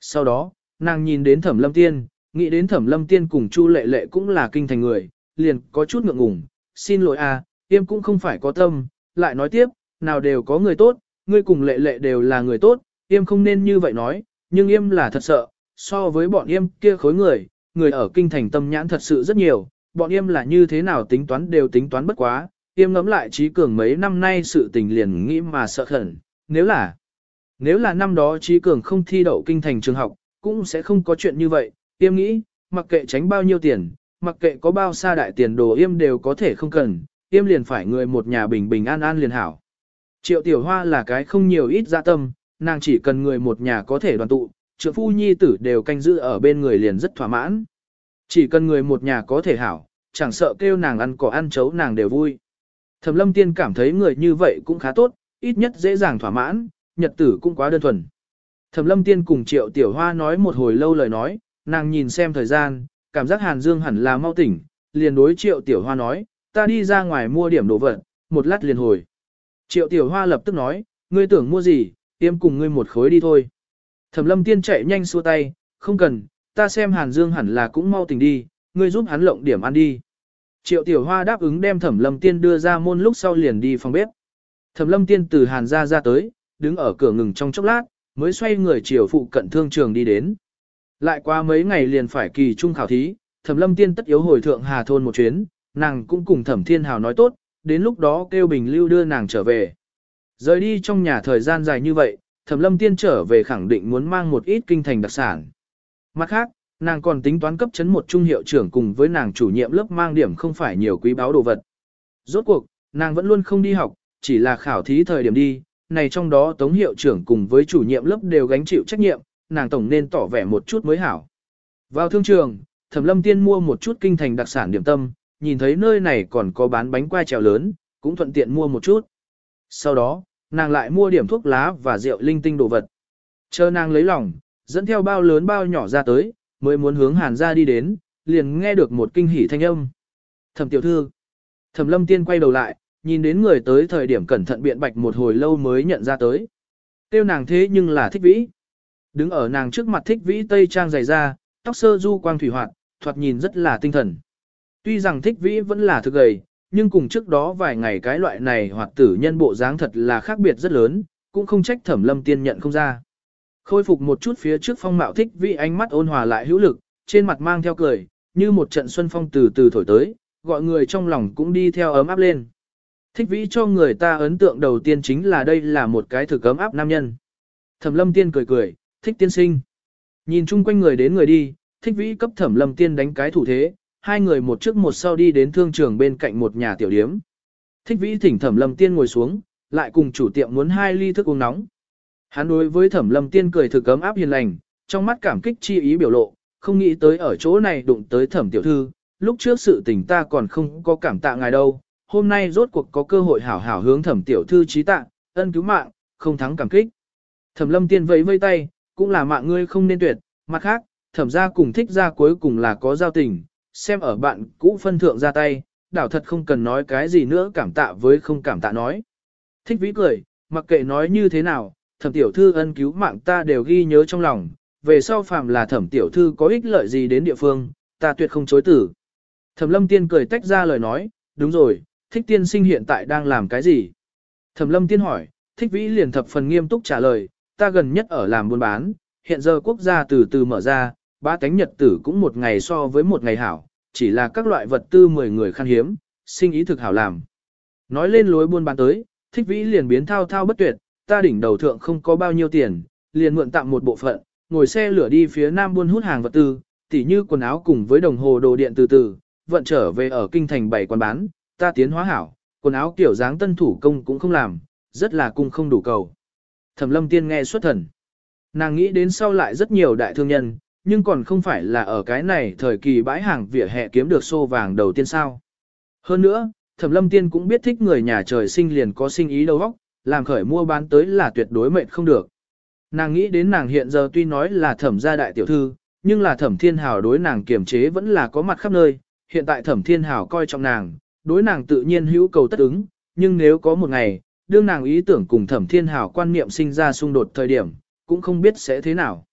Sau đó, nàng nhìn đến thẩm lâm tiên, nghĩ đến thẩm lâm tiên cùng chu lệ lệ cũng là kinh thành người, liền có chút ngượng ngùng, xin lỗi à, tiêm cũng không phải có tâm, lại nói tiếp, nào đều có người tốt, ngươi cùng lệ lệ đều là người tốt, tiêm không nên như vậy nói, nhưng yêm là thật sợ, so với bọn yêm kia khối người, người ở kinh thành tâm nhãn thật sự rất nhiều, bọn yêm là như thế nào tính toán đều tính toán bất quá, yêm ngẫm lại trí cường mấy năm nay sự tình liền nghĩ mà sợ khẩn, nếu là nếu là năm đó trí cường không thi đậu kinh thành trường học, cũng sẽ không có chuyện như vậy, yêm nghĩ, mặc kệ tránh bao nhiêu tiền, mặc kệ có bao xa đại tiền đồ yêm đều có thể không cần, yêm liền phải người một nhà bình bình an an liền hảo. Triệu tiểu hoa là cái không nhiều ít dạ tâm, nàng chỉ cần người một nhà có thể đoàn tụ, trượng phu nhi tử đều canh giữ ở bên người liền rất thỏa mãn. Chỉ cần người một nhà có thể hảo, chẳng sợ kêu nàng ăn cỏ ăn chấu nàng đều vui. Thẩm lâm tiên cảm thấy người như vậy cũng khá tốt, ít nhất dễ dàng thỏa mãn, nhật tử cũng quá đơn thuần. Thẩm lâm tiên cùng triệu tiểu hoa nói một hồi lâu lời nói, nàng nhìn xem thời gian, cảm giác Hàn Dương hẳn là mau tỉnh, liền đối Triệu Tiểu Hoa nói, ta đi ra ngoài mua điểm đồ vật, một lát liền hồi. Triệu Tiểu Hoa lập tức nói, ngươi tưởng mua gì, tiêm cùng ngươi một khối đi thôi. Thẩm lâm tiên chạy nhanh xua tay, không cần, ta xem Hàn Dương hẳn là cũng mau tỉnh đi, ngươi giúp hắn lộng điểm ăn đi. Triệu Tiểu Hoa đáp ứng đem Thẩm lâm tiên đưa ra môn lúc sau liền đi phòng bếp. Thẩm lâm tiên từ Hàn ra ra tới, đứng ở cửa ngừng trong chốc lát, mới xoay người chiều phụ cận thương trường đi đến. Lại qua mấy ngày liền phải kỳ trung khảo thí, Thẩm lâm tiên tất yếu hồi thượng Hà Thôn một chuyến, nàng cũng cùng Thẩm Thiên Hào nói tốt, đến lúc đó kêu Bình Lưu đưa nàng trở về. Rời đi trong nhà thời gian dài như vậy, Thẩm Lâm Tiên trở về khẳng định muốn mang một ít kinh thành đặc sản. Mặt khác, nàng còn tính toán cấp chấn một trung hiệu trưởng cùng với nàng chủ nhiệm lớp mang điểm không phải nhiều quý báo đồ vật. Rốt cuộc, nàng vẫn luôn không đi học, chỉ là khảo thí thời điểm đi, này trong đó tống hiệu trưởng cùng với chủ nhiệm lớp đều gánh chịu trách nhiệm, nàng tổng nên tỏ vẻ một chút mới hảo. Vào thương trường, Thẩm Lâm Tiên mua một chút kinh thành đặc sản điểm tâm, nhìn thấy nơi này còn có bán bánh quai trèo lớn, cũng thuận tiện mua một chút. Sau đó, nàng lại mua điểm thuốc lá và rượu linh tinh đồ vật. Chờ nàng lấy lòng, dẫn theo bao lớn bao nhỏ ra tới, mới muốn hướng hàn ra đi đến, liền nghe được một kinh hỉ thanh âm. Thẩm tiểu thư. Thẩm lâm tiên quay đầu lại, nhìn đến người tới thời điểm cẩn thận biện bạch một hồi lâu mới nhận ra tới. Tiêu nàng thế nhưng là thích vĩ. Đứng ở nàng trước mặt thích vĩ tây trang dày da, tóc sơ du quang thủy hoạt, thoạt nhìn rất là tinh thần. Tuy rằng thích vĩ vẫn là thực gầy, nhưng cùng trước đó vài ngày cái loại này hoặc tử nhân bộ dáng thật là khác biệt rất lớn, cũng không trách thẩm lâm tiên nhận không ra. Khôi phục một chút phía trước phong mạo thích vĩ ánh mắt ôn hòa lại hữu lực, trên mặt mang theo cười, như một trận xuân phong từ từ thổi tới, gọi người trong lòng cũng đi theo ấm áp lên. Thích vĩ cho người ta ấn tượng đầu tiên chính là đây là một cái thực ấm áp nam nhân. Thẩm lâm tiên cười cười, thích tiên sinh. Nhìn chung quanh người đến người đi, thích vĩ cấp thẩm lâm tiên đánh cái thủ thế, hai người một trước một sau đi đến thương trường bên cạnh một nhà tiểu điếm. Thích vĩ thỉnh thẩm lâm tiên ngồi xuống, lại cùng chủ tiệm muốn hai ly thức uống nóng. Hắn đối với thẩm lâm tiên cười thực ấm áp hiền lành, trong mắt cảm kích chi ý biểu lộ, không nghĩ tới ở chỗ này đụng tới thẩm tiểu thư, lúc trước sự tình ta còn không có cảm tạ ngài đâu, hôm nay rốt cuộc có cơ hội hảo hảo hướng thẩm tiểu thư trí tạ, ân cứu mạng, không thắng cảm kích. Thẩm lâm tiên vẫy vây tay, cũng là mạng ngươi không nên tuyệt, mặt khác, thẩm gia cùng thích gia cuối cùng là có giao tình, xem ở bạn cũ phân thượng ra tay, đảo thật không cần nói cái gì nữa cảm tạ với không cảm tạ nói. Thích vĩ cười, mặc kệ nói như thế nào, thẩm tiểu thư ân cứu mạng ta đều ghi nhớ trong lòng, về sau phàm là thẩm tiểu thư có ích lợi gì đến địa phương, ta tuyệt không chối tử. Thẩm lâm tiên cười tách ra lời nói, đúng rồi, thích tiên sinh hiện tại đang làm cái gì? Thẩm lâm tiên hỏi, thích vĩ liền thập phần nghiêm túc trả lời, ta gần nhất ở làm buôn bán, hiện giờ quốc gia từ từ mở ra, ba tánh nhật tử cũng một ngày so với một ngày hảo, chỉ là các loại vật tư 10 người khan hiếm, sinh ý thực hảo làm. Nói lên lối buôn bán tới, thích vĩ liền biến thao thao bất tuyệt, ta đỉnh đầu thượng không có bao nhiêu tiền, liền mượn tạm một bộ phận, ngồi xe lửa đi phía nam buôn hút hàng vật tư, tỉ như quần áo cùng với đồng hồ đồ điện từ từ, vận trở về ở kinh thành bảy quán bán, ta tiến hóa hảo, quần áo kiểu dáng tân thủ công cũng không làm, rất là cung không đủ cầu. Thẩm lâm tiên nghe xuất thần. Nàng nghĩ đến sau lại rất nhiều đại thương nhân, nhưng còn không phải là ở cái này thời kỳ bãi hàng vỉa hè kiếm được xô vàng đầu tiên sao. Hơn nữa, Thẩm Lâm Tiên cũng biết thích người nhà trời sinh liền có sinh ý đầu óc, làm khởi mua bán tới là tuyệt đối mệnh không được. Nàng nghĩ đến nàng hiện giờ tuy nói là thẩm gia đại tiểu thư, nhưng là thẩm thiên hào đối nàng kiềm chế vẫn là có mặt khắp nơi, hiện tại thẩm thiên hào coi trọng nàng, đối nàng tự nhiên hữu cầu tất ứng, nhưng nếu có một ngày, đương nàng ý tưởng cùng thẩm thiên hào quan niệm sinh ra xung đột thời điểm, cũng không biết sẽ thế nào.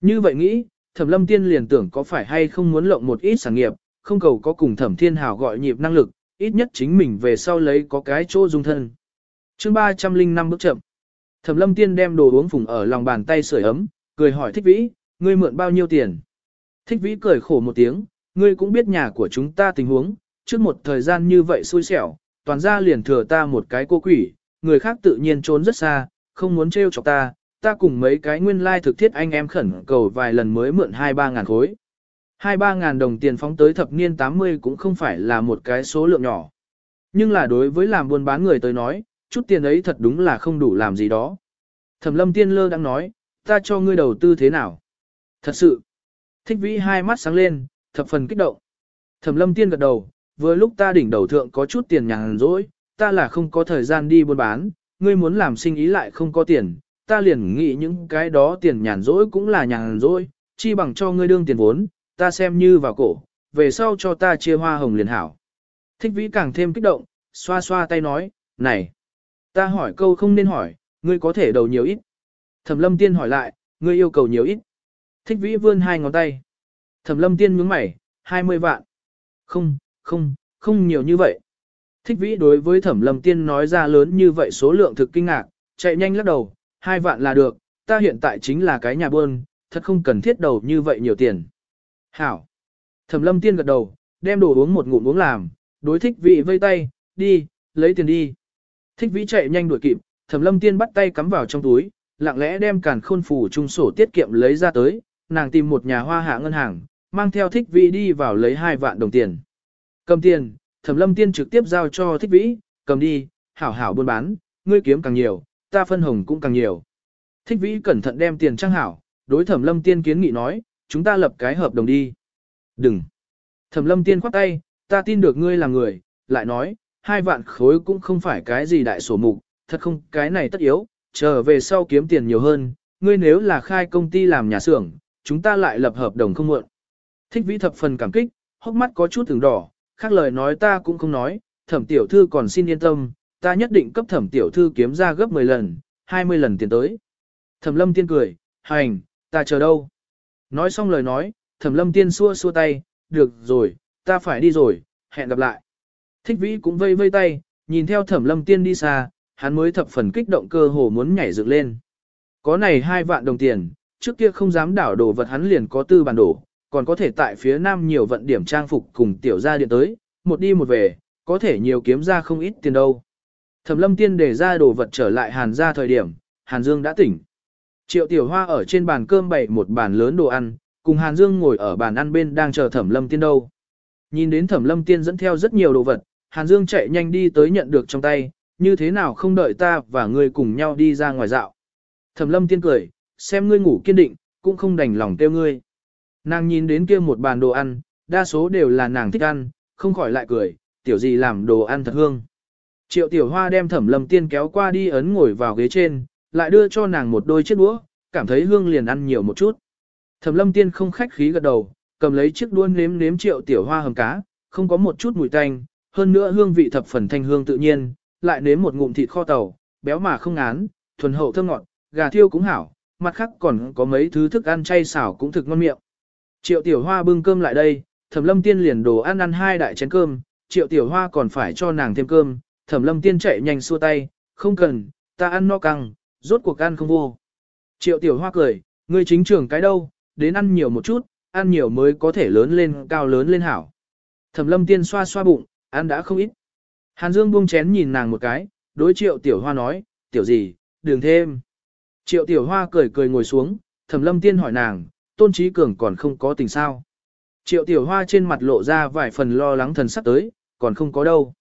Như vậy nghĩ, thẩm lâm tiên liền tưởng có phải hay không muốn lộng một ít sản nghiệp, không cầu có cùng thẩm thiên hào gọi nhịp năng lực, ít nhất chính mình về sau lấy có cái chỗ dung thân. chương 305 bước chậm. Thẩm lâm tiên đem đồ uống phùng ở lòng bàn tay sưởi ấm, cười hỏi thích vĩ, ngươi mượn bao nhiêu tiền? Thích vĩ cười khổ một tiếng, ngươi cũng biết nhà của chúng ta tình huống, trước một thời gian như vậy xui xẻo, toàn ra liền thừa ta một cái cô quỷ, người khác tự nhiên trốn rất xa, không muốn trêu chọc ta, ta cùng mấy cái nguyên lai thực thiết anh em khẩn cầu vài lần mới mượn 2-3 ngàn khối. 2-3 ngàn đồng tiền phóng tới thập niên 80 cũng không phải là một cái số lượng nhỏ. Nhưng là đối với làm buôn bán người tới nói, chút tiền ấy thật đúng là không đủ làm gì đó. Thẩm lâm tiên lơ đang nói, ta cho ngươi đầu tư thế nào? Thật sự, thích vĩ hai mắt sáng lên, thập phần kích động. Thẩm lâm tiên gật đầu, vừa lúc ta đỉnh đầu thượng có chút tiền nhàn rỗi, ta là không có thời gian đi buôn bán, ngươi muốn làm sinh ý lại không có tiền, ta liền nghĩ những cái đó tiền nhàn rỗi cũng là nhàn rỗi, chi bằng cho ngươi đương tiền vốn, ta xem như vào cổ, về sau cho ta chia hoa hồng liền hảo. Thích vĩ càng thêm kích động, xoa xoa tay nói, này, ta hỏi câu không nên hỏi, ngươi có thể đầu nhiều ít. Thẩm lâm tiên hỏi lại, ngươi yêu cầu nhiều ít. Thích vĩ vươn hai ngón tay. Thẩm lâm tiên nhướng mày, 20 vạn. Không, không, không nhiều như vậy. Thích vĩ đối với thẩm lâm tiên nói ra lớn như vậy số lượng thực kinh ngạc, chạy nhanh lắc đầu, hai vạn là được, ta hiện tại chính là cái nhà buôn, thật không cần thiết đầu như vậy nhiều tiền. Hảo. Thẩm lâm tiên gật đầu, đem đồ uống một ngụm uống làm, đối thích vĩ vây tay, đi, lấy tiền đi. Thích vĩ chạy nhanh đuổi kịp, thẩm lâm tiên bắt tay cắm vào trong túi, lặng lẽ đem càn khôn phủ trung sổ tiết kiệm lấy ra tới, nàng tìm một nhà hoa hạ ngân hàng, mang theo thích vĩ đi vào lấy hai vạn đồng tiền. Cầm tiền, thẩm lâm tiên trực tiếp giao cho thích vĩ, cầm đi, hảo hảo buôn bán, ngươi kiếm càng nhiều, ta phân hồng cũng càng nhiều. Thích vĩ cẩn thận đem tiền trang hảo, đối thẩm lâm tiên kiến nghị nói, chúng ta lập cái hợp đồng đi. Đừng. Thẩm lâm tiên khoát tay, ta tin được ngươi là người, lại nói, hai vạn khối cũng không phải cái gì đại sổ mục, thật không cái này tất yếu, trở về sau kiếm tiền nhiều hơn, ngươi nếu là khai công ty làm nhà xưởng, chúng ta lại lập hợp đồng không muộn. Thích vĩ thập phần cảm kích, hốc mắt có chút từng đỏ, khác lời nói ta cũng không nói, thẩm tiểu thư còn xin yên tâm, ta nhất định cấp thẩm tiểu thư kiếm ra gấp 10 lần, 20 lần tiền tới. Thẩm lâm tiên cười, hành, ta chờ đâu. Nói xong lời nói, thẩm lâm tiên xua xua tay, được rồi, ta phải đi rồi, hẹn gặp lại. Thích vĩ cũng vây vây tay, nhìn theo thẩm lâm tiên đi xa, hắn mới thập phần kích động cơ hồ muốn nhảy dựng lên. Có này hai vạn đồng tiền, trước kia không dám đảo đồ vật hắn liền có tư bản đổ, còn có thể tại phía nam nhiều vận điểm trang phục cùng tiểu gia điện tới, một đi một về, có thể nhiều kiếm ra không ít tiền đâu. Thẩm lâm tiên để ra đồ vật trở lại hàn ra thời điểm, hàn dương đã tỉnh. Triệu tiểu hoa ở trên bàn cơm bày một bàn lớn đồ ăn, cùng hàn dương ngồi ở bàn ăn bên đang chờ thẩm lâm tiên đâu. Nhìn đến thẩm lâm tiên dẫn theo rất nhiều đồ vật, hàn dương chạy nhanh đi tới nhận được trong tay, như thế nào không đợi ta và ngươi cùng nhau đi ra ngoài dạo. Thẩm lâm tiên cười, xem ngươi ngủ kiên định, cũng không đành lòng tiêu ngươi. Nàng nhìn đến kia một bàn đồ ăn, đa số đều là nàng thích ăn, không khỏi lại cười, tiểu gì làm đồ ăn thật hương. Triệu tiểu hoa đem thẩm lâm tiên kéo qua đi ấn ngồi vào ghế trên, lại đưa cho nàng một đôi chiếc đũa, cảm thấy hương liền ăn nhiều một chút. Thẩm lâm tiên không khách khí gật đầu, cầm lấy chiếc đũa nếm nếm triệu tiểu hoa hầm cá, không có một chút mùi tanh, hơn nữa hương vị thập phần thanh hương tự nhiên, lại nếm một ngụm thịt kho tàu, béo mà không ngán, thuần hậu thơm ngọt, gà thiêu cũng hảo, mặt khác còn có mấy thứ thức ăn chay xảo cũng thực ngon miệng. Triệu tiểu hoa bưng cơm lại đây, thẩm lâm tiên liền đồ ăn ăn hai đại chén cơm, triệu tiểu hoa còn phải cho nàng thêm cơm, thẩm lâm tiên chạy nhanh xua tay, không cần, ta ăn no căng, rốt cuộc ăn không vô. Triệu tiểu hoa cười, ngươi chính trưởng cái đâu, đến ăn nhiều một chút, ăn nhiều mới có thể lớn lên cao lớn lên hảo. Thẩm lâm tiên xoa xoa bụng, ăn đã không ít. Hàn Dương buông chén nhìn nàng một cái, đối triệu tiểu hoa nói, tiểu gì, đường thêm. Triệu tiểu hoa cười cười ngồi xuống, thẩm lâm tiên hỏi nàng, tôn trí cường còn không có tình sao. Triệu tiểu hoa trên mặt lộ ra vài phần lo lắng thần sắc tới, còn không có đâu.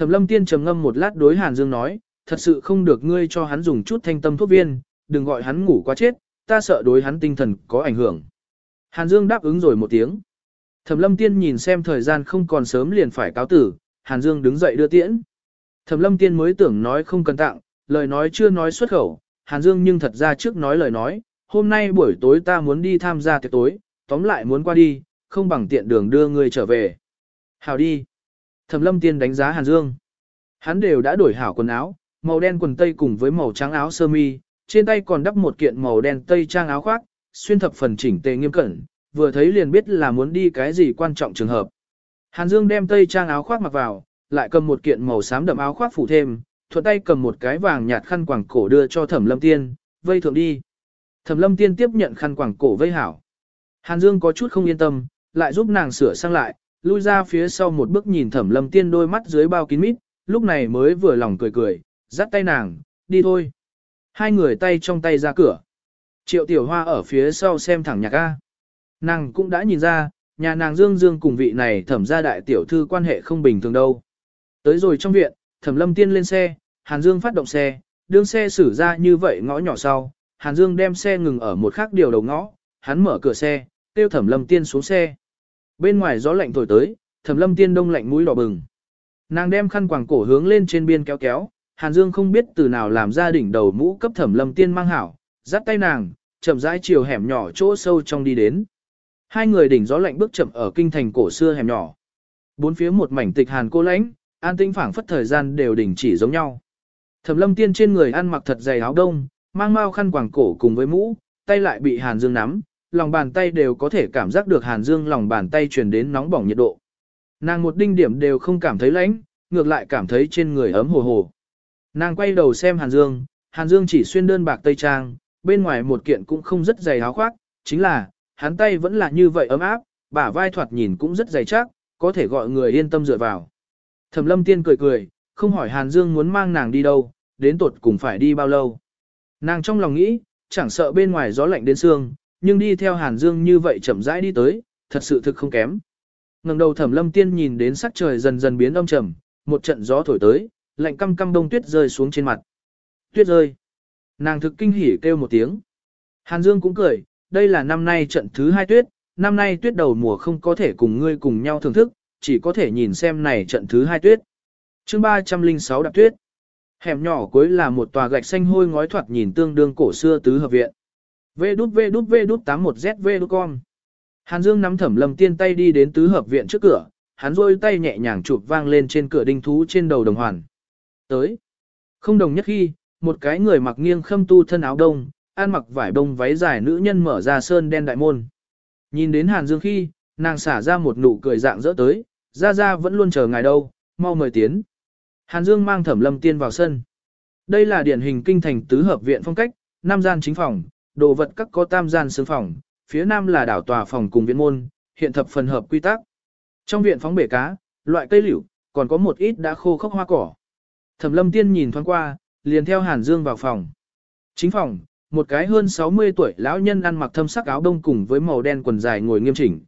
Thẩm lâm tiên trầm ngâm một lát đối Hàn Dương nói, thật sự không được ngươi cho hắn dùng chút thanh tâm thuốc viên, đừng gọi hắn ngủ quá chết, ta sợ đối hắn tinh thần có ảnh hưởng. Hàn Dương đáp ứng rồi một tiếng. Thẩm lâm tiên nhìn xem thời gian không còn sớm liền phải cáo tử, Hàn Dương đứng dậy đưa tiễn. Thẩm lâm tiên mới tưởng nói không cần tặng, lời nói chưa nói xuất khẩu, Hàn Dương nhưng thật ra trước nói lời nói, hôm nay buổi tối ta muốn đi tham gia tiệc tối, tóm lại muốn qua đi, không bằng tiện đường đưa ngươi trở về. Hảo đi. Thẩm lâm tiên đánh giá Hàn Dương. Hắn đều đã đổi hảo quần áo, màu đen quần tây cùng với màu trắng áo sơ mi, trên tay còn đắp một kiện màu đen tây trang áo khoác, xuyên thập phần chỉnh tề nghiêm cẩn, vừa thấy liền biết là muốn đi cái gì quan trọng trường hợp. Hàn Dương đem tây trang áo khoác mặc vào, lại cầm một kiện màu xám đậm áo khoác phủ thêm, thuận tay cầm một cái vàng nhạt khăn quàng cổ đưa cho Thẩm Lâm Tiên, vây thượng đi. Thẩm Lâm Tiên tiếp nhận khăn quàng cổ vây hảo. Hàn Dương có chút không yên tâm, lại giúp nàng sửa sang lại, lui ra phía sau một bước nhìn Thẩm Lâm Tiên đôi mắt dưới bao kín mít, lúc này mới vừa lòng cười cười, dắt tay nàng, đi thôi. Hai người tay trong tay ra cửa. Triệu Tiểu Hoa ở phía sau xem thẳng nhạc A. Nàng cũng đã nhìn ra, nhà nàng Dương Dương cùng vị này thẩm gia đại tiểu thư quan hệ không bình thường đâu. Tới rồi trong viện, thẩm lâm tiên lên xe, Hàn Dương phát động xe, đương xe xử ra như vậy ngõ nhỏ sau, Hàn Dương đem xe ngừng ở một khác điều đầu ngõ, hắn mở cửa xe, tiêu thẩm lâm tiên xuống xe. Bên ngoài gió lạnh thổi tới, thẩm lâm tiên đông lạnh mũi đỏ bừng. Nàng đem khăn quàng cổ hướng lên trên biên kéo kéo, Hàn Dương không biết từ nào làm ra đỉnh đầu mũ cấp thẩm lâm tiên mang hảo, dắt tay nàng, chậm rãi chiều hẻm nhỏ chỗ sâu trong đi đến. Hai người đỉnh gió lạnh bước chậm ở kinh thành cổ xưa hẻm nhỏ. Bốn phía một mảnh tịch hàn cô lãnh, an tĩnh phảng phất thời gian đều đỉnh chỉ giống nhau. Thẩm Lâm Tiên trên người ăn mặc thật dày áo đông, mang mao khăn quàng cổ cùng với mũ, tay lại bị Hàn Dương nắm, lòng bàn tay đều có thể cảm giác được Hàn Dương lòng bàn tay truyền đến nóng bỏng nhiệt độ. Nàng một đinh điểm đều không cảm thấy lạnh, ngược lại cảm thấy trên người ấm hồ hồ. Nàng quay đầu xem Hàn Dương, Hàn Dương chỉ xuyên đơn bạc tây trang, bên ngoài một kiện cũng không rất dày áo khoác, chính là, hắn tay vẫn là như vậy ấm áp, bả vai thoạt nhìn cũng rất dày chắc, có thể gọi người yên tâm dựa vào. Thẩm lâm tiên cười cười, không hỏi Hàn Dương muốn mang nàng đi đâu, đến tuột cùng phải đi bao lâu. Nàng trong lòng nghĩ, chẳng sợ bên ngoài gió lạnh đến xương, nhưng đi theo Hàn Dương như vậy chậm rãi đi tới, thật sự thực không kém. Ngẩng đầu Thẩm Lâm Tiên nhìn đến sắc trời dần dần biến âm trầm, một trận gió thổi tới, lạnh căm căm đông tuyết rơi xuống trên mặt. Tuyết rơi. Nàng thực kinh hỉ kêu một tiếng. Hàn Dương cũng cười, đây là năm nay trận thứ hai tuyết, năm nay tuyết đầu mùa không có thể cùng ngươi cùng nhau thưởng thức, chỉ có thể nhìn xem này trận thứ hai tuyết. chương 306 đạp tuyết. Hẻm nhỏ cuối là một tòa gạch xanh hôi ngói thoạt nhìn tương đương cổ xưa tứ hợp viện. Vê đút vê đút vê đút 81ZV đút con. Hàn Dương nắm thẩm lâm tiên tay đi đến tứ hợp viện trước cửa, hắn rôi tay nhẹ nhàng chụp vang lên trên cửa đinh thú trên đầu đồng hoàn. Tới. Không đồng nhất khi, một cái người mặc nghiêng khâm tu thân áo đông, ăn mặc vải đông váy dài nữ nhân mở ra sơn đen đại môn. Nhìn đến Hàn Dương khi, nàng xả ra một nụ cười dạng dỡ tới, ra ra vẫn luôn chờ ngài đâu, mau mời tiến. Hàn Dương mang thẩm lâm tiên vào sân. Đây là điển hình kinh thành tứ hợp viện phong cách, nam gian chính phòng, đồ vật các có tam gian xương phòng, phía nam là đảo tòa phòng cùng viện môn, hiện thập phần hợp quy tắc. Trong viện phóng bể cá, loại cây liễu, còn có một ít đã khô khốc hoa cỏ. Thẩm lâm tiên nhìn thoáng qua, liền theo Hàn Dương vào phòng. Chính phòng, một cái hơn 60 tuổi lão nhân ăn mặc thâm sắc áo đông cùng với màu đen quần dài ngồi nghiêm chỉnh.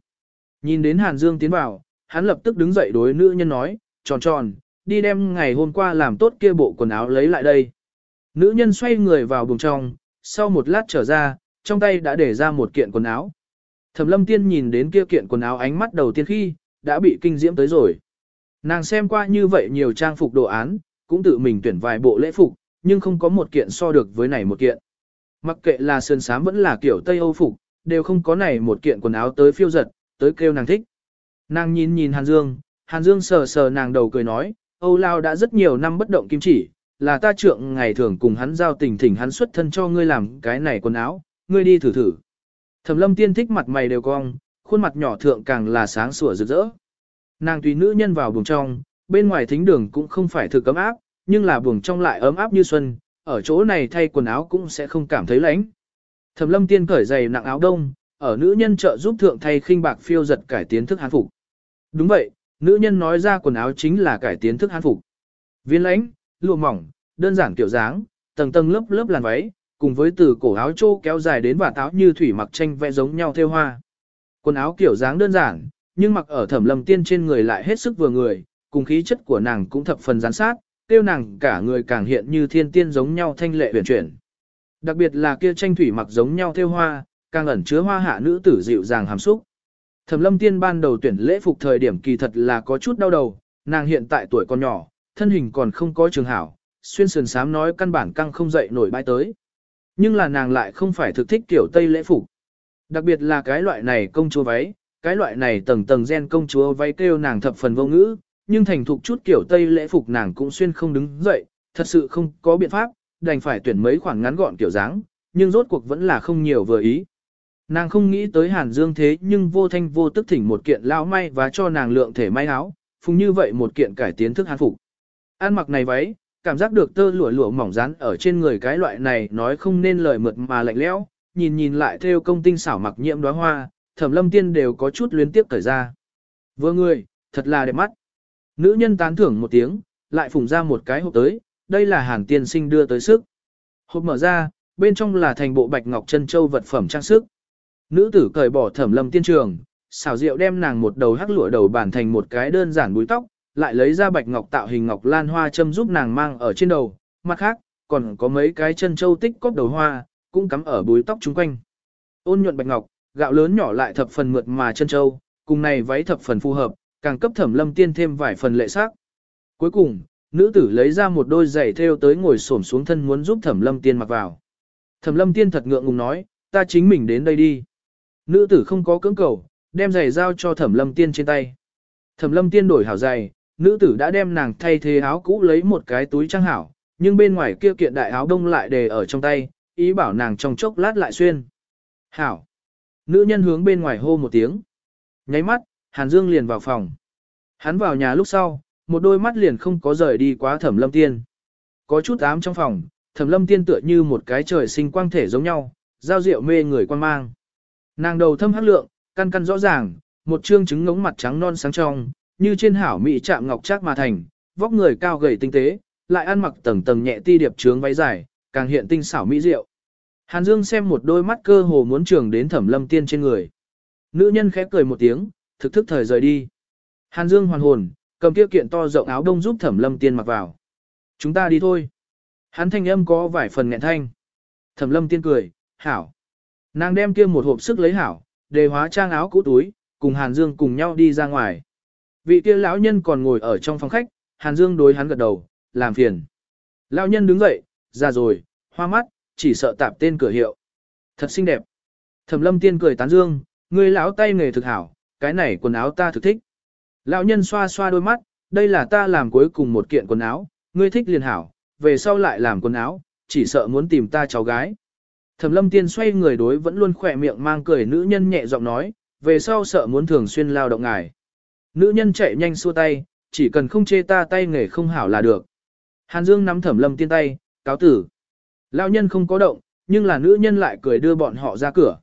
Nhìn đến Hàn Dương tiến vào, hắn lập tức đứng dậy đối nữ nhân nói, tròn tròn, đi đem ngày hôm qua làm tốt kia bộ quần áo lấy lại đây. Nữ nhân xoay người vào buồng trong, sau một lát trở ra, trong tay đã để ra một kiện quần áo. Thẩm lâm tiên nhìn đến kia kiện quần áo ánh mắt đầu tiên khi, đã bị kinh diễm tới rồi. Nàng xem qua như vậy nhiều trang phục đồ án, cũng tự mình tuyển vài bộ lễ phục, nhưng không có một kiện so được với này một kiện. Mặc kệ là sơn sám vẫn là kiểu Tây Âu phục, đều không có này một kiện quần áo tới phiêu giật, tới kêu nàng thích. Nàng nhìn nhìn Hàn Dương, Hàn Dương sờ sờ nàng đầu cười nói, Âu Lao đã rất nhiều năm bất động kim chỉ, là ta trượng ngày thường cùng hắn giao tình thỉnh hắn xuất thân cho ngươi làm cái này quần áo, ngươi đi thử thử. Thẩm lâm tiên thích mặt mày đều cong, khuôn mặt nhỏ thượng càng là sáng sủa rực rỡ. Nàng tùy nữ nhân vào buồng trong, bên ngoài thính đường cũng không phải thực ấm áp, nhưng là buồng trong lại ấm áp như xuân, ở chỗ này thay quần áo cũng sẽ không cảm thấy lạnh. Thẩm lâm tiên cởi giày nặng áo đông, ở nữ nhân trợ giúp thượng thay khinh bạc phiêu giật cải tiến thức hán phục. Đúng vậy, nữ nhân nói ra quần áo chính là cải tiến thức hán phục. Viên lãnh, lụa mỏng, đơn giản kiểu dáng, tầng tầng lớp lớp làn váy, cùng với từ cổ áo trô kéo dài đến vạt áo như thủy mặc tranh vẽ giống nhau theo hoa. Quần áo kiểu dáng đơn giản, nhưng mặc ở thẩm lâm tiên trên người lại hết sức vừa người, cùng khí chất của nàng cũng thập phần gián sát, tiêu nàng cả người càng hiện như thiên tiên giống nhau thanh lệ huyền chuyển. Đặc biệt là kia tranh thủy mặc giống nhau theo hoa, càng ẩn chứa hoa hạ nữ tử dịu dàng hàm xúc. Thẩm lâm tiên ban đầu tuyển lễ phục thời điểm kỳ thật là có chút đau đầu, nàng hiện tại tuổi còn nhỏ, thân hình còn không có trường hảo, xuyên sườn sám nói căn bản căng không dậy nổi bãi tới. Nhưng là nàng lại không phải thực thích kiểu Tây lễ phục. Đặc biệt là cái loại này công chúa váy, cái loại này tầng tầng gen công chúa váy kêu nàng thập phần vô ngữ, nhưng thành thục chút kiểu Tây lễ phục nàng cũng xuyên không đứng dậy, thật sự không có biện pháp, đành phải tuyển mấy khoảng ngắn gọn kiểu dáng, nhưng rốt cuộc vẫn là không nhiều vừa ý. Nàng không nghĩ tới Hàn Dương thế nhưng vô thanh vô tức thỉnh một kiện lao may và cho nàng lượng thể may áo, phùng như vậy một kiện cải tiến thức hàn phục. An mặc này váy, cảm giác được tơ lụa lụa mỏng rán ở trên người cái loại này nói không nên lời mượt mà lạnh lẽo, nhìn nhìn lại theo công tinh xảo mặc nhiễm đóa hoa, thẩm lâm tiên đều có chút luyến tiếp cởi ra. Vừa người, thật là đẹp mắt. Nữ nhân tán thưởng một tiếng, lại phùng ra một cái hộp tới, đây là hàn tiên sinh đưa tới sức. Hộp mở ra, bên trong là thành bộ bạch ngọc chân châu vật phẩm trang sức. Nữ tử cởi bỏ thẩm lâm tiên trường, xảo diệu đem nàng một đầu hắc lụa đầu bản thành một cái đơn giản búi tóc, lại lấy ra bạch ngọc tạo hình ngọc lan hoa châm giúp nàng mang ở trên đầu, mặt khác, còn có mấy cái chân châu tích cốt đầu hoa, cũng cắm ở búi tóc chung quanh. Ôn nhuận bạch ngọc, gạo lớn nhỏ lại thập phần mượt mà chân châu, cùng này váy thập phần phù hợp, càng cấp thẩm lâm tiên thêm vài phần lệ sắc. Cuối cùng, nữ tử lấy ra một đôi giày theo tới ngồi xổm xuống thân muốn giúp thẩm lâm tiên mặc vào. Thẩm lâm tiên thật ngượng ngùng nói, ta chính mình đến đây đi. Nữ tử không có cưỡng cầu, đem giày giao cho thẩm lâm tiên trên tay. Thẩm lâm tiên đổi hảo giày, nữ tử đã đem nàng thay thế áo cũ lấy một cái túi trang hảo, nhưng bên ngoài kia kiện đại áo đông lại để ở trong tay, ý bảo nàng trong chốc lát lại xuyên. Hảo. Nữ nhân hướng bên ngoài hô một tiếng. Nháy mắt, Hàn Dương liền vào phòng. Hắn vào nhà lúc sau, một đôi mắt liền không có rời đi quá thẩm lâm tiên. Có chút ám trong phòng, thẩm lâm tiên tựa như một cái trời sinh quang thể giống nhau, giao rượu mê người quan mang. Nàng đầu thâm hắc lượng, căn căn rõ ràng, một trương trứng ngống mặt trắng non sáng trong, như trên hảo mỹ chạm ngọc trác mà thành, vóc người cao gầy tinh tế, lại ăn mặc tầng tầng nhẹ ti điệp trướng váy dài, càng hiện tinh xảo mỹ diệu. Hàn Dương xem một đôi mắt cơ hồ muốn trường đến thẩm lâm tiên trên người. Nữ nhân khẽ cười một tiếng, thực thức thời rời đi. Hàn Dương hoàn hồn, cầm kia kiện to rộng áo đông giúp thẩm lâm tiên mặc vào. Chúng ta đi thôi. Hắn thanh âm có vài phần nghẹn thanh. Thẩm lâm tiên cười, hảo. Nàng đem kia một hộp sức lấy hảo, đề hóa trang áo cũ túi, cùng Hàn Dương cùng nhau đi ra ngoài. Vị kia lão nhân còn ngồi ở trong phòng khách, Hàn Dương đối hắn gật đầu, làm phiền. Lão nhân đứng dậy, ra rồi, hoa mắt, chỉ sợ tạp tên cửa hiệu. Thật xinh đẹp. Thẩm lâm tiên cười tán dương, người lão tay nghề thực hảo, cái này quần áo ta thực thích. Lão nhân xoa xoa đôi mắt, đây là ta làm cuối cùng một kiện quần áo, ngươi thích liền hảo, về sau lại làm quần áo, chỉ sợ muốn tìm ta cháu gái. Thẩm lâm tiên xoay người đối vẫn luôn khỏe miệng mang cười nữ nhân nhẹ giọng nói, về sau sợ muốn thường xuyên lao động ngài. Nữ nhân chạy nhanh xua tay, chỉ cần không chê ta tay nghề không hảo là được. Hàn Dương nắm thẩm lâm tiên tay, cáo tử. Lão nhân không có động, nhưng là nữ nhân lại cười đưa bọn họ ra cửa.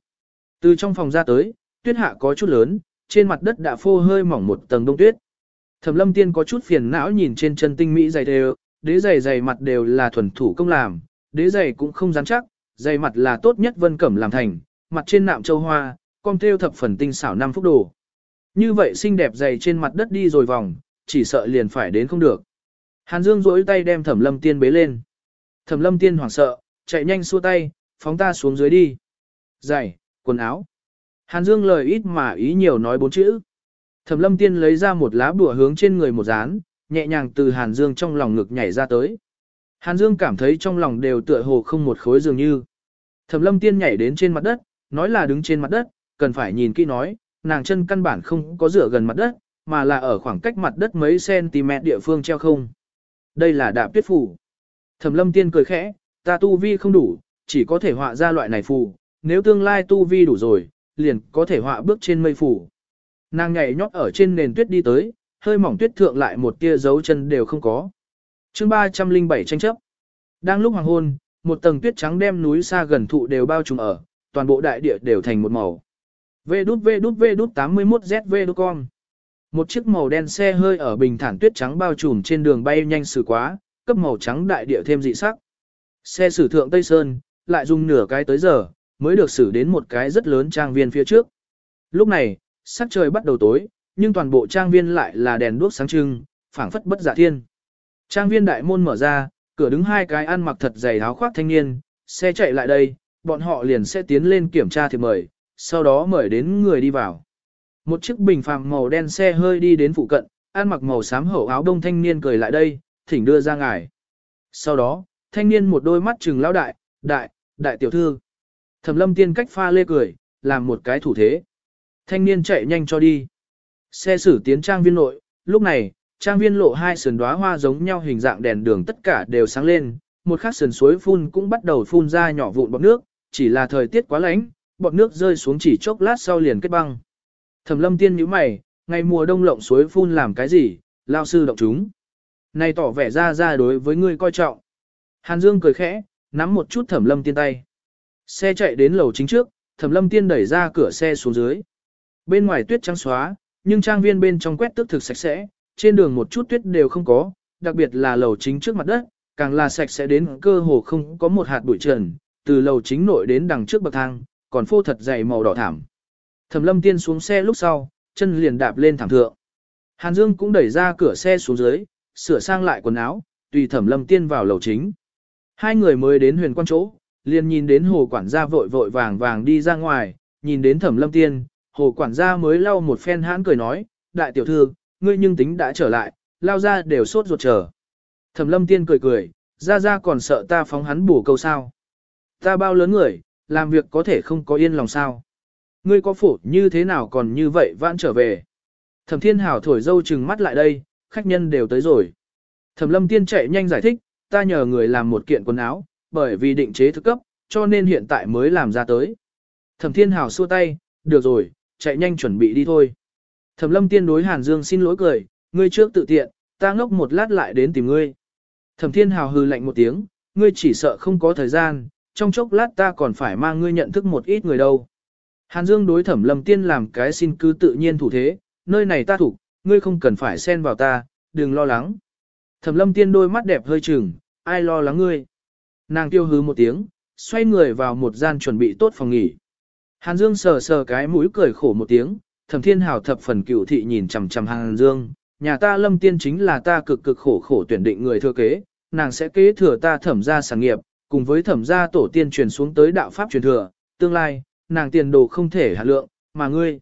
Từ trong phòng ra tới, tuyết hạ có chút lớn, trên mặt đất đã phô hơi mỏng một tầng đông tuyết. Thẩm lâm tiên có chút phiền não nhìn trên chân tinh mỹ dày đều, đế giày dày mặt đều là thuần thủ công làm, đế giày cũng không rắn chắc, dày mặt là tốt nhất vân cẩm làm thành, mặt trên nạm châu hoa, con thêu thập phần tinh xảo năm phúc đồ. Như vậy xinh đẹp dày trên mặt đất đi rồi vòng, chỉ sợ liền phải đến không được. Hàn Dương duỗi tay đem Thẩm Lâm Tiên bế lên. Thẩm Lâm Tiên hoảng sợ, chạy nhanh xua tay, phóng ta xuống dưới đi. Giày, quần áo. Hàn Dương lời ít mà ý nhiều nói bốn chữ. Thẩm Lâm Tiên lấy ra một lá bùa hướng trên người một dán, nhẹ nhàng từ Hàn Dương trong lòng ngực nhảy ra tới. Hàn Dương cảm thấy trong lòng đều tựa hồ không một khối dường như. Thẩm Lâm Tiên nhảy đến trên mặt đất, nói là đứng trên mặt đất, cần phải nhìn kỹ nói, nàng chân căn bản không có dựa gần mặt đất, mà là ở khoảng cách mặt đất mấy cm địa phương treo không. Đây là đạp tuyết phù. Thẩm lâm tiên cười khẽ, ta tu vi không đủ, chỉ có thể họa ra loại này phù, nếu tương lai tu vi đủ rồi, liền có thể họa bước trên mây phù. Nàng nhảy nhót ở trên nền tuyết đi tới, hơi mỏng tuyết thượng lại một tia dấu chân đều không có. chương 307 tranh chấp. Đang lúc hoàng hôn, một tầng tuyết trắng đem núi xa gần thụ đều bao trùm ở, toàn bộ đại địa đều thành một màu. Vê đút vê đút vê đút 81ZV đút con. Một chiếc màu đen xe hơi ở bình thản tuyết trắng bao trùm trên đường bay nhanh xử quá, cấp màu trắng đại địa thêm dị sắc. Xe sử thượng Tây Sơn, lại dùng nửa cái tới giờ, mới được xử đến một cái rất lớn trang viên phía trước. Lúc này, sắc trời bắt đầu tối, nhưng toàn bộ trang viên lại là đèn đuốc sáng trưng, phảng phất bất giả thiên. Trang viên đại môn mở ra, cửa đứng hai cái ăn mặc thật dày áo khoác thanh niên, xe chạy lại đây, bọn họ liền sẽ tiến lên kiểm tra thì mời, sau đó mời đến người đi vào. Một chiếc bình phàm màu đen xe hơi đi đến phụ cận, ăn mặc màu xám hậu áo đông thanh niên cười lại đây, thỉnh đưa ra ngài. Sau đó, thanh niên một đôi mắt trừng lão đại, đại, đại tiểu thư. Thẩm lâm tiên cách pha lê cười, làm một cái thủ thế. Thanh niên chạy nhanh cho đi. Xe xử tiến trang viên nội, lúc này, trang viên lộ hai sườn đóa hoa giống nhau hình dạng đèn đường tất cả đều sáng lên, một khắc sườn suối phun cũng bắt đầu phun ra nhỏ vụn bọt nước, chỉ là thời tiết quá lạnh, bọt nước rơi xuống chỉ chốc lát sau liền kết băng. Thẩm lâm tiên nhíu mày, ngày mùa đông lộng suối phun làm cái gì, lao sư động chúng. Này tỏ vẻ ra ra đối với ngươi coi trọng. Hàn Dương cười khẽ, nắm một chút thẩm lâm tiên tay. Xe chạy đến lầu chính trước, thẩm lâm tiên đẩy ra cửa xe xuống dưới. Bên ngoài tuyết trắng xóa, nhưng trang viên bên trong quét tức thực sạch sẽ, trên đường một chút tuyết đều không có, đặc biệt là lầu chính trước mặt đất, càng là sạch sẽ đến cơ hồ không có một hạt bụi trần, từ lầu chính nội đến đằng trước bậc thang, còn phô thật dày màu đỏ thảm. Thẩm lâm tiên xuống xe lúc sau, chân liền đạp lên thảm thượng. Hàn Dương cũng đẩy ra cửa xe xuống dưới, sửa sang lại quần áo, tùy thẩm lâm tiên vào lầu chính. Hai người mới đến huyền quan chỗ, liền nhìn đến hồ quản gia vội vội vàng vàng đi ra ngoài, nhìn đến thẩm lâm tiên, hồ quản gia mới lau một phen hãn cười nói, đại tiểu thư, ngươi nhưng tính đã trở lại, lao ra đều sốt ruột chờ. Thẩm lâm tiên cười cười, ra ra còn sợ ta phóng hắn bổ câu sao. Ta bao lớn người, làm việc có thể không có yên lòng sao. Ngươi có phổ như thế nào còn như vậy vãn trở về. Thẩm thiên hảo thổi dâu trừng mắt lại đây, khách nhân đều tới rồi. Thẩm lâm tiên chạy nhanh giải thích, ta nhờ người làm một kiện quần áo, bởi vì định chế thức cấp, cho nên hiện tại mới làm ra tới. Thẩm thiên hảo xua tay, được rồi, chạy nhanh chuẩn bị đi thôi. Thẩm lâm tiên đối Hàn Dương xin lỗi cười, ngươi trước tự tiện, ta ngốc một lát lại đến tìm ngươi. Thẩm thiên hào hừ lạnh một tiếng, ngươi chỉ sợ không có thời gian, trong chốc lát ta còn phải mang ngươi nhận thức một ít người đâu. Hàn Dương đối thẩm lâm tiên làm cái xin cứ tự nhiên thủ thế, nơi này ta thủ, ngươi không cần phải xen vào ta, đừng lo lắng. Thẩm lâm tiên đôi mắt đẹp hơi trừng, ai lo lắng ngươi. Nàng tiêu hứ một tiếng, xoay người vào một gian chuẩn bị tốt phòng nghỉ. Hàn Dương sờ sờ cái mũi cười khổ một tiếng, thẩm thiên hào thập phần cựu thị nhìn chằm chằm Hàn Dương, nhà ta lâm tiên chính là ta cực cực khổ khổ tuyển định người thừa kế, nàng sẽ kế thừa ta thẩm gia sản nghiệp, cùng với thẩm gia tổ tiên truyền xuống tới đạo pháp truyền thừa, tương lai, nàng tiền đồ không thể hạ lượng, mà ngươi.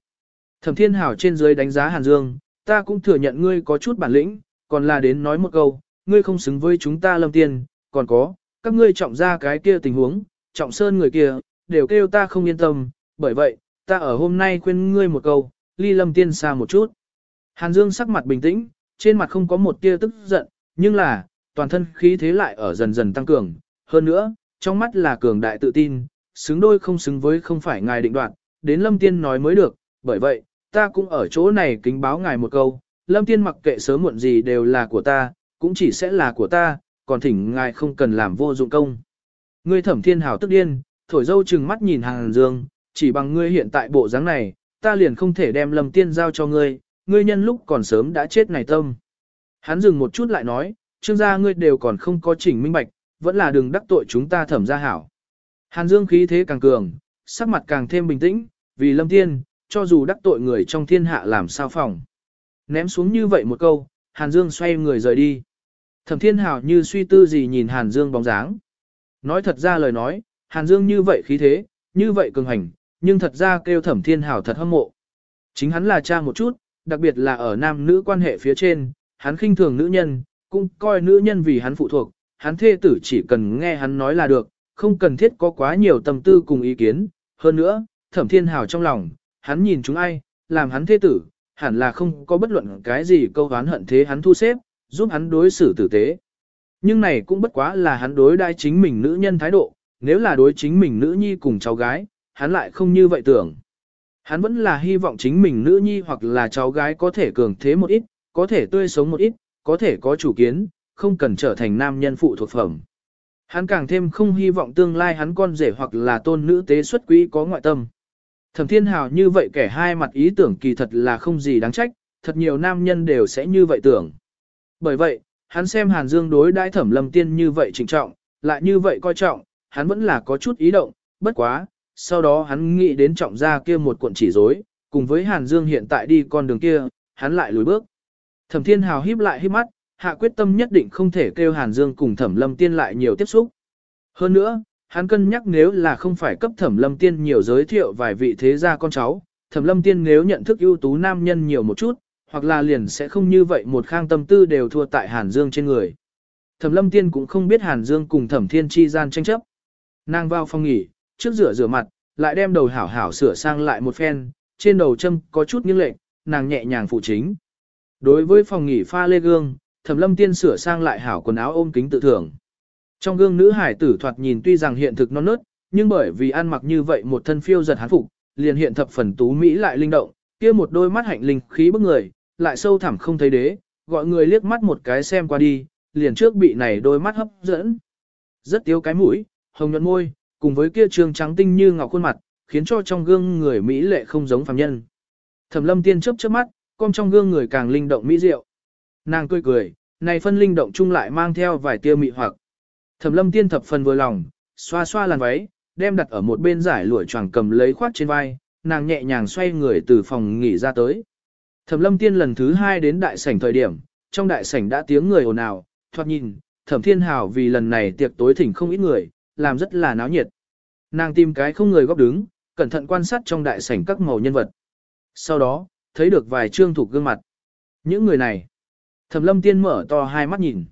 Thẩm thiên hảo trên dưới đánh giá Hàn Dương, ta cũng thừa nhận ngươi có chút bản lĩnh, còn là đến nói một câu, ngươi không xứng với chúng ta lâm tiên, còn có, các ngươi trọng ra cái kia tình huống, trọng sơn người kia, đều kêu ta không yên tâm, bởi vậy, ta ở hôm nay khuyên ngươi một câu, ly lâm tiên xa một chút. Hàn Dương sắc mặt bình tĩnh, trên mặt không có một tia tức giận, nhưng là, toàn thân khí thế lại ở dần dần tăng cường. Hơn nữa, trong mắt là cường đại tự tin, xứng đôi không xứng với không phải ngài định đoạt, đến Lâm Tiên nói mới được, bởi vậy, ta cũng ở chỗ này kính báo ngài một câu, Lâm Tiên mặc kệ sớm muộn gì đều là của ta, cũng chỉ sẽ là của ta, còn thỉnh ngài không cần làm vô dụng công. Ngươi thẩm thiên hào tức điên, thổi dâu chừng mắt nhìn hàng dương, chỉ bằng ngươi hiện tại bộ dáng này, ta liền không thể đem Lâm Tiên giao cho ngươi, ngươi nhân lúc còn sớm đã chết này tâm. Hắn dừng một chút lại nói, trương gia ngươi đều còn không có chỉnh minh bạch, vẫn là đừng đắc tội chúng ta thẩm gia hảo. Hàn Dương khí thế càng cường, sắc mặt càng thêm bình tĩnh, vì lâm thiên, cho dù đắc tội người trong thiên hạ làm sao phòng. Ném xuống như vậy một câu, Hàn Dương xoay người rời đi. Thẩm thiên hảo như suy tư gì nhìn Hàn Dương bóng dáng. Nói thật ra lời nói, Hàn Dương như vậy khí thế, như vậy cường hành, nhưng thật ra kêu thẩm thiên hảo thật hâm mộ. Chính hắn là cha một chút, đặc biệt là ở nam nữ quan hệ phía trên, hắn khinh thường nữ nhân, cũng coi nữ nhân vì hắn phụ thuộc, hắn thê tử chỉ cần nghe hắn nói là được, không cần thiết có quá nhiều tâm tư cùng ý kiến. Hơn nữa, thẩm thiên hào trong lòng, hắn nhìn chúng ai, làm hắn thê tử, hẳn là không có bất luận cái gì câu hán hận thế hắn thu xếp, giúp hắn đối xử tử tế. Nhưng này cũng bất quá là hắn đối đai chính mình nữ nhân thái độ, nếu là đối chính mình nữ nhi cùng cháu gái, hắn lại không như vậy tưởng. Hắn vẫn là hy vọng chính mình nữ nhi hoặc là cháu gái có thể cường thế một ít, có thể tươi sống một ít, có thể có chủ kiến, không cần trở thành nam nhân phụ thuộc phẩm. Hắn càng thêm không hy vọng tương lai hắn con rể hoặc là tôn nữ tế xuất quý có ngoại tâm. Thẩm thiên hào như vậy kẻ hai mặt ý tưởng kỳ thật là không gì đáng trách, thật nhiều nam nhân đều sẽ như vậy tưởng. Bởi vậy, hắn xem Hàn Dương đối đãi thẩm lâm tiên như vậy trịnh trọng, lại như vậy coi trọng, hắn vẫn là có chút ý động, bất quá, sau đó hắn nghĩ đến trọng gia kia một cuộn chỉ rối, cùng với Hàn Dương hiện tại đi con đường kia, hắn lại lùi bước. Thẩm Thiên Hào híp lại híp mắt, hạ quyết tâm nhất định không thể kêu Hàn Dương cùng Thẩm Lâm Tiên lại nhiều tiếp xúc. Hơn nữa, hắn cân nhắc nếu là không phải cấp Thẩm Lâm Tiên nhiều giới thiệu vài vị thế gia con cháu, Thẩm Lâm Tiên nếu nhận thức ưu tú nam nhân nhiều một chút, hoặc là liền sẽ không như vậy một khang tâm tư đều thua tại Hàn Dương trên người. Thẩm Lâm Tiên cũng không biết Hàn Dương cùng Thẩm Thiên chi gian tranh chấp. Nàng vào phòng nghỉ, trước rửa rửa mặt, lại đem đầu hảo hảo sửa sang lại một phen, trên đầu châm có chút nghiêng lệch, nàng nhẹ nhàng phụ chính. Đối với phòng nghỉ pha lê gương, Thẩm Lâm Tiên sửa sang lại hảo quần áo ôm kính tự thưởng. Trong gương nữ hải tử thoạt nhìn tuy rằng hiện thực non nớt, nhưng bởi vì ăn mặc như vậy một thân phiêu giật hán phục, liền hiện thập phần tú mỹ lại linh động, kia một đôi mắt hạnh linh khí bức người, lại sâu thẳm không thấy đế, gọi người liếc mắt một cái xem qua đi, liền trước bị này đôi mắt hấp dẫn. Rất tiêu cái mũi, hồng nhuận môi, cùng với kia trường trắng tinh như ngọc khuôn mặt, khiến cho trong gương người mỹ lệ không giống phàm nhân. Thẩm Lâm Tiên chớp chớp mắt, con trong gương người càng linh động mỹ diệu. Nàng cười cười, này phân linh động chung lại mang theo vài tia mị hoặc. Thẩm lâm tiên thập phần vừa lòng, xoa xoa làn váy, đem đặt ở một bên giải lụa choàng cầm lấy khoát trên vai, nàng nhẹ nhàng xoay người từ phòng nghỉ ra tới. Thẩm lâm tiên lần thứ hai đến đại sảnh thời điểm, trong đại sảnh đã tiếng người ồn ào, thoát nhìn, thẩm thiên hào vì lần này tiệc tối thỉnh không ít người, làm rất là náo nhiệt. Nàng tìm cái không người góp đứng, cẩn thận quan sát trong đại sảnh các màu nhân vật. Sau đó, thấy được vài trương thuộc gương mặt. Những người này, thẩm lâm tiên mở to hai mắt nhìn.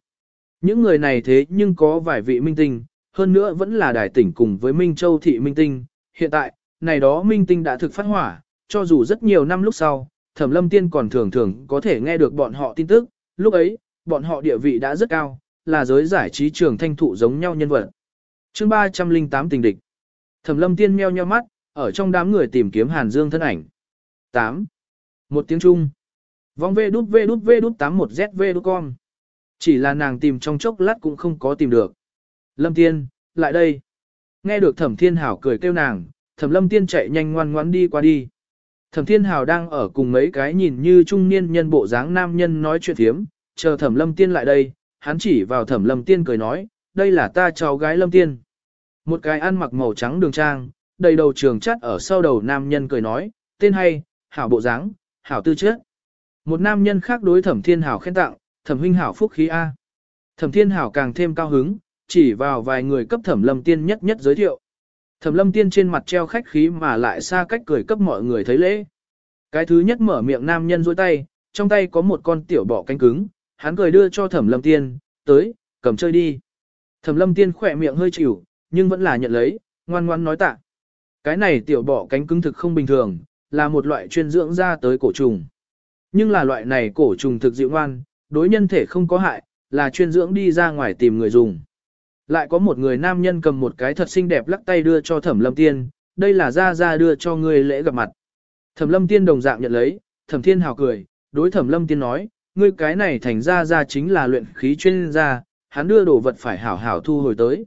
Những người này thế nhưng có vài vị minh tinh, hơn nữa vẫn là đài tỉnh cùng với Minh Châu thị Minh Tinh. Hiện tại, này đó Minh Tinh đã thực phát hỏa, cho dù rất nhiều năm lúc sau, Thẩm Lâm Tiên còn thường thường có thể nghe được bọn họ tin tức, lúc ấy, bọn họ địa vị đã rất cao, là giới giải trí trường thanh thụ giống nhau nhân vật. Chương 308 tình địch. Thẩm Lâm Tiên meo nheo mắt, ở trong đám người tìm kiếm Hàn Dương thân ảnh. 8. Một tiếng Trung. Vong V đút V đút V đút 81 ZV đút con. Chỉ là nàng tìm trong chốc lát cũng không có tìm được. Lâm Tiên, lại đây. Nghe được Thẩm Thiên Hảo cười kêu nàng, Thẩm Lâm Tiên chạy nhanh ngoan ngoãn đi qua đi. Thẩm Thiên Hảo đang ở cùng mấy cái nhìn như trung niên nhân bộ dáng nam nhân nói chuyện thiếm, chờ Thẩm Lâm Tiên lại đây, hắn chỉ vào Thẩm Lâm Tiên cười nói, đây là ta cháu gái Lâm Tiên. Một cái ăn mặc màu trắng đường trang, đầy đầu trường chắt ở sau đầu nam nhân cười nói, tên hay, hảo bộ dáng, hảo tư chất. Một nam nhân khác đối Thẩm Thiên Hảo khen tặng, Thẩm huynh hảo phúc khí A. Thẩm Thiên Hảo càng thêm cao hứng, chỉ vào vài người cấp Thẩm Lâm Tiên nhất nhất giới thiệu. Thẩm Lâm Tiên trên mặt treo khách khí mà lại xa cách cười cấp mọi người thấy lễ. Cái thứ nhất mở miệng nam nhân duỗi tay, trong tay có một con tiểu bọ cánh cứng, hắn cười đưa cho Thẩm Lâm Tiên, tới, cầm chơi đi. Thẩm Lâm Tiên khỏe miệng hơi chịu, nhưng vẫn là nhận lấy, ngoan ngoan nói tạ. Cái này tiểu bọ cánh cứng thực không bình thường, là một loại chuyên dưỡng ra tới cổ trùng. Nhưng là loại này cổ trùng thực dịu ngoan, đối nhân thể không có hại, là chuyên dưỡng đi ra ngoài tìm người dùng. Lại có một người nam nhân cầm một cái thật xinh đẹp lắc tay đưa cho Thẩm Lâm Tiên, đây là ra ra đưa cho ngươi lễ gặp mặt. Thẩm Lâm Tiên đồng dạng nhận lấy, Thẩm Thiên Hào cười, đối Thẩm Lâm Tiên nói, ngươi cái này thành ra ra chính là luyện khí chuyên gia, hắn đưa đồ vật phải hảo hảo thu hồi tới.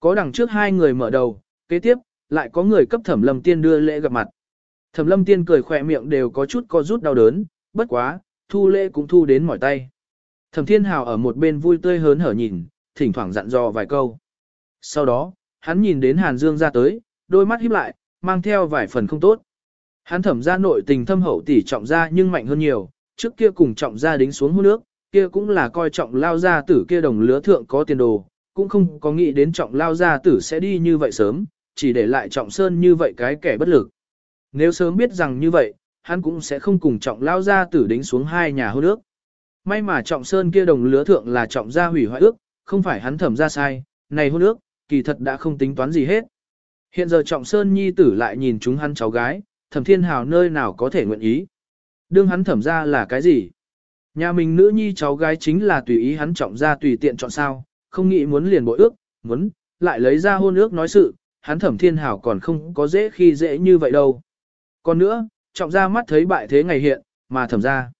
Có đằng trước hai người mở đầu, kế tiếp, lại có người cấp Thẩm Lâm Tiên đưa lễ gặp mặt. Thẩm Lâm Tiên cười khỏe miệng đều có chút co rút đau đớn, bất quá, thu lễ cũng thu đến mỏi tay. Thẩm Thiên Hào ở một bên vui tươi hớn hở nhìn, thỉnh thoảng dặn dò vài câu. Sau đó, hắn nhìn đến Hàn Dương ra tới, đôi mắt híp lại, mang theo vài phần không tốt. Hắn thẩm ra nội tình thâm hậu tỷ trọng ra nhưng mạnh hơn nhiều, trước kia cùng trọng gia đính xuống hôn nước, kia cũng là coi trọng lao gia tử kia đồng lứa thượng có tiền đồ, cũng không có nghĩ đến trọng lao gia tử sẽ đi như vậy sớm, chỉ để lại trọng sơn như vậy cái kẻ bất lực. Nếu sớm biết rằng như vậy, hắn cũng sẽ không cùng trọng lao ra tử đính xuống hai nhà hôn nước. May mà trọng sơn kia đồng lứa thượng là trọng gia hủy hoại ước, không phải hắn thẩm ra sai, này hôn ước, kỳ thật đã không tính toán gì hết. Hiện giờ trọng sơn nhi tử lại nhìn chúng hắn cháu gái, thẩm thiên hào nơi nào có thể nguyện ý. Đương hắn thẩm ra là cái gì? Nhà mình nữ nhi cháu gái chính là tùy ý hắn trọng ra tùy tiện chọn sao, không nghĩ muốn liền bội ước, muốn, lại lấy ra hôn ước nói sự, hắn thẩm thiên hảo còn không có dễ khi dễ như vậy đâu. Còn nữa, trọng ra mắt thấy bại thế ngày hiện, mà thẩm ra.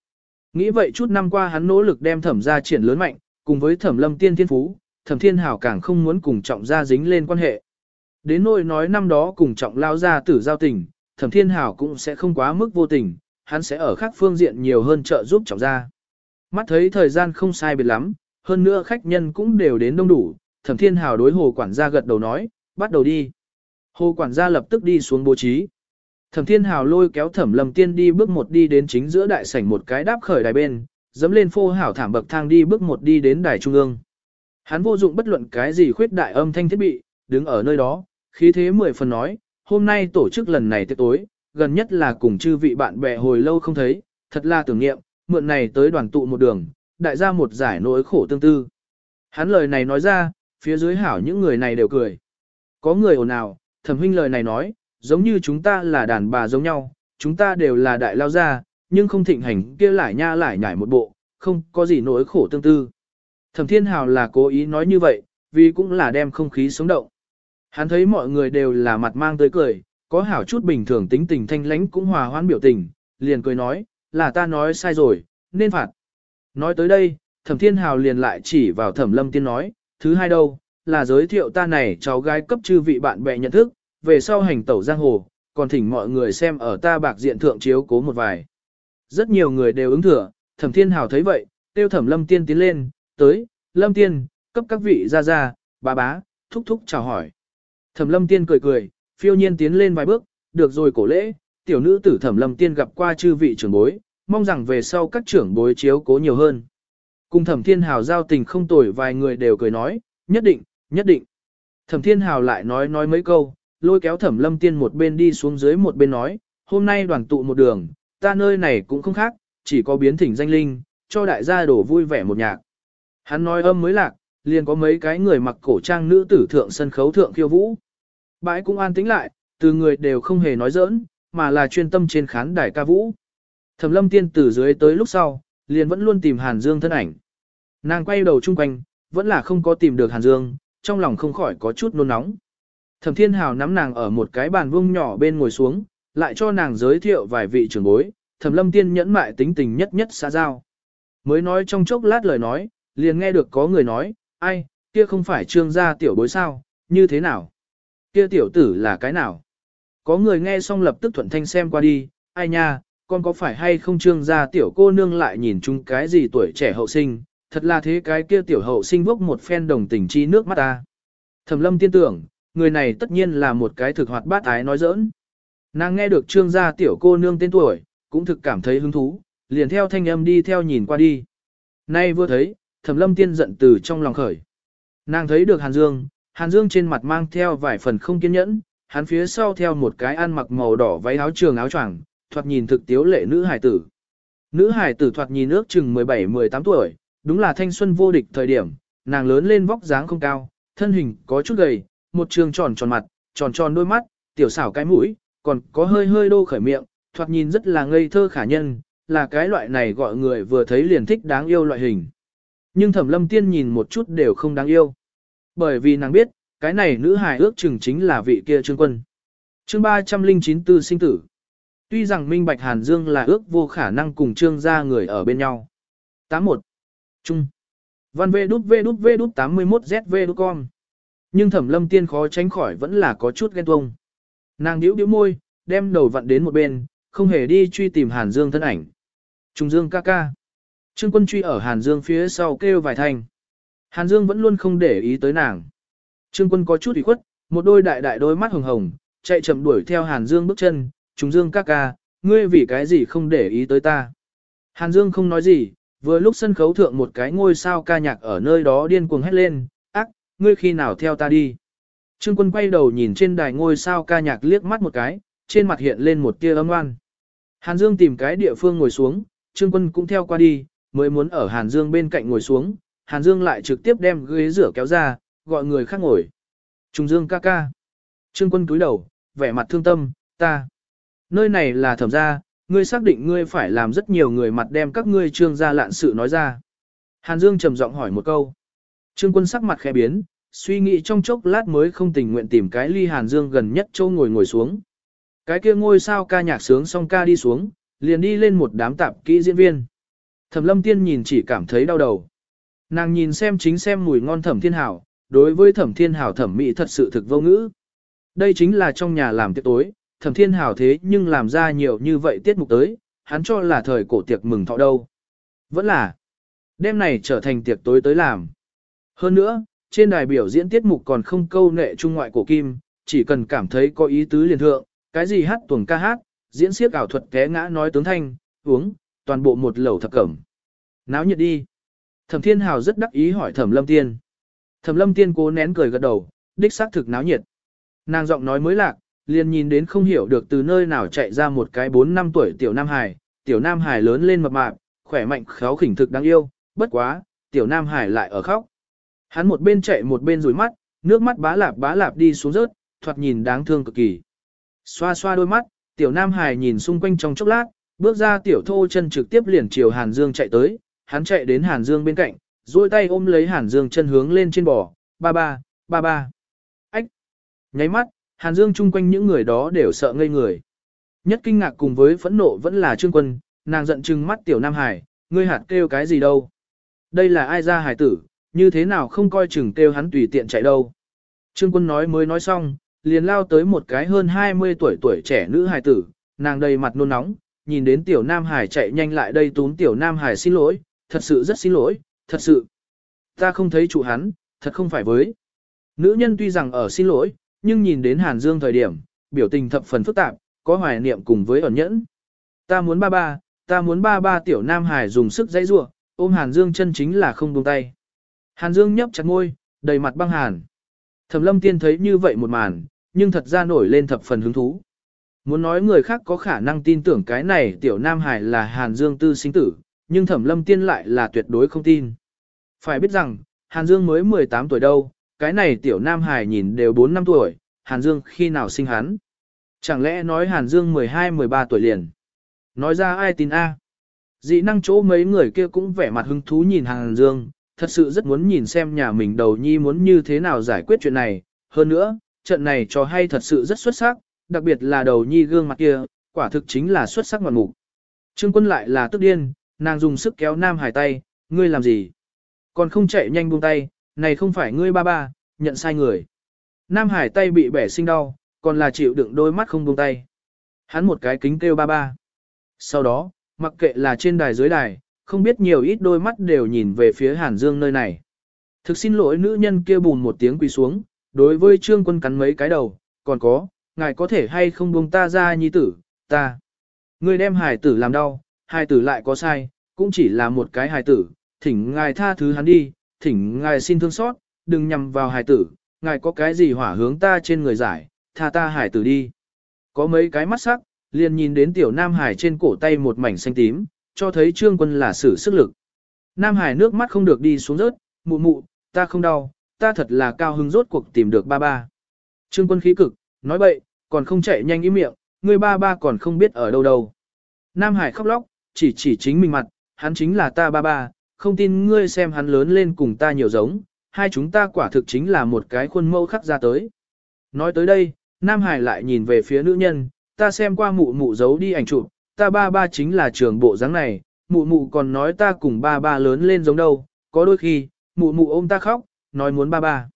Nghĩ vậy chút năm qua hắn nỗ lực đem thẩm ra triển lớn mạnh, cùng với thẩm lâm tiên thiên phú, thẩm thiên hảo càng không muốn cùng trọng gia dính lên quan hệ. Đến nỗi nói năm đó cùng trọng lao ra tử giao tình, thẩm thiên hảo cũng sẽ không quá mức vô tình, hắn sẽ ở khác phương diện nhiều hơn trợ giúp trọng gia. Mắt thấy thời gian không sai biệt lắm, hơn nữa khách nhân cũng đều đến đông đủ, thẩm thiên hảo đối hồ quản gia gật đầu nói, bắt đầu đi. Hồ quản gia lập tức đi xuống bố trí. Thẩm thiên hảo lôi kéo thẩm lâm tiên đi bước một đi đến chính giữa đại sảnh một cái đáp khởi đài bên, dẫm lên phô hảo thảm bậc thang đi bước một đi đến đài trung ương. Hắn vô dụng bất luận cái gì khuyết đại âm thanh thiết bị, đứng ở nơi đó, khí thế mười phần nói, hôm nay tổ chức lần này tiệc tối, gần nhất là cùng chư vị bạn bè hồi lâu không thấy, thật là tưởng niệm, mượn này tới đoàn tụ một đường, đại gia một giải nỗi khổ tương tư. Hắn lời này nói ra, phía dưới hảo những người này đều cười. Có người ồn ào, thẩm huynh lời này nói, giống như chúng ta là đàn bà giống nhau, chúng ta đều là đại lao gia, nhưng không thịnh hành kia lại nha lại nhảy một bộ, không có gì nỗi khổ tương tư. Thẩm thiên hào là cố ý nói như vậy, vì cũng là đem không khí sống động. Hắn thấy mọi người đều là mặt mang tới cười, có hảo chút bình thường tính tình thanh lãnh cũng hòa hoãn biểu tình, liền cười nói, là ta nói sai rồi, nên phạt. Nói tới đây, thẩm thiên hào liền lại chỉ vào thẩm lâm tiên nói, thứ hai đâu, là giới thiệu ta này cháu gái cấp chư vị bạn bè nhận thức, về sau hành tẩu giang hồ, còn thỉnh mọi người xem ở ta bạc diện thượng chiếu cố một vài. Rất nhiều người đều ứng thừa, thẩm thiên hào thấy vậy, tiêu thẩm lâm tiên tiến lên, tới, lâm tiên, cấp các vị ra ra, bà bá, thúc thúc chào hỏi. Thẩm lâm tiên cười cười, phiêu nhiên tiến lên vài bước, được rồi cổ lễ, tiểu nữ tử thẩm lâm tiên gặp qua chư vị trưởng bối, mong rằng về sau các trưởng bối chiếu cố nhiều hơn. Cùng thẩm thiên hào giao tình không tồi vài người đều cười nói, nhất định, nhất định. Thẩm thiên hào lại nói nói mấy câu, lôi kéo thẩm lâm tiên một bên đi xuống dưới một bên nói, hôm nay đoàn tụ một đường, ta nơi này cũng không khác, chỉ có biến thỉnh danh linh, cho đại gia đổ vui vẻ một nhạc. Hắn nói âm mới lạc, liền có mấy cái người mặc cổ trang nữ tử thượng sân khấu thượng khiêu vũ. Bãi cũng an tĩnh lại, từ người đều không hề nói giỡn, mà là chuyên tâm trên khán đài ca vũ. Thẩm lâm tiên từ dưới tới lúc sau, liền vẫn luôn tìm Hàn Dương thân ảnh. Nàng quay đầu chung quanh, vẫn là không có tìm được Hàn Dương, trong lòng không khỏi có chút nôn nóng. Thẩm Thiên Hào nắm nàng ở một cái bàn vuông nhỏ bên ngồi xuống, lại cho nàng giới thiệu vài vị trưởng bối, Thẩm Lâm Tiên nhẫn mại tính tình nhất nhất xã giao. Mới nói trong chốc lát lời nói, liền nghe được có người nói, ai, kia không phải trương gia tiểu bối sao, như thế nào? Kia tiểu tử là cái nào? Có người nghe xong lập tức thuận thanh xem qua đi, ai nha, con có phải hay không trương gia tiểu cô nương lại nhìn chung cái gì tuổi trẻ hậu sinh, thật là thế cái kia tiểu hậu sinh bốc một phen đồng tình chi nước mắt ta. Thẩm lâm tiên tưởng, người này tất nhiên là một cái thực hoạt bát ái nói giỡn. Nàng nghe được trương gia tiểu cô nương tên tuổi, cũng thực cảm thấy hứng thú, liền theo thanh âm đi theo nhìn qua đi. Nay vừa thấy, thẩm lâm tiên giận từ trong lòng khởi. Nàng thấy được Hàn Dương, Hàn Dương trên mặt mang theo vài phần không kiên nhẫn, hắn phía sau theo một cái ăn mặc màu đỏ váy áo trường áo choàng, thoạt nhìn thực tiếu lệ nữ hải tử. Nữ hải tử thoạt nhìn ước chừng 17-18 tuổi, đúng là thanh xuân vô địch thời điểm, nàng lớn lên vóc dáng không cao, thân hình có chút gầy, một trường tròn tròn mặt, tròn tròn đôi mắt, tiểu xảo cái mũi, còn có hơi hơi đô khởi miệng, thoạt nhìn rất là ngây thơ khả nhân, là cái loại này gọi người vừa thấy liền thích đáng yêu loại hình. Nhưng thẩm lâm tiên nhìn một chút đều không đáng yêu. Bởi vì nàng biết, cái này nữ hài ước chừng chính là vị kia trương quân. chương 309 tư sinh tử. Tuy rằng Minh Bạch Hàn Dương là ước vô khả năng cùng trương gia người ở bên nhau. 81. Trung. Văn V đút V đút V đút 81 ZV đút con. Nhưng thẩm lâm tiên khó tránh khỏi vẫn là có chút ghen tuông. Nàng điếu điếu môi, đem đầu vặn đến một bên, không hề đi truy tìm Hàn Dương thân ảnh. Trung Dương ca ca. Trương quân truy ở Hàn Dương phía sau kêu vài thanh. Hàn Dương vẫn luôn không để ý tới nàng. Trương quân có chút ủy khuất, một đôi đại đại đôi mắt hồng hồng, chạy chậm đuổi theo Hàn Dương bước chân, Trung Dương ca ca, ngươi vì cái gì không để ý tới ta. Hàn Dương không nói gì, vừa lúc sân khấu thượng một cái ngôi sao ca nhạc ở nơi đó điên cuồng hét lên, ngươi khi nào theo ta đi. Trương quân quay đầu nhìn trên đài ngôi sao ca nhạc liếc mắt một cái, trên mặt hiện lên một tia âm oan. Hàn Dương tìm cái địa phương ngồi xuống, Trương quân cũng theo qua đi, mới muốn ở Hàn Dương bên cạnh ngồi xuống, Hàn Dương lại trực tiếp đem ghế rửa kéo ra, gọi người khác ngồi. Trung Dương ca ca. Trương quân cúi đầu, vẻ mặt thương tâm, ta. Nơi này là thẩm gia, ngươi xác định ngươi phải làm rất nhiều người mặt đem các ngươi trương gia lạn sự nói ra. Hàn Dương trầm giọng hỏi một câu. Trương quân sắc mặt khẽ biến, suy nghĩ trong chốc lát mới không tình nguyện tìm cái ly Hàn Dương gần nhất châu ngồi ngồi xuống. Cái kia ngôi sao ca nhạc sướng xong ca đi xuống, liền đi lên một đám tạp kỹ diễn viên. Thẩm lâm tiên nhìn chỉ cảm thấy đau đầu. Nàng nhìn xem chính xem mùi ngon thẩm thiên hảo, đối với thẩm thiên hảo thẩm mỹ thật sự thực vô ngữ. Đây chính là trong nhà làm tiệc tối, thẩm thiên hảo thế nhưng làm ra nhiều như vậy tiết mục tới, hắn cho là thời cổ tiệc mừng thọ đâu. Vẫn là, đêm này trở thành tiệc tối tới làm. Hơn nữa, trên đài biểu diễn tiết mục còn không câu nệ trung ngoại cổ kim, chỉ cần cảm thấy có ý tứ liền thượng, cái gì hát tuồng ca hát, diễn siếc ảo thuật té ngã nói tướng thanh, uống, toàn bộ một lẩu thập cẩm. Náo nhiệt đi. Thẩm Thiên Hào rất đắc ý hỏi Thẩm Lâm Tiên. Thẩm Lâm Tiên cố nén cười gật đầu, đích xác thực náo nhiệt. Nàng giọng nói mới lạc, liền nhìn đến không hiểu được từ nơi nào chạy ra một cái 4 năm tuổi tiểu Nam Hải, tiểu Nam Hải lớn lên mập mạp, khỏe mạnh khéo khỉnh thực đáng yêu, bất quá, tiểu Nam Hải lại ở khóc. Hắn một bên chạy một bên rủi mắt, nước mắt bá lạp bá lạp đi xuống rớt, thoạt nhìn đáng thương cực kỳ. Xoa xoa đôi mắt, tiểu Nam Hải nhìn xung quanh trong chốc lát, bước ra tiểu thô chân trực tiếp liền chiều Hàn Dương chạy tới, hắn chạy đến Hàn Dương bên cạnh, duỗi tay ôm lấy Hàn Dương chân hướng lên trên bò, ba ba, ba ba. Ách! Nháy mắt, Hàn Dương chung quanh những người đó đều sợ ngây người. Nhất kinh ngạc cùng với phẫn nộ vẫn là Trương Quân, nàng giận trừng mắt tiểu Nam Hải, ngươi hạt kêu cái gì đâu. Đây là ai ra hải tử, như thế nào không coi chừng kêu hắn tùy tiện chạy đâu. Trương Quân nói mới nói xong, liền lao tới một cái hơn 20 tuổi tuổi trẻ nữ hài tử, nàng đầy mặt nôn nóng, nhìn đến tiểu Nam Hải chạy nhanh lại đây tún tiểu Nam Hải xin lỗi, thật sự rất xin lỗi, thật sự. Ta không thấy chủ hắn, thật không phải với. Nữ nhân tuy rằng ở xin lỗi, nhưng nhìn đến Hàn Dương thời điểm, biểu tình thập phần phức tạp, có hoài niệm cùng với ẩn nhẫn. Ta muốn ba ba, ta muốn ba ba tiểu Nam Hải dùng sức dãy rua, ôm Hàn Dương chân chính là không buông tay. Hàn Dương nhấp chặt môi, đầy mặt băng hàn. Thẩm lâm tiên thấy như vậy một màn, nhưng thật ra nổi lên thập phần hứng thú. Muốn nói người khác có khả năng tin tưởng cái này tiểu Nam Hải là Hàn Dương tư sinh tử, nhưng thẩm lâm tiên lại là tuyệt đối không tin. Phải biết rằng, Hàn Dương mới 18 tuổi đâu, cái này tiểu Nam Hải nhìn đều 4 năm tuổi, Hàn Dương khi nào sinh hắn. Chẳng lẽ nói Hàn Dương 12-13 tuổi liền. Nói ra ai tin a? Dị năng chỗ mấy người kia cũng vẻ mặt hứng thú nhìn Hàn Dương, thật sự rất muốn nhìn xem nhà mình đầu nhi muốn như thế nào giải quyết chuyện này. Hơn nữa, trận này cho hay thật sự rất xuất sắc, đặc biệt là đầu nhi gương mặt kia, quả thực chính là xuất sắc ngoạn mục. Trương quân lại là tức điên, nàng dùng sức kéo Nam Hải tay, ngươi làm gì? Còn không chạy nhanh buông tay, này không phải ngươi ba ba, nhận sai người. Nam Hải tay bị bẻ sinh đau, còn là chịu đựng đôi mắt không buông tay. Hắn một cái kính kêu ba ba. Sau đó, mặc kệ là trên đài dưới đài, không biết nhiều ít đôi mắt đều nhìn về phía Hàn Dương nơi này. Thực xin lỗi nữ nhân kia bùn một tiếng quỳ xuống, đối với trương quân cắn mấy cái đầu, còn có, ngài có thể hay không buông ta ra nhi tử, ta. Người đem hài tử làm đau, hài tử lại có sai, cũng chỉ là một cái hài tử, thỉnh ngài tha thứ hắn đi, thỉnh ngài xin thương xót, đừng nhằm vào hài tử, ngài có cái gì hỏa hướng ta trên người giải, tha ta hài tử đi. Có mấy cái mắt sắc, liền nhìn đến tiểu Nam Hải trên cổ tay một mảnh xanh tím, cho thấy trương quân là sử sức lực. Nam Hải nước mắt không được đi xuống rớt, mụ mụ, ta không đau, ta thật là cao hứng rốt cuộc tìm được ba ba. Trương quân khí cực, nói bậy, còn không chạy nhanh ý miệng, người ba ba còn không biết ở đâu đâu. Nam Hải khóc lóc, chỉ chỉ chính mình mặt, hắn chính là ta ba ba, không tin ngươi xem hắn lớn lên cùng ta nhiều giống, hai chúng ta quả thực chính là một cái khuôn mẫu khắc ra tới. Nói tới đây, Nam Hải lại nhìn về phía nữ nhân, ta xem qua mụ mụ giấu đi ảnh chụp, ta ba ba chính là trường bộ dáng này, mụ mụ còn nói ta cùng ba ba lớn lên giống đâu, có đôi khi, mụ mụ ôm ta khóc, nói muốn ba ba.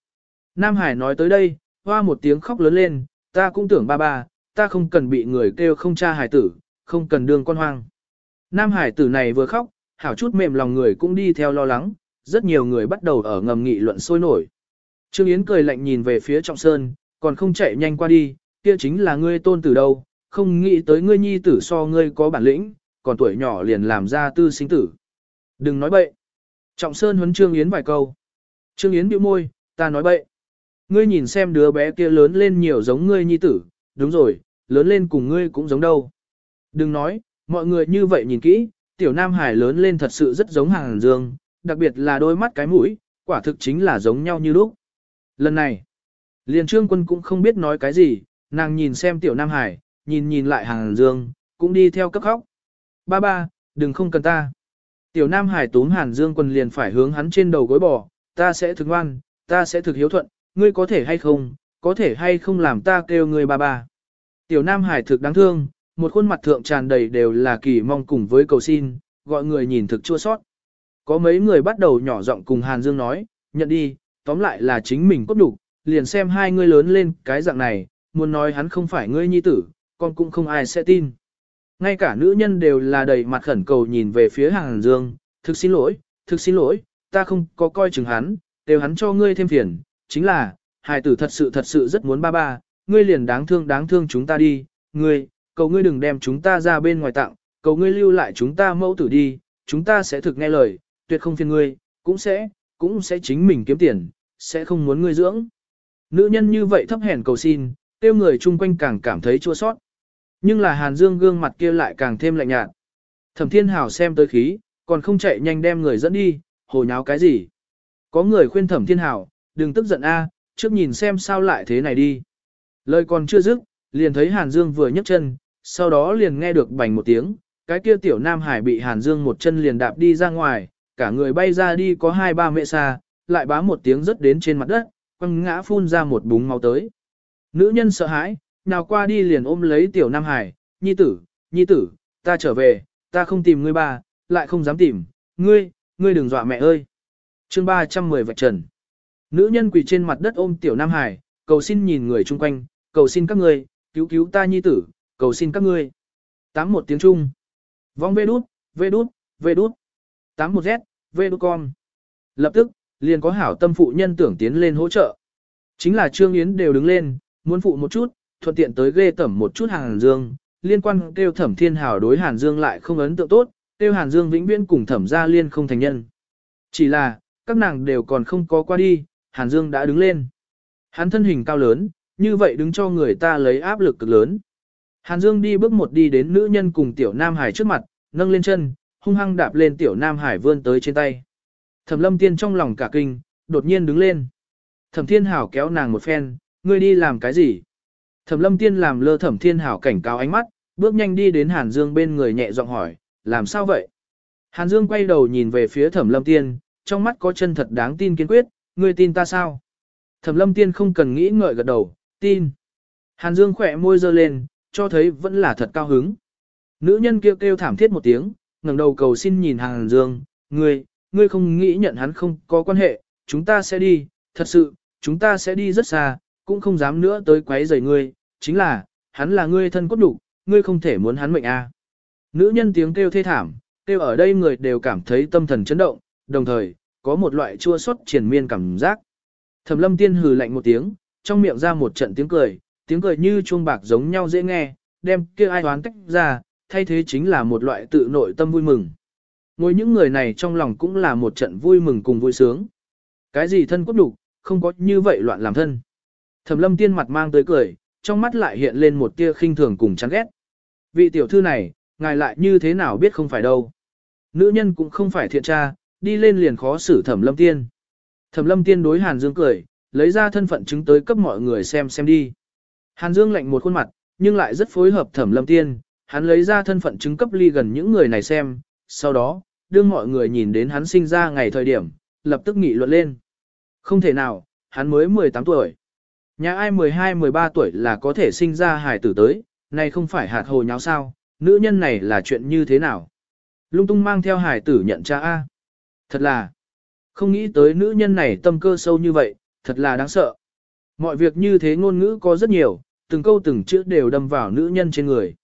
Nam Hải nói tới đây, hoa một tiếng khóc lớn lên, ta cũng tưởng ba ba, ta không cần bị người kêu không cha hải tử, không cần đương con hoang. Nam Hải tử này vừa khóc, hảo chút mềm lòng người cũng đi theo lo lắng, rất nhiều người bắt đầu ở ngầm nghị luận sôi nổi. Trương Yến cười lạnh nhìn về phía Trọng Sơn, còn không chạy nhanh qua đi, kia chính là ngươi tôn tử đâu, không nghĩ tới ngươi nhi tử so ngươi có bản lĩnh, còn tuổi nhỏ liền làm ra tư sinh tử. Đừng nói bậy. Trọng Sơn huấn Trương Yến vài câu. Trương Yến bĩu môi, ta nói bậy. Ngươi nhìn xem đứa bé kia lớn lên nhiều giống ngươi nhi tử, đúng rồi, lớn lên cùng ngươi cũng giống đâu. Đừng nói, mọi người như vậy nhìn kỹ, tiểu Nam Hải lớn lên thật sự rất giống hàng dương, đặc biệt là đôi mắt cái mũi, quả thực chính là giống nhau như lúc. Lần này, liền trương quân cũng không biết nói cái gì, nàng nhìn xem tiểu Nam Hải, nhìn nhìn lại hàng dương, cũng đi theo cấp khóc. Ba ba, đừng không cần ta. Tiểu Nam Hải túm Hàn Dương quần liền phải hướng hắn trên đầu gối bò, ta sẽ thực ngoan, ta sẽ thực hiếu thuận, ngươi có thể hay không, có thể hay không làm ta kêu ngươi ba ba. Tiểu Nam Hải thực đáng thương, một khuôn mặt thượng tràn đầy đều là kỳ mong cùng với cầu xin, gọi người nhìn thực chua sót. Có mấy người bắt đầu nhỏ giọng cùng Hàn Dương nói, nhận đi, tóm lại là chính mình cốt đủ, liền xem hai ngươi lớn lên cái dạng này, muốn nói hắn không phải ngươi nhi tử, con cũng không ai sẽ tin. Ngay cả nữ nhân đều là đầy mặt khẩn cầu nhìn về phía Hàn Dương, thực xin lỗi, thực xin lỗi, ta không có coi chừng hắn, đều hắn cho ngươi thêm phiền, chính là, hài tử thật sự thật sự rất muốn ba ba, ngươi liền đáng thương đáng thương chúng ta đi, ngươi, cầu ngươi đừng đem chúng ta ra bên ngoài tặng, cầu ngươi lưu lại chúng ta mẫu tử đi, chúng ta sẽ thực nghe lời, tuyệt không phiền ngươi, cũng sẽ, cũng sẽ chính mình kiếm tiền, sẽ không muốn ngươi dưỡng. Nữ nhân như vậy thấp hèn cầu xin, tiêu người chung quanh càng cảm thấy chua sót. Nhưng là Hàn Dương gương mặt kia lại càng thêm lạnh nhạt. Thẩm Thiên Hảo xem tới khí, còn không chạy nhanh đem người dẫn đi, hồ nháo cái gì. Có người khuyên Thẩm Thiên Hảo, đừng tức giận a, trước nhìn xem sao lại thế này đi. Lời còn chưa dứt, liền thấy Hàn Dương vừa nhấc chân, sau đó liền nghe được bành một tiếng, cái kia tiểu Nam Hải bị Hàn Dương một chân liền đạp đi ra ngoài, cả người bay ra đi có hai ba mẹ xa, lại bá một tiếng rớt đến trên mặt đất, quăng ngã phun ra một búng máu tới. Nữ nhân sợ hãi, nào qua đi liền ôm lấy tiểu Nam Hải, nhi tử, nhi tử, ta trở về, ta không tìm ngươi ba, lại không dám tìm, ngươi, ngươi đừng dọa mẹ ơi. chương 310 vạch trần. Nữ nhân quỳ trên mặt đất ôm tiểu Nam Hải, cầu xin nhìn người chung quanh, cầu xin các ngươi, cứu cứu ta nhi tử, cầu xin các ngươi. Tám một tiếng Trung. Vong vê đút, vê đút, vê đút. Tám một z, vê đút con. Lập tức, liền có hảo tâm phụ nhân tưởng tiến lên hỗ trợ. Chính là Trương Yến đều đứng lên, muốn phụ một chút, thuận tiện tới ghê tẩm một chút Hàn Dương, liên quan kêu thẩm thiên hảo đối Hàn Dương lại không ấn tượng tốt, kêu Hàn Dương vĩnh viễn cùng thẩm gia liên không thành nhân. Chỉ là, các nàng đều còn không có qua đi, Hàn Dương đã đứng lên. Hắn thân hình cao lớn, như vậy đứng cho người ta lấy áp lực cực lớn. Hàn Dương đi bước một đi đến nữ nhân cùng tiểu Nam Hải trước mặt, nâng lên chân, hung hăng đạp lên tiểu Nam Hải vươn tới trên tay. Thẩm lâm tiên trong lòng cả kinh, đột nhiên đứng lên. Thẩm Thiên Hảo kéo nàng một phen, ngươi đi làm cái gì? Thẩm Lâm Tiên làm lơ Thẩm Thiên Hảo cảnh cáo ánh mắt, bước nhanh đi đến Hàn Dương bên người nhẹ giọng hỏi, làm sao vậy? Hàn Dương quay đầu nhìn về phía Thẩm Lâm Tiên, trong mắt có chân thật đáng tin kiên quyết, ngươi tin ta sao? Thẩm Lâm Tiên không cần nghĩ ngợi gật đầu, tin. Hàn Dương khỏe môi giơ lên, cho thấy vẫn là thật cao hứng. Nữ nhân kêu kêu thảm thiết một tiếng, ngẩng đầu cầu xin nhìn Hàn Dương, ngươi, ngươi không nghĩ nhận hắn không có quan hệ, chúng ta sẽ đi, thật sự, chúng ta sẽ đi rất xa, cũng không dám nữa tới quấy rầy ngươi, chính là, hắn là ngươi thân cốt đủ, ngươi không thể muốn hắn mệnh a. À. Nữ nhân tiếng kêu thê thảm, kêu ở đây người đều cảm thấy tâm thần chấn động, đồng thời, có một loại chua xót triền miên cảm giác. Thẩm lâm tiên hừ lạnh một tiếng, trong miệng ra một trận tiếng cười, tiếng cười như chuông bạc giống nhau dễ nghe, đem kia ai oán tách ra, thay thế chính là một loại tự nội tâm vui mừng. Ngồi những người này trong lòng cũng là một trận vui mừng cùng vui sướng. Cái gì thân cốt đủ, không có như vậy loạn làm thân. Thẩm lâm tiên mặt mang tới cười, trong mắt lại hiện lên một tia khinh thường cùng chán ghét. Vị tiểu thư này, ngài lại như thế nào biết không phải đâu. Nữ nhân cũng không phải thiện tra, đi lên liền khó xử thẩm lâm tiên. Thẩm lâm tiên đối Hàn Dương cười, lấy ra thân phận chứng tới cấp mọi người xem xem đi. Hàn Dương lạnh một khuôn mặt, nhưng lại rất phối hợp thẩm lâm tiên, hắn lấy ra thân phận chứng cấp ly gần những người này xem, sau đó, đưa mọi người nhìn đến hắn sinh ra ngày thời điểm, lập tức nghị luận lên. Không thể nào, hắn mới 18 tuổi. Nhà ai 12-13 tuổi là có thể sinh ra hài tử tới, này không phải hạt hồ nháo sao, nữ nhân này là chuyện như thế nào? Lung tung mang theo hài tử nhận cha A. Thật là, không nghĩ tới nữ nhân này tâm cơ sâu như vậy, thật là đáng sợ. Mọi việc như thế ngôn ngữ có rất nhiều, từng câu từng chữ đều đâm vào nữ nhân trên người.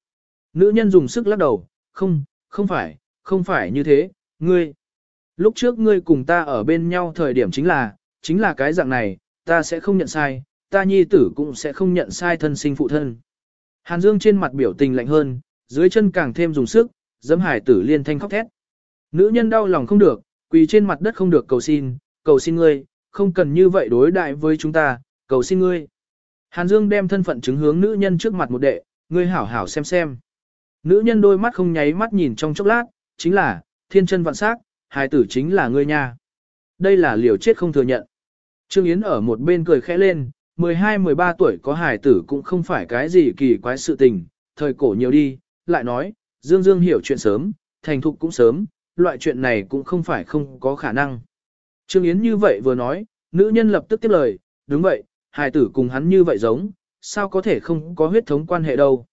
Nữ nhân dùng sức lắc đầu, không, không phải, không phải như thế, ngươi. Lúc trước ngươi cùng ta ở bên nhau thời điểm chính là, chính là cái dạng này, ta sẽ không nhận sai, ta nhi tử cũng sẽ không nhận sai thân sinh phụ thân. Hàn Dương trên mặt biểu tình lạnh hơn, dưới chân càng thêm dùng sức, dấm hải tử liên thanh khóc thét. Nữ nhân đau lòng không được, quỳ trên mặt đất không được cầu xin, cầu xin ngươi, không cần như vậy đối đại với chúng ta, cầu xin ngươi. Hàn Dương đem thân phận chứng hướng nữ nhân trước mặt một đệ, ngươi hảo hảo xem xem. Nữ nhân đôi mắt không nháy mắt nhìn trong chốc lát, chính là, thiên chân vạn sắc, hài tử chính là ngươi nha. Đây là liều chết không thừa nhận. Trương Yến ở một bên cười khẽ lên, 12-13 tuổi có hài tử cũng không phải cái gì kỳ quái sự tình, thời cổ nhiều đi, lại nói, Dương Dương hiểu chuyện sớm, thành thục cũng sớm, loại chuyện này cũng không phải không có khả năng. Trương Yến như vậy vừa nói, nữ nhân lập tức tiếp lời, đúng vậy, hài tử cùng hắn như vậy giống, sao có thể không có huyết thống quan hệ đâu.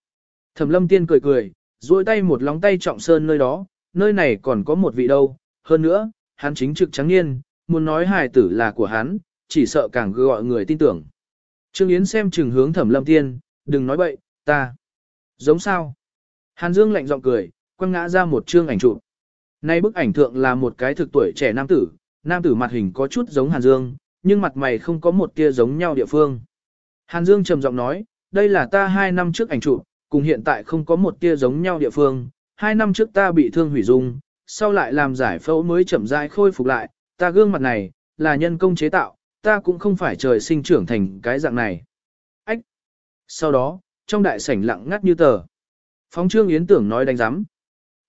Thẩm lâm tiên cười cười, duỗi tay một lóng tay trọng sơn nơi đó, nơi này còn có một vị đâu, hơn nữa, hắn chính trực trắng niên, muốn nói hài tử là của hắn, chỉ sợ càng gọi người tin tưởng. Trương Yến xem chừng hướng thẩm lâm tiên, đừng nói bậy, ta. Giống sao? Hàn Dương lạnh giọng cười, quăng ngã ra một chương ảnh chụp. Nay bức ảnh thượng là một cái thực tuổi trẻ nam tử, nam tử mặt hình có chút giống Hàn Dương, nhưng mặt mày không có một tia giống nhau địa phương. Hàn Dương trầm giọng nói, đây là ta hai năm trước ảnh chụp, cùng hiện tại không có một tia giống nhau địa phương. Hai năm trước ta bị thương hủy dung, sau lại làm giải phẫu mới chậm rãi khôi phục lại, ta gương mặt này, là nhân công chế tạo, ta cũng không phải trời sinh trưởng thành cái dạng này. Ách! Sau đó, trong đại sảnh lặng ngắt như tờ. Phóng trương yến tưởng nói đánh giám.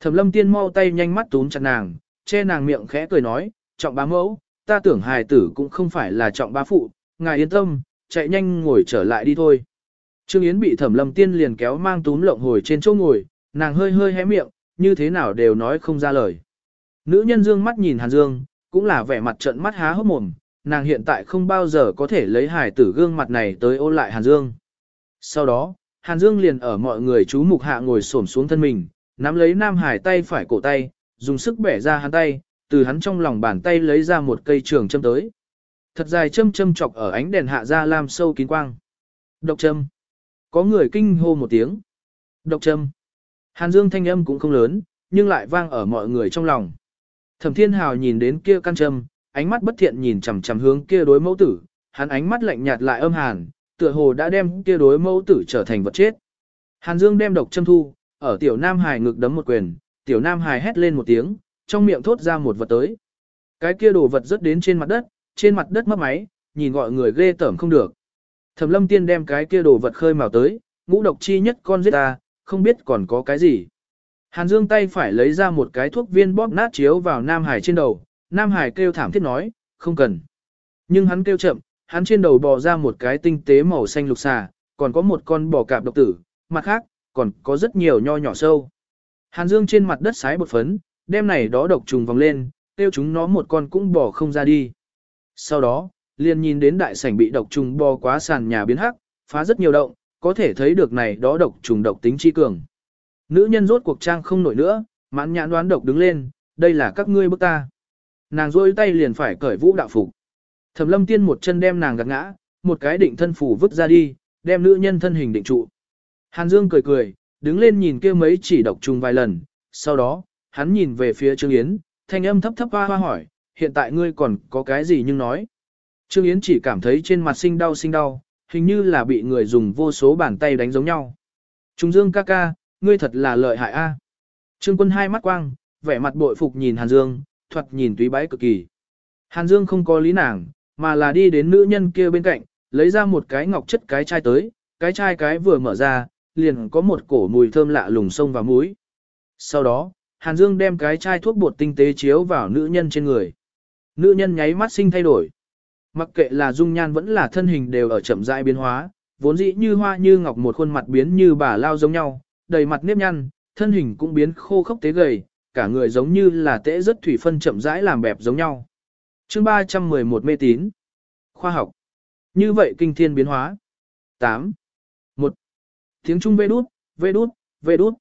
Thẩm lâm tiên mau tay nhanh mắt túm chặt nàng, che nàng miệng khẽ cười nói, trọng bá mẫu, ta tưởng hài tử cũng không phải là trọng bá phụ, ngài yên tâm, chạy nhanh ngồi trở lại đi thôi. Trương Yến bị thẩm lâm tiên liền kéo mang túm lộng hồi trên chỗ ngồi, nàng hơi hơi hé miệng, như thế nào đều nói không ra lời. Nữ nhân dương mắt nhìn Hàn Dương, cũng là vẻ mặt trận mắt há hốc mồm, nàng hiện tại không bao giờ có thể lấy hải tử gương mặt này tới ô lại Hàn Dương. Sau đó, Hàn Dương liền ở mọi người chú mục hạ ngồi xổm xuống thân mình, nắm lấy Nam Hải tay phải cổ tay, dùng sức bẻ ra hắn tay, từ hắn trong lòng bàn tay lấy ra một cây trường châm tới. Thật dài châm châm chọc ở ánh đèn hạ ra làm sâu kín quang. Độc châm. Có người kinh hô một tiếng. Độc châm. Hàn Dương thanh âm cũng không lớn, nhưng lại vang ở mọi người trong lòng. Thẩm Thiên Hào nhìn đến kia căn châm, ánh mắt bất thiện nhìn chằm chằm hướng kia đối mẫu tử, hắn ánh mắt lạnh nhạt lại âm hàn, tựa hồ đã đem kia đối mẫu tử trở thành vật chết. Hàn Dương đem độc châm thu, ở tiểu Nam Hải ngực đấm một quyền, tiểu Nam Hải hét lên một tiếng, trong miệng thốt ra một vật tới. Cái kia đồ vật rớt đến trên mặt đất, trên mặt đất mất máy, nhìn gọi người ghê tởm không được. Thẩm Lâm Tiên đem cái kia đồ vật khơi mào tới, ngũ độc chi nhất con giết ta, không biết còn có cái gì. Hàn Dương tay phải lấy ra một cái thuốc viên bóp nát chiếu vào Nam Hải trên đầu, Nam Hải kêu thảm thiết nói, không cần. Nhưng hắn kêu chậm, hắn trên đầu bò ra một cái tinh tế màu xanh lục xà, còn có một con bò cạp độc tử, mặt khác, còn có rất nhiều nho nhỏ sâu. Hàn Dương trên mặt đất sái bột phấn, đem này đó độc trùng vòng lên, tiêu chúng nó một con cũng bò không ra đi. Sau đó, liền nhìn đến đại sảnh bị độc trùng bò quá sàn nhà biến hắc, phá rất nhiều động, có thể thấy được này đó độc trùng độc tính chi cường. Nữ nhân rốt cuộc trang không nổi nữa, mãn nhãn đoán độc đứng lên, đây là các ngươi bức ta. Nàng rôi tay liền phải cởi vũ đạo phục. Thẩm lâm tiên một chân đem nàng gạt ngã, một cái định thân phủ vứt ra đi, đem nữ nhân thân hình định trụ. Hàn Dương cười cười, đứng lên nhìn kia mấy chỉ độc trùng vài lần, sau đó, hắn nhìn về phía Trương Yến, thanh âm thấp thấp hoa hoa hỏi, hiện tại ngươi còn có cái gì nhưng nói. Trương Yến chỉ cảm thấy trên mặt sinh đau sinh đau, hình như là bị người dùng vô số bàn tay đánh giống nhau. Trung Dương ca ca, ngươi thật là lợi hại a. Trương Quân hai mắt quang, vẻ mặt bội phục nhìn Hàn Dương, thoạt nhìn túy bái cực kỳ. Hàn Dương không có lý nàng, mà là đi đến nữ nhân kia bên cạnh, lấy ra một cái ngọc chất cái chai tới, cái chai cái vừa mở ra, liền có một cổ mùi thơm lạ lùng sông vào mũi. Sau đó, Hàn Dương đem cái chai thuốc bột tinh tế chiếu vào nữ nhân trên người. Nữ nhân nháy mắt sinh thay đổi. Mặc kệ là dung nhan vẫn là thân hình đều ở chậm rãi biến hóa, vốn dĩ như hoa như ngọc một khuôn mặt biến như bà lao giống nhau, đầy mặt nếp nhăn, thân hình cũng biến khô khốc tế gầy, cả người giống như là tễ rất thủy phân chậm rãi làm bẹp giống nhau. Chương 311 mê tín. Khoa học. Như vậy kinh thiên biến hóa. 8. 1. Tiếng Trung vê đút, vê đút, vê đút.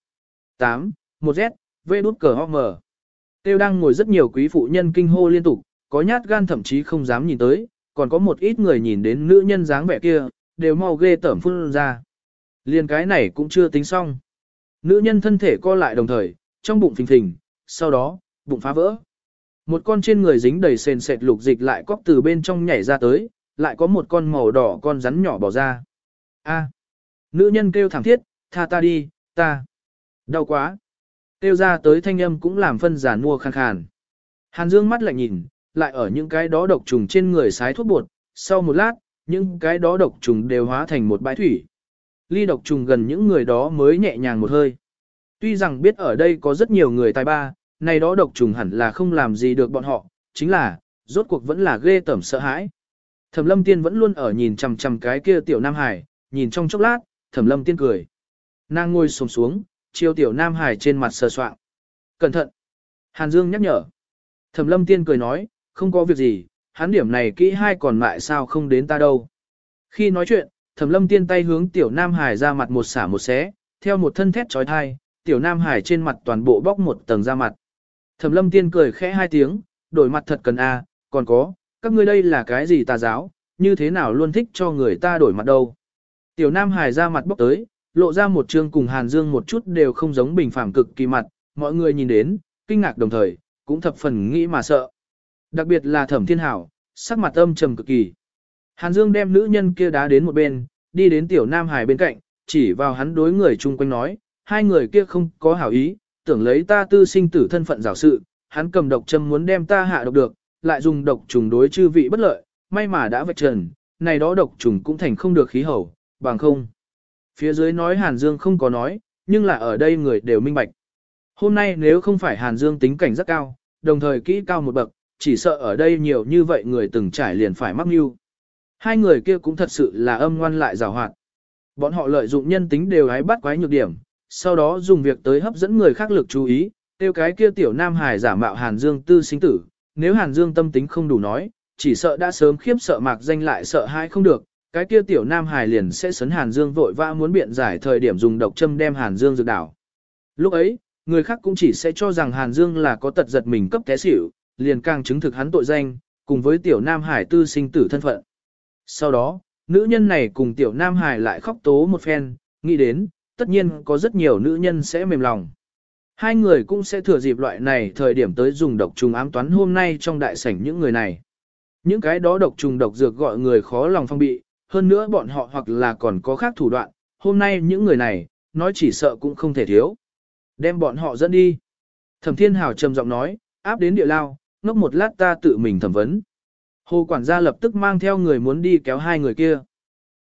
8. 1 Z, vê đút cờ ho mờ. Tiêu đang ngồi rất nhiều quý phụ nhân kinh hô liên tục, có nhát gan thậm chí không dám nhìn tới, còn có một ít người nhìn đến nữ nhân dáng vẻ kia, đều mau ghê tởm phun ra. Liên cái này cũng chưa tính xong. Nữ nhân thân thể co lại đồng thời, trong bụng phình phình, sau đó, bụng phá vỡ. Một con trên người dính đầy sền sệt lục dịch lại cóc từ bên trong nhảy ra tới, lại có một con màu đỏ con rắn nhỏ bỏ ra. A. Nữ nhân kêu thảm thiết, tha ta đi, ta. Đau quá. Kêu ra tới thanh âm cũng làm phân giả mua khàn khàn. Hàn Dương mắt lại nhìn, lại ở những cái đó độc trùng trên người sái thuốc bột, sau một lát, những cái đó độc trùng đều hóa thành một bãi thủy. Ly độc trùng gần những người đó mới nhẹ nhàng một hơi. Tuy rằng biết ở đây có rất nhiều người tài ba, này đó độc trùng hẳn là không làm gì được bọn họ, chính là, rốt cuộc vẫn là ghê tởm sợ hãi. Thẩm lâm tiên vẫn luôn ở nhìn chằm chằm cái kia tiểu Nam Hải, nhìn trong chốc lát, thẩm lâm tiên cười. Nàng ngồi sồm xuống, chiều tiểu Nam Hải trên mặt sờ soạng. Cẩn thận! Hàn Dương nhắc nhở. Thẩm lâm tiên cười nói, không có việc gì, hắn điểm này kỹ hai còn lại sao không đến ta đâu. Khi nói chuyện, thẩm lâm tiên tay hướng tiểu Nam Hải ra mặt một xả một xé, theo một thân thét trói thai, tiểu Nam Hải trên mặt toàn bộ bóc một tầng da mặt. Thẩm lâm tiên cười khẽ hai tiếng, đổi mặt thật cần a, còn có, các ngươi đây là cái gì tà giáo, như thế nào luôn thích cho người ta đổi mặt đâu. Tiểu Nam Hải ra mặt bóc tới, lộ ra một trương cùng Hàn Dương một chút đều không giống bình phàm cực kỳ mặt, mọi người nhìn đến, kinh ngạc đồng thời, cũng thập phần nghĩ mà sợ. Đặc biệt là Thẩm Thiên Hảo, sắc mặt âm trầm cực kỳ. Hàn Dương đem nữ nhân kia đá đến một bên, đi đến Tiểu Nam Hải bên cạnh, chỉ vào hắn đối người chung quanh nói, hai người kia không có hảo ý, tưởng lấy ta tư sinh tử thân phận giảo sự, hắn cầm độc châm muốn đem ta hạ độc được, lại dùng độc trùng đối chư vị bất lợi, may mà đã vạch trần, này đó độc trùng cũng thành không được khí hậu, bằng không. Phía dưới nói Hàn Dương không có nói, nhưng là ở đây người đều minh bạch. Hôm nay nếu không phải Hàn Dương tính cảnh rất cao, đồng thời kỹ cao một bậc, chỉ sợ ở đây nhiều như vậy người từng trải liền phải mắc mưu. Hai người kia cũng thật sự là âm ngoan lại rào hoạt. Bọn họ lợi dụng nhân tính đều hái bắt quái nhược điểm, sau đó dùng việc tới hấp dẫn người khác lực chú ý, tiêu cái kia tiểu nam hải giả mạo Hàn Dương tư sinh tử, nếu Hàn Dương tâm tính không đủ nói, chỉ sợ đã sớm khiếp sợ mạc danh lại sợ hãi không được, cái kia tiểu nam hải liền sẽ sấn Hàn Dương vội vã muốn biện giải thời điểm dùng độc châm đem Hàn Dương dược đảo. Lúc ấy, người khác cũng chỉ sẽ cho rằng Hàn Dương là có tật giật mình cấp té xỉu, liền càng chứng thực hắn tội danh, cùng với tiểu nam hải tư sinh tử thân phận. Sau đó, nữ nhân này cùng tiểu nam hải lại khóc tố một phen, nghĩ đến, tất nhiên có rất nhiều nữ nhân sẽ mềm lòng. Hai người cũng sẽ thừa dịp loại này thời điểm tới dùng độc trùng ám toán hôm nay trong đại sảnh những người này. Những cái đó độc trùng độc dược gọi người khó lòng phong bị, hơn nữa bọn họ hoặc là còn có khác thủ đoạn, hôm nay những người này, nói chỉ sợ cũng không thể thiếu. Đem bọn họ dẫn đi. Thẩm Thiên Hào trầm giọng nói, áp đến địa lao, ngốc một lát ta tự mình thẩm vấn. Hồ quản gia lập tức mang theo người muốn đi kéo hai người kia.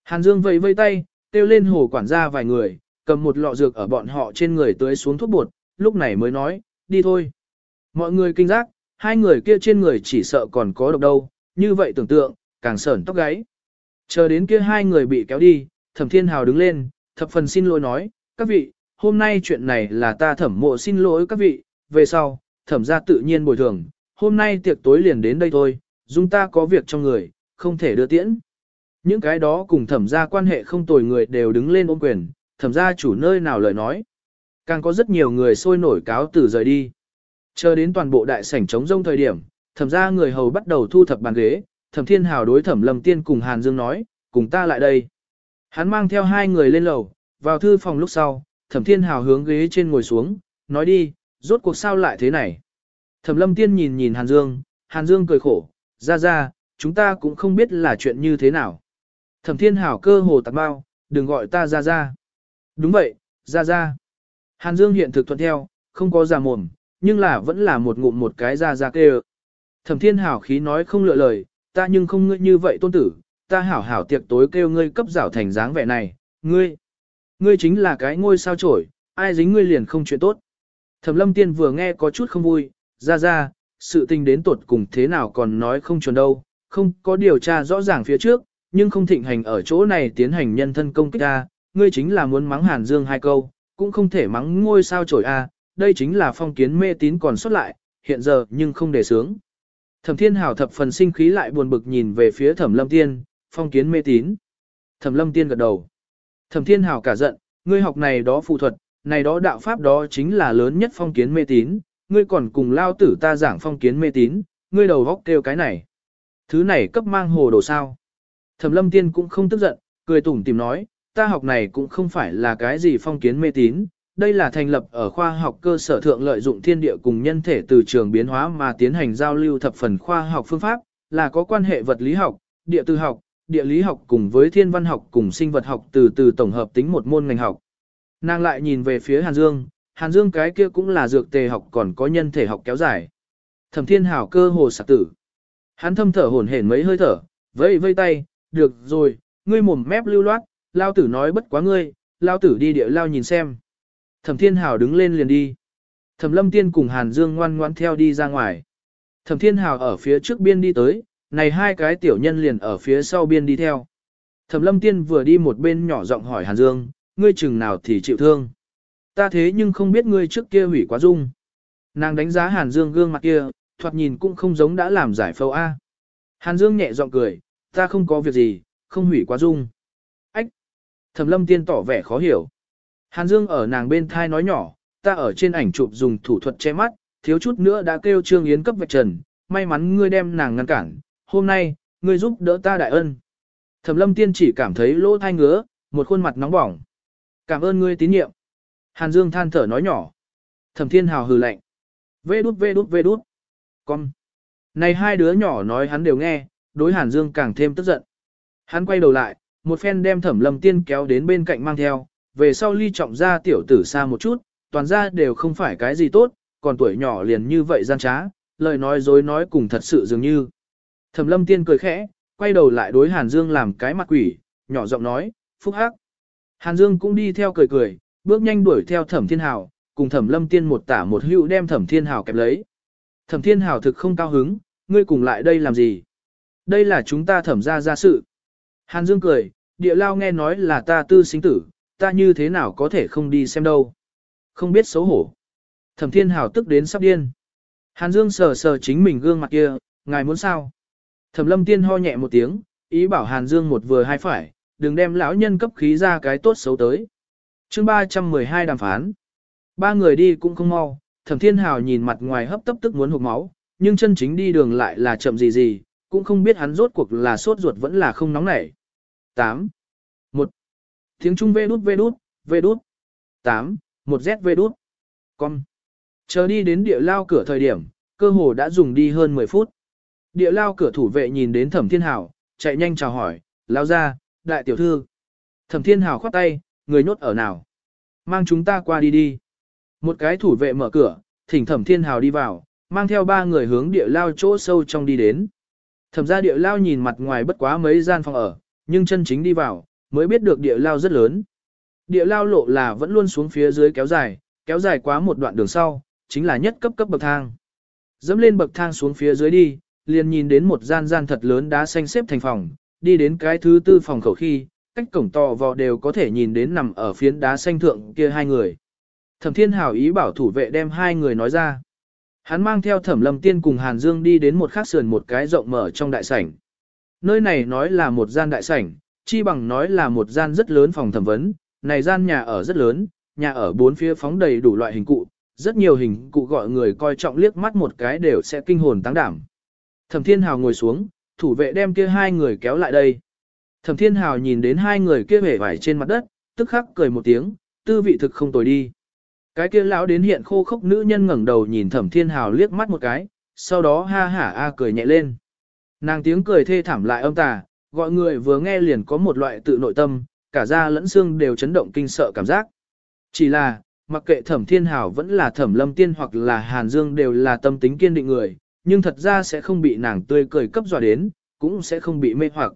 Hàn Dương vẫy vây tay, kêu lên hồ quản gia vài người, cầm một lọ dược ở bọn họ trên người tưới xuống thuốc bột, lúc này mới nói, đi thôi. Mọi người kinh giác, hai người kia trên người chỉ sợ còn có độc đâu, như vậy tưởng tượng, càng sởn tóc gáy. Chờ đến kia hai người bị kéo đi, thẩm thiên hào đứng lên, thập phần xin lỗi nói, các vị, hôm nay chuyện này là ta thẩm mộ xin lỗi các vị, về sau, thẩm ra tự nhiên bồi thường, hôm nay tiệc tối liền đến đây thôi, dung ta có việc trong người, không thể đưa tiễn. Những cái đó cùng thẩm ra quan hệ không tồi người đều đứng lên ôm quyền, thẩm ra chủ nơi nào lời nói. Càng có rất nhiều người sôi nổi cáo từ rời đi. Chờ đến toàn bộ đại sảnh trống rông thời điểm, thẩm ra người hầu bắt đầu thu thập bàn ghế, thẩm thiên hào đối thẩm lâm tiên cùng Hàn Dương nói, cùng ta lại đây. Hắn mang theo hai người lên lầu, vào thư phòng lúc sau, thẩm thiên hào hướng ghế trên ngồi xuống, nói đi, rốt cuộc sao lại thế này. Thẩm lâm tiên nhìn nhìn Hàn Dương, Hàn Dương cười khổ, ra ra, chúng ta cũng không biết là chuyện như thế nào. Thẩm thiên hảo cơ hồ tạc bao, đừng gọi ta ra ra. Đúng vậy, ra ra. Hàn Dương hiện thực thuận theo, không có già mồm, nhưng là vẫn là một ngụm một cái ra ra kêu. Thẩm thiên hảo khí nói không lựa lời, ta nhưng không ngươi như vậy tôn tử, ta hảo hảo tiệc tối kêu ngươi cấp rảo thành dáng vẻ này, ngươi. Ngươi chính là cái ngôi sao trổi, ai dính ngươi liền không chuyện tốt. Thẩm lâm tiên vừa nghe có chút không vui, ra ra, sự tình đến tuột cùng thế nào còn nói không chuẩn đâu, không có điều tra rõ ràng phía trước, nhưng không thịnh hành ở chỗ này tiến hành nhân thân công kích ta, ngươi chính là muốn mắng Hàn Dương hai câu, cũng không thể mắng ngôi sao trổi a, đây chính là phong kiến mê tín còn xuất lại, hiện giờ nhưng không để sướng. Thẩm Thiên Hảo thập phần sinh khí lại buồn bực nhìn về phía Thẩm Lâm Tiên, phong kiến mê tín. Thẩm Lâm Tiên gật đầu. Thẩm Thiên Hảo cả giận, ngươi học này đó phụ thuật, này đó đạo pháp đó chính là lớn nhất phong kiến mê tín, ngươi còn cùng lao tử ta giảng phong kiến mê tín, ngươi đầu góc kêu cái này. Thứ này cấp mang hồ đồ sao. Thẩm lâm tiên cũng không tức giận, cười tủm tìm nói, ta học này cũng không phải là cái gì phong kiến mê tín, đây là thành lập ở khoa học cơ sở thượng lợi dụng thiên địa cùng nhân thể từ trường biến hóa mà tiến hành giao lưu thập phần khoa học phương pháp, là có quan hệ vật lý học, địa tư học, địa lý học cùng với thiên văn học cùng sinh vật học từ từ tổng hợp tính một môn ngành học. Nàng lại nhìn về phía Hàn Dương, Hàn Dương cái kia cũng là dược tề học còn có nhân thể học kéo dài. Thẩm Thiên Hảo cơ hồ sạc tử. Hắn thâm thở hổn hển mấy hơi thở, vẫy vây tay, được rồi, ngươi mồm mép lưu loát, lao tử nói bất quá ngươi, lao tử đi địa lao nhìn xem. Thẩm Thiên Hảo đứng lên liền đi. Thẩm Lâm Tiên cùng Hàn Dương ngoan ngoan theo đi ra ngoài. Thẩm Thiên Hảo ở phía trước biên đi tới, này hai cái tiểu nhân liền ở phía sau biên đi theo. Thẩm Lâm Tiên vừa đi một bên nhỏ giọng hỏi Hàn Dương, ngươi chừng nào thì chịu thương. Ta thế nhưng không biết ngươi trước kia hủy quá dung. Nàng đánh giá Hàn Dương gương mặt kia, thoạt nhìn cũng không giống đã làm giải phẫu A. Hàn Dương nhẹ giọng cười, ta không có việc gì, không hủy quá dung. Thẩm lâm tiên tỏ vẻ khó hiểu. Hàn Dương ở nàng bên thai nói nhỏ, ta ở trên ảnh chụp dùng thủ thuật che mắt, thiếu chút nữa đã kêu Trương Yến cấp vạch trần, may mắn ngươi đem nàng ngăn cản, hôm nay, ngươi giúp đỡ ta đại ân. Thẩm lâm tiên chỉ cảm thấy lỗ thai ngứa, một khuôn mặt nóng bỏng. Cảm ơn ngươi tín nhiệm. Hàn Dương than thở nói nhỏ. Thẩm Thiên Hào hừ lạnh. Vê đút vê đút vê đút. Con. Này hai đứa nhỏ nói hắn đều nghe, đối Hàn Dương càng thêm tức giận. Hắn quay đầu lại, một phen đem Thẩm Lâm Tiên kéo đến bên cạnh mang theo, về sau ly trọng ra tiểu tử xa một chút, toàn ra đều không phải cái gì tốt, còn tuổi nhỏ liền như vậy gian trá, lời nói dối nói cùng thật sự dường như. Thẩm Lâm Tiên cười khẽ, quay đầu lại đối Hàn Dương làm cái mặt quỷ, nhỏ giọng nói, phúc hắc. Hàn Dương cũng đi theo cười cười, bước nhanh đuổi theo thẩm thiên hào, cùng thẩm lâm tiên một tả một hữu đem thẩm thiên hào kẹp lấy. Thẩm thiên hào thực không cao hứng, ngươi cùng lại đây làm gì? Đây là chúng ta thẩm ra ra sự. Hàn Dương cười, địa lao nghe nói là ta tư sinh tử, ta như thế nào có thể không đi xem đâu. Không biết xấu hổ. Thẩm thiên hào tức đến sắp điên. Hàn Dương sờ sờ chính mình gương mặt kia, ngài muốn sao? Thẩm lâm tiên ho nhẹ một tiếng, ý bảo Hàn Dương một vừa hai phải, đừng đem lão nhân cấp khí ra cái tốt xấu tới chương 312 đàm phán. Ba người đi cũng không mau, thẩm thiên hào nhìn mặt ngoài hấp tấp tức muốn hụt máu, nhưng chân chính đi đường lại là chậm gì gì, cũng không biết hắn rốt cuộc là sốt ruột vẫn là không nóng nảy. 8. 1. Tiếng Trung vê đút vê đút, vê đút. 8. 1 Z vê đút. Con. Chờ đi đến địa lao cửa thời điểm, cơ hồ đã dùng đi hơn 10 phút. Địa lao cửa thủ vệ nhìn đến thẩm thiên hảo chạy nhanh chào hỏi, lao ra, đại tiểu thư. Thẩm thiên hảo khoát tay, người nhốt ở nào? Mang chúng ta qua đi đi. Một cái thủ vệ mở cửa, thỉnh thẩm thiên hảo đi vào, mang theo ba người hướng địa lao chỗ sâu trong đi đến. Thẩm ra địa lao nhìn mặt ngoài bất quá mấy gian phòng ở, nhưng chân chính đi vào, mới biết được địa lao rất lớn. Địa lao lộ là vẫn luôn xuống phía dưới kéo dài, kéo dài quá một đoạn đường sau, chính là nhất cấp cấp bậc thang. Dẫm lên bậc thang xuống phía dưới đi, liền nhìn đến một gian gian thật lớn đá xanh xếp thành phòng, đi đến cái thứ tư phòng khẩu khi, cách cổng to vò đều có thể nhìn đến nằm ở phiến đá xanh thượng kia hai người. Thẩm Thiên Hảo ý bảo thủ vệ đem hai người nói ra. Hắn mang theo Thẩm Lâm Tiên cùng Hàn Dương đi đến một khắc sườn một cái rộng mở trong đại sảnh. Nơi này nói là một gian đại sảnh, chi bằng nói là một gian rất lớn phòng thẩm vấn, này gian nhà ở rất lớn, nhà ở bốn phía phóng đầy đủ loại hình cụ, rất nhiều hình cụ gọi người coi trọng liếc mắt một cái đều sẽ kinh hồn táng đảm. Thẩm Thiên Hào ngồi xuống, thủ vệ đem kia hai người kéo lại đây. Thẩm Thiên Hào nhìn đến hai người kia vẻ vải trên mặt đất, tức khắc cười một tiếng, tư vị thực không tồi đi. Cái kia lão đến hiện khô khốc nữ nhân ngẩng đầu nhìn Thẩm Thiên Hào liếc mắt một cái, sau đó ha hả a cười nhẹ lên. Nàng tiếng cười thê thảm lại âm tà, gọi người vừa nghe liền có một loại tự nội tâm, cả da lẫn xương đều chấn động kinh sợ cảm giác. Chỉ là, mặc kệ Thẩm Thiên Hào vẫn là Thẩm Lâm Tiên hoặc là Hàn Dương đều là tâm tính kiên định người, nhưng thật ra sẽ không bị nàng tươi cười cấp dọa đến, cũng sẽ không bị mê hoặc.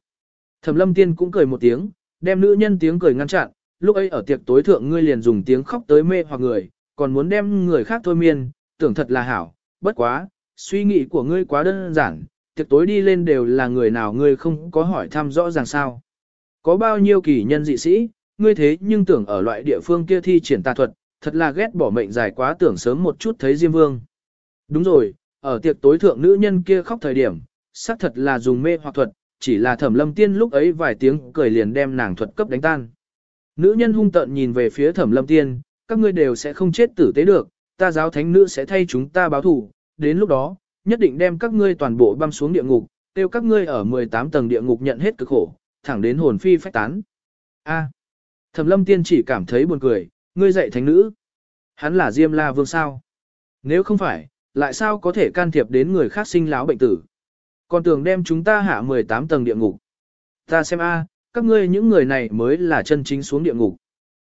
Thẩm lâm tiên cũng cười một tiếng, đem nữ nhân tiếng cười ngăn chặn, lúc ấy ở tiệc tối thượng ngươi liền dùng tiếng khóc tới mê hoặc người, còn muốn đem người khác thôi miên, tưởng thật là hảo, bất quá, suy nghĩ của ngươi quá đơn giản, tiệc tối đi lên đều là người nào ngươi không có hỏi thăm rõ ràng sao. Có bao nhiêu kỳ nhân dị sĩ, ngươi thế nhưng tưởng ở loại địa phương kia thi triển tà thuật, thật là ghét bỏ mệnh dài quá tưởng sớm một chút thấy Diêm Vương. Đúng rồi, ở tiệc tối thượng nữ nhân kia khóc thời điểm, xác thật là dùng mê hoặc thuật, chỉ là thẩm lâm tiên lúc ấy vài tiếng cười liền đem nàng thuật cấp đánh tan. Nữ nhân hung tợn nhìn về phía thẩm lâm tiên, các ngươi đều sẽ không chết tử tế được, ta giáo thánh nữ sẽ thay chúng ta báo thù, đến lúc đó, nhất định đem các ngươi toàn bộ băm xuống địa ngục, tiêu các ngươi ở 18 tầng địa ngục nhận hết cực khổ, thẳng đến hồn phi phách tán. A. Thẩm lâm tiên chỉ cảm thấy buồn cười, ngươi dạy thánh nữ. Hắn là Diêm La Vương sao? Nếu không phải, lại sao có thể can thiệp đến người khác sinh lão bệnh tử. Còn tưởng đem chúng ta hạ 18 tầng địa ngục. Ta xem a, các ngươi những người này mới là chân chính xuống địa ngục.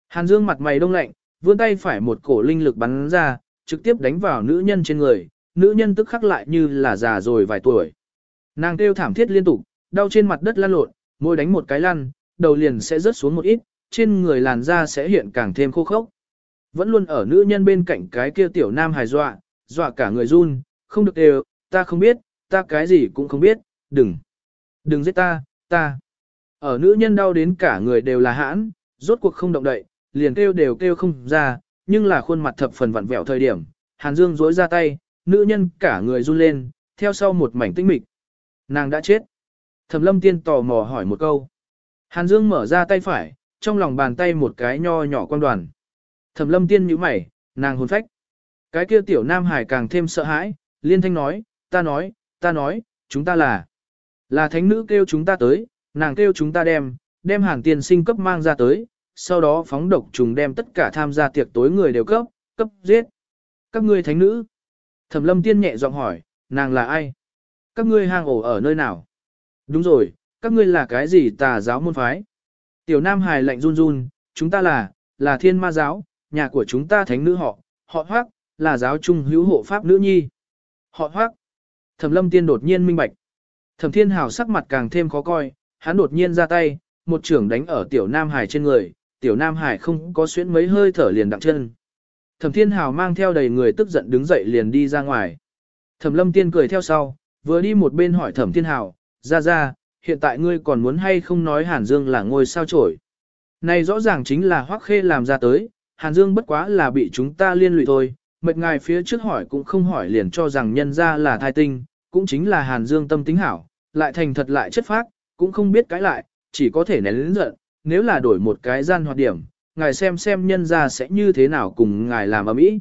Hàn Dương mặt mày đông lạnh, vươn tay phải một cổ linh lực bắn ra, trực tiếp đánh vào nữ nhân trên người, nữ nhân tức khắc lại như là già rồi vài tuổi. Nàng kêu thảm thiết liên tục, đau trên mặt đất lăn lộn, môi đánh một cái lăn, đầu liền sẽ rớt xuống một ít, trên người làn da sẽ hiện càng thêm khô khốc. Vẫn luôn ở nữ nhân bên cạnh cái kia tiểu nam hài dọa, dọa cả người run, không được đều, ta không biết, ta cái gì cũng không biết, đừng, đừng giết ta, ta. Ở nữ nhân đau đến cả người đều là hãn, rốt cuộc không động đậy, liền kêu đều kêu không ra, nhưng là khuôn mặt thập phần vặn vẹo thời điểm, Hàn Dương dối ra tay, nữ nhân cả người run lên, theo sau một mảnh tĩnh mịch. Nàng đã chết. Thẩm lâm tiên tò mò hỏi một câu. Hàn Dương mở ra tay phải, trong lòng bàn tay một cái nho nhỏ quan đoàn. Thẩm lâm tiên nhíu mày, nàng hồn phách. Cái kia tiểu nam hải càng thêm sợ hãi, liên thanh nói, ta nói, ta nói, chúng ta là, là thánh nữ kêu chúng ta tới, nàng kêu chúng ta đem, đem hàng tiền sinh cấp mang ra tới, sau đó phóng độc trùng đem tất cả tham gia tiệc tối người đều cấp, cấp giết. Các ngươi thánh nữ. Thẩm lâm tiên nhẹ giọng hỏi, nàng là ai? Các ngươi hang ổ ở nơi nào? Đúng rồi, các ngươi là cái gì tà giáo môn phái? Tiểu Nam Hải lạnh run run, chúng ta là, là thiên ma giáo, nhà của chúng ta thánh nữ họ, họ hoác, là giáo trung hữu hộ pháp nữ nhi. Họ hoác. Thẩm lâm tiên đột nhiên minh bạch. Thẩm thiên hào sắc mặt càng thêm khó coi, hắn đột nhiên ra tay, một trưởng đánh ở tiểu nam hải trên người, tiểu nam hải không có xuyến mấy hơi thở liền đặng chân. Thẩm thiên hào mang theo đầy người tức giận đứng dậy liền đi ra ngoài. Thẩm lâm tiên cười theo sau, vừa đi một bên hỏi thẩm thiên hào, ra ra, hiện tại ngươi còn muốn hay không nói Hàn Dương là ngôi sao trổi. Này rõ ràng chính là hoắc khê làm ra tới, Hàn Dương bất quá là bị chúng ta liên lụy thôi, mệt ngài phía trước hỏi cũng không hỏi liền cho rằng nhân ra là thai tinh, cũng chính là Hàn Dương tâm tính hảo, lại thành thật lại chất phác, cũng không biết cãi lại, chỉ có thể nén lĩnh giận, nếu là đổi một cái gian hoạt điểm, ngài xem xem nhân ra sẽ như thế nào cùng ngài làm ở mỹ.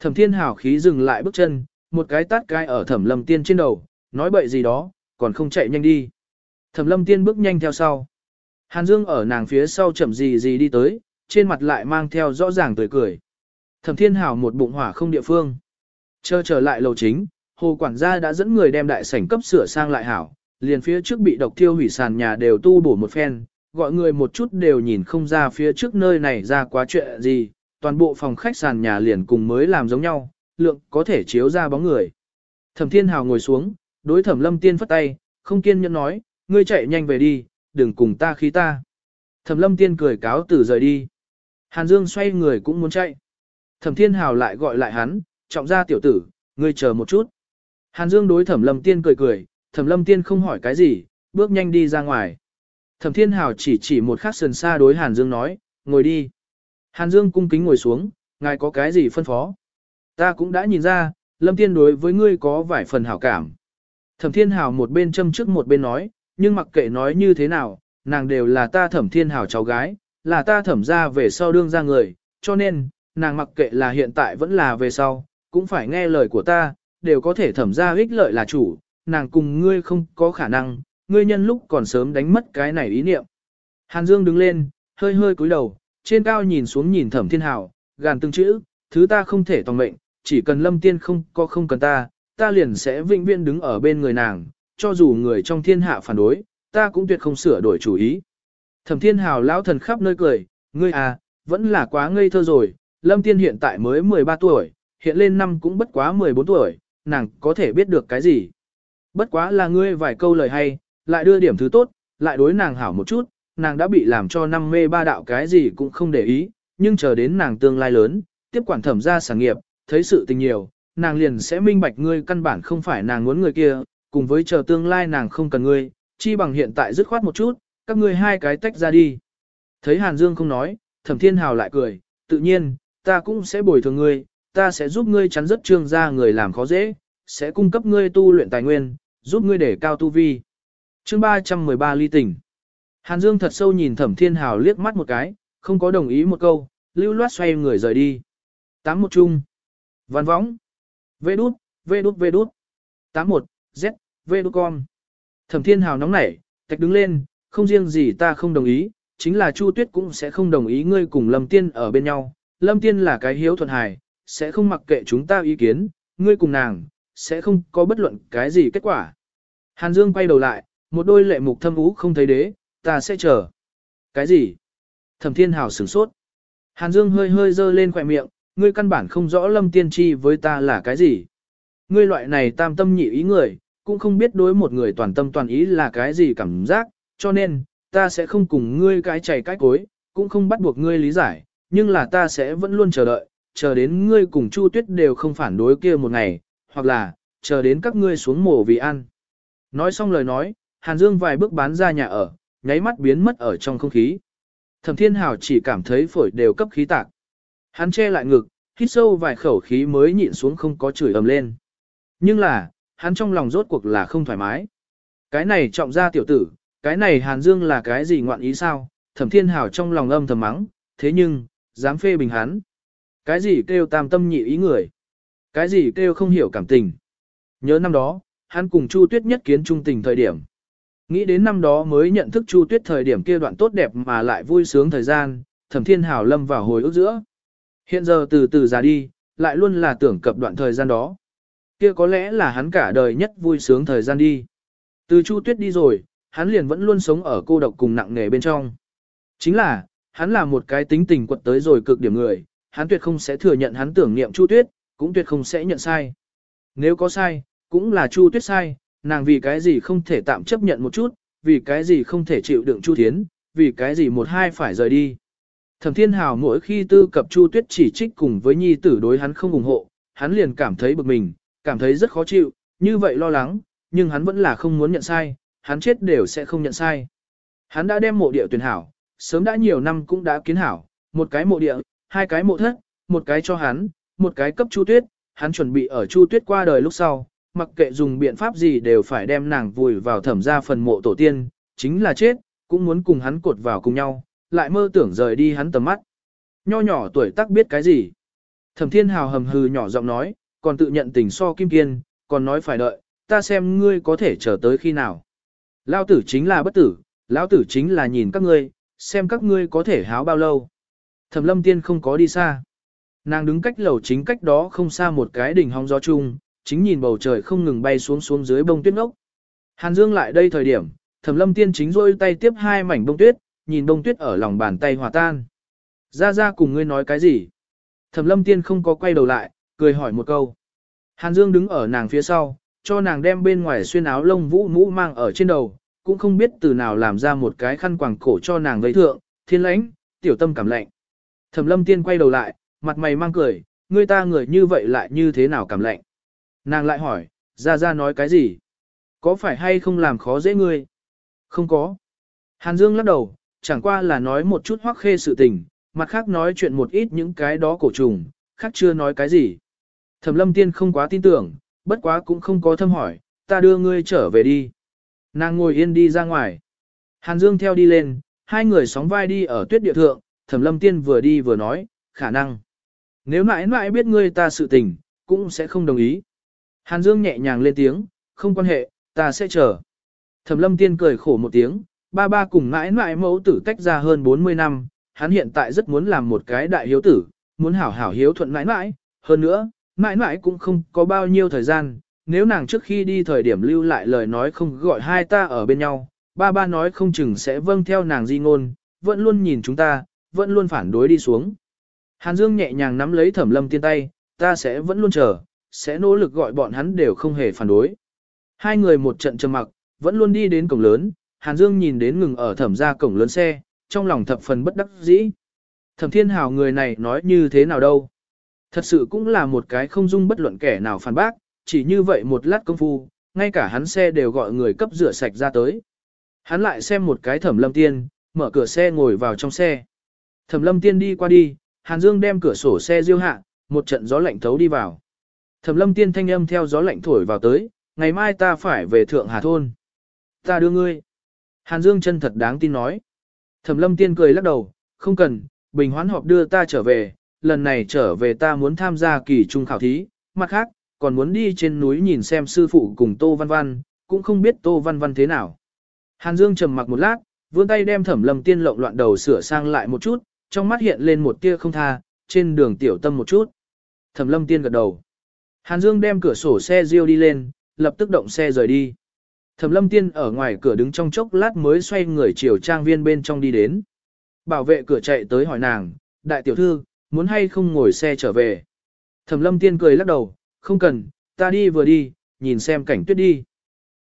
Thẩm thiên hảo khí dừng lại bước chân, một cái tát cái ở thẩm lâm tiên trên đầu, nói bậy gì đó, còn không chạy nhanh đi. Thẩm lâm tiên bước nhanh theo sau. Hàn Dương ở nàng phía sau chậm gì gì đi tới, trên mặt lại mang theo rõ ràng tươi cười. Thẩm Thiên Hảo một bụng hỏa không địa phương. Chờ trở lại lầu chính, hồ quản gia đã dẫn người đem đại sảnh cấp sửa sang lại hảo, liền phía trước bị độc thiêu hủy sàn nhà đều tu bổ một phen, gọi người một chút đều nhìn không ra phía trước nơi này ra quá chuyện gì, toàn bộ phòng khách sàn nhà liền cùng mới làm giống nhau, lượng có thể chiếu ra bóng người. Thẩm Thiên Hào ngồi xuống, đối Thẩm Lâm Tiên phất tay, không kiên nhẫn nói, ngươi chạy nhanh về đi, đừng cùng ta khí ta. Thẩm Lâm Tiên cười cáo từ rời đi. Hàn Dương xoay người cũng muốn chạy. Thẩm Thiên Hào lại gọi lại hắn, trọng ra tiểu tử, ngươi chờ một chút. Hàn Dương đối thẩm lâm tiên cười cười, thẩm lâm tiên không hỏi cái gì, bước nhanh đi ra ngoài. Thẩm thiên hào chỉ chỉ một khắc sườn xa đối Hàn Dương nói, ngồi đi. Hàn Dương cung kính ngồi xuống, ngài có cái gì phân phó. Ta cũng đã nhìn ra, lâm tiên đối với ngươi có vài phần hảo cảm. Thẩm thiên hào một bên châm trước một bên nói, nhưng mặc kệ nói như thế nào, nàng đều là ta thẩm thiên hào cháu gái, là ta thẩm ra về sau đương ra người, cho nên, nàng mặc kệ là hiện tại vẫn là về sau, cũng phải nghe lời của ta, đều có thể thẩm ra ích lợi là chủ, nàng cùng ngươi không có khả năng, ngươi nhân lúc còn sớm đánh mất cái này ý niệm. Hàn Dương đứng lên, hơi hơi cúi đầu, trên cao nhìn xuống nhìn thẩm thiên hào, gàn từng chữ, thứ ta không thể tòng mệnh, chỉ cần lâm tiên không có không cần ta, ta liền sẽ vĩnh viễn đứng ở bên người nàng, cho dù người trong thiên hạ phản đối, ta cũng tuyệt không sửa đổi chủ ý. Thẩm thiên hào lão thần khắp nơi cười, ngươi à, vẫn là quá ngây thơ rồi, lâm tiên hiện tại mới 13 tuổi, hiện lên năm cũng bất quá 14 tuổi, nàng có thể biết được cái gì. Bất quá là ngươi vài câu lời hay, lại đưa điểm thứ tốt, lại đối nàng hảo một chút, nàng đã bị làm cho năm mê ba đạo cái gì cũng không để ý, nhưng chờ đến nàng tương lai lớn, tiếp quản thẩm ra sản nghiệp, thấy sự tình nhiều, nàng liền sẽ minh bạch ngươi căn bản không phải nàng muốn người kia, cùng với chờ tương lai nàng không cần ngươi, chi bằng hiện tại dứt khoát một chút, các ngươi hai cái tách ra đi. Thấy Hàn Dương không nói, thẩm thiên hào lại cười, tự nhiên, ta cũng sẽ bồi thường ngươi, ta sẽ giúp ngươi chắn rất trương ra người làm khó dễ, sẽ cung cấp ngươi tu luyện tài nguyên, giúp ngươi để cao tu vi. Chương 313 ly tình. Hàn Dương thật sâu nhìn Thẩm Thiên Hào liếc mắt một cái, không có đồng ý một câu, lưu loát xoay người rời đi. Tám một chung. Văn võng. Vê đút, vê đút vê đút. Tám một, Z, vê đút con. Thẩm Thiên Hào nóng nảy, tạch đứng lên, không riêng gì ta không đồng ý, chính là Chu Tuyết cũng sẽ không đồng ý ngươi cùng Lâm Tiên ở bên nhau. Lâm Tiên là cái hiếu thuận hài, sẽ không mặc kệ chúng ta ý kiến, ngươi cùng nàng, sẽ không có bất luận cái gì kết quả. Hàn Dương quay đầu lại, một đôi lệ mục thâm ú không thấy đế, ta sẽ chờ. Cái gì? Thẩm Thiên Hảo sửng sốt. Hàn Dương hơi hơi dơ lên khỏe miệng, ngươi căn bản không rõ lâm tiên tri với ta là cái gì. Ngươi loại này tam tâm nhị ý người, cũng không biết đối một người toàn tâm toàn ý là cái gì cảm giác, cho nên, ta sẽ không cùng ngươi cái chảy cái cối, cũng không bắt buộc ngươi lý giải, nhưng là ta sẽ vẫn luôn chờ đợi, chờ đến ngươi cùng Chu Tuyết đều không phản đối kia một ngày, hoặc là, chờ đến các ngươi xuống mổ vì ăn. Nói xong lời nói, Hàn Dương vài bước bán ra nhà ở, nháy mắt biến mất ở trong không khí. Thẩm Thiên Hào chỉ cảm thấy phổi đều cấp khí tạc. Hắn che lại ngực, hít sâu vài khẩu khí mới nhịn xuống không có chửi ầm lên. Nhưng là, hắn trong lòng rốt cuộc là không thoải mái. Cái này trọng ra tiểu tử, cái này Hàn Dương là cái gì ngoạn ý sao? Thẩm Thiên Hào trong lòng âm thầm mắng, thế nhưng, dám phê bình hắn. Cái gì kêu tam tâm nhị ý người? Cái gì kêu không hiểu cảm tình? Nhớ năm đó, hắn cùng Chu Tuyết nhất kiến trung tình thời điểm. Nghĩ đến năm đó mới nhận thức Chu Tuyết thời điểm kia đoạn tốt đẹp mà lại vui sướng thời gian, Thẩm Thiên Hào lâm vào hồi ức giữa. Hiện giờ từ từ già đi, lại luôn là tưởng cập đoạn thời gian đó. Kia có lẽ là hắn cả đời nhất vui sướng thời gian đi. Từ Chu Tuyết đi rồi, hắn liền vẫn luôn sống ở cô độc cùng nặng nghề bên trong. Chính là, hắn là một cái tính tình quật tới rồi cực điểm người, hắn tuyệt không sẽ thừa nhận hắn tưởng niệm Chu Tuyết, cũng tuyệt không sẽ nhận sai. Nếu có sai, cũng là Chu Tuyết sai, nàng vì cái gì không thể tạm chấp nhận một chút, vì cái gì không thể chịu đựng Chu Thiến, vì cái gì một hai phải rời đi. Thẩm Thiên Hào mỗi khi tư cập Chu Tuyết chỉ trích cùng với nhi tử đối hắn không ủng hộ, hắn liền cảm thấy bực mình, cảm thấy rất khó chịu, như vậy lo lắng, nhưng hắn vẫn là không muốn nhận sai, hắn chết đều sẽ không nhận sai. Hắn đã đem mộ địa tuyển hảo, sớm đã nhiều năm cũng đã kiến hảo, một cái mộ địa, hai cái mộ thất, một cái cho hắn, một cái cấp Chu Tuyết, hắn chuẩn bị ở Chu Tuyết qua đời lúc sau, mặc kệ dùng biện pháp gì đều phải đem nàng vùi vào thẩm ra phần mộ tổ tiên, chính là chết, cũng muốn cùng hắn cột vào cùng nhau, lại mơ tưởng rời đi hắn tầm mắt. Nho nhỏ tuổi tác biết cái gì? Thẩm thiên hào hầm hừ nhỏ giọng nói, còn tự nhận tình so kim kiên, còn nói phải đợi, ta xem ngươi có thể chờ tới khi nào. Lao tử chính là bất tử, lão tử chính là nhìn các ngươi, xem các ngươi có thể háo bao lâu. Thẩm lâm tiên không có đi xa. Nàng đứng cách lầu chính cách đó không xa một cái đỉnh hóng gió chung, chính nhìn bầu trời không ngừng bay xuống xuống dưới bông tuyết ngốc. Hàn Dương lại đây thời điểm, Thẩm Lâm Tiên chính rôi tay tiếp hai mảnh bông tuyết, nhìn bông tuyết ở lòng bàn tay hòa tan. Ra ra cùng ngươi nói cái gì? Thẩm Lâm Tiên không có quay đầu lại, cười hỏi một câu. Hàn Dương đứng ở nàng phía sau, cho nàng đem bên ngoài xuyên áo lông vũ mũ mang ở trên đầu, cũng không biết từ nào làm ra một cái khăn quàng cổ cho nàng vây thượng, thiên lãnh, tiểu tâm cảm lạnh. Thẩm Lâm Tiên quay đầu lại, mặt mày mang cười, ngươi ta người như vậy lại như thế nào cảm lạnh. Nàng lại hỏi, Ra ra nói cái gì? Có phải hay không làm khó dễ ngươi? Không có. Hàn Dương lắc đầu, chẳng qua là nói một chút hoắc khê sự tình, mặt khác nói chuyện một ít những cái đó cổ trùng, khác chưa nói cái gì. Thẩm lâm tiên không quá tin tưởng, bất quá cũng không có thâm hỏi, ta đưa ngươi trở về đi. Nàng ngồi yên đi ra ngoài. Hàn Dương theo đi lên, hai người sóng vai đi ở tuyết địa thượng, thẩm lâm tiên vừa đi vừa nói, khả năng. Nếu mãi mãi biết ngươi ta sự tình, cũng sẽ không đồng ý. Hàn Dương nhẹ nhàng lên tiếng, không quan hệ, ta sẽ chờ. Thẩm lâm tiên cười khổ một tiếng, ba ba cùng mãi mãi mẫu tử tách ra hơn 40 năm, hắn hiện tại rất muốn làm một cái đại hiếu tử, muốn hảo hảo hiếu thuận mãi mãi, hơn nữa, mãi mãi cũng không có bao nhiêu thời gian, nếu nàng trước khi đi thời điểm lưu lại lời nói không gọi hai ta ở bên nhau, ba ba nói không chừng sẽ vâng theo nàng di ngôn, vẫn luôn nhìn chúng ta, vẫn luôn phản đối đi xuống. Hàn Dương nhẹ nhàng nắm lấy thẩm lâm tiên tay, ta sẽ vẫn luôn chờ, sẽ nỗ lực gọi bọn hắn đều không hề phản đối. Hai người một trận trầm mặc, vẫn luôn đi đến cổng lớn, Hàn Dương nhìn đến ngừng ở thẩm ra cổng lớn xe, trong lòng thập phần bất đắc dĩ. Thẩm thiên hào người này nói như thế nào đâu. Thật sự cũng là một cái không dung bất luận kẻ nào phản bác, chỉ như vậy một lát công phu, ngay cả hắn xe đều gọi người cấp rửa sạch ra tới. Hắn lại xem một cái thẩm lâm tiên, mở cửa xe ngồi vào trong xe. Thẩm lâm tiên đi qua đi, Hàn Dương đem cửa sổ xe diêu hạ, một trận gió lạnh thấu đi vào. Thẩm lâm tiên thanh âm theo gió lạnh thổi vào tới, ngày mai ta phải về Thượng Hà Thôn. Ta đưa ngươi. Hàn Dương chân thật đáng tin nói. Thẩm lâm tiên cười lắc đầu, không cần, bình hoán họp đưa ta trở về, lần này trở về ta muốn tham gia kỳ trung khảo thí, mặt khác, còn muốn đi trên núi nhìn xem sư phụ cùng Tô Văn Văn, cũng không biết Tô Văn Văn thế nào. Hàn Dương trầm mặc một lát, vươn tay đem thẩm lâm tiên lộn loạn đầu sửa sang lại một chút, trong mắt hiện lên một tia không tha, trên đường tiểu tâm một chút. Thẩm lâm tiên gật đầu. Hàn Dương đem cửa sổ xe riêu đi lên, lập tức động xe rời đi. Thẩm lâm tiên ở ngoài cửa đứng trong chốc lát mới xoay người chiều trang viên bên trong đi đến. Bảo vệ cửa chạy tới hỏi nàng, đại tiểu thư, muốn hay không ngồi xe trở về. Thẩm lâm tiên cười lắc đầu, không cần, ta đi vừa đi, nhìn xem cảnh tuyết đi.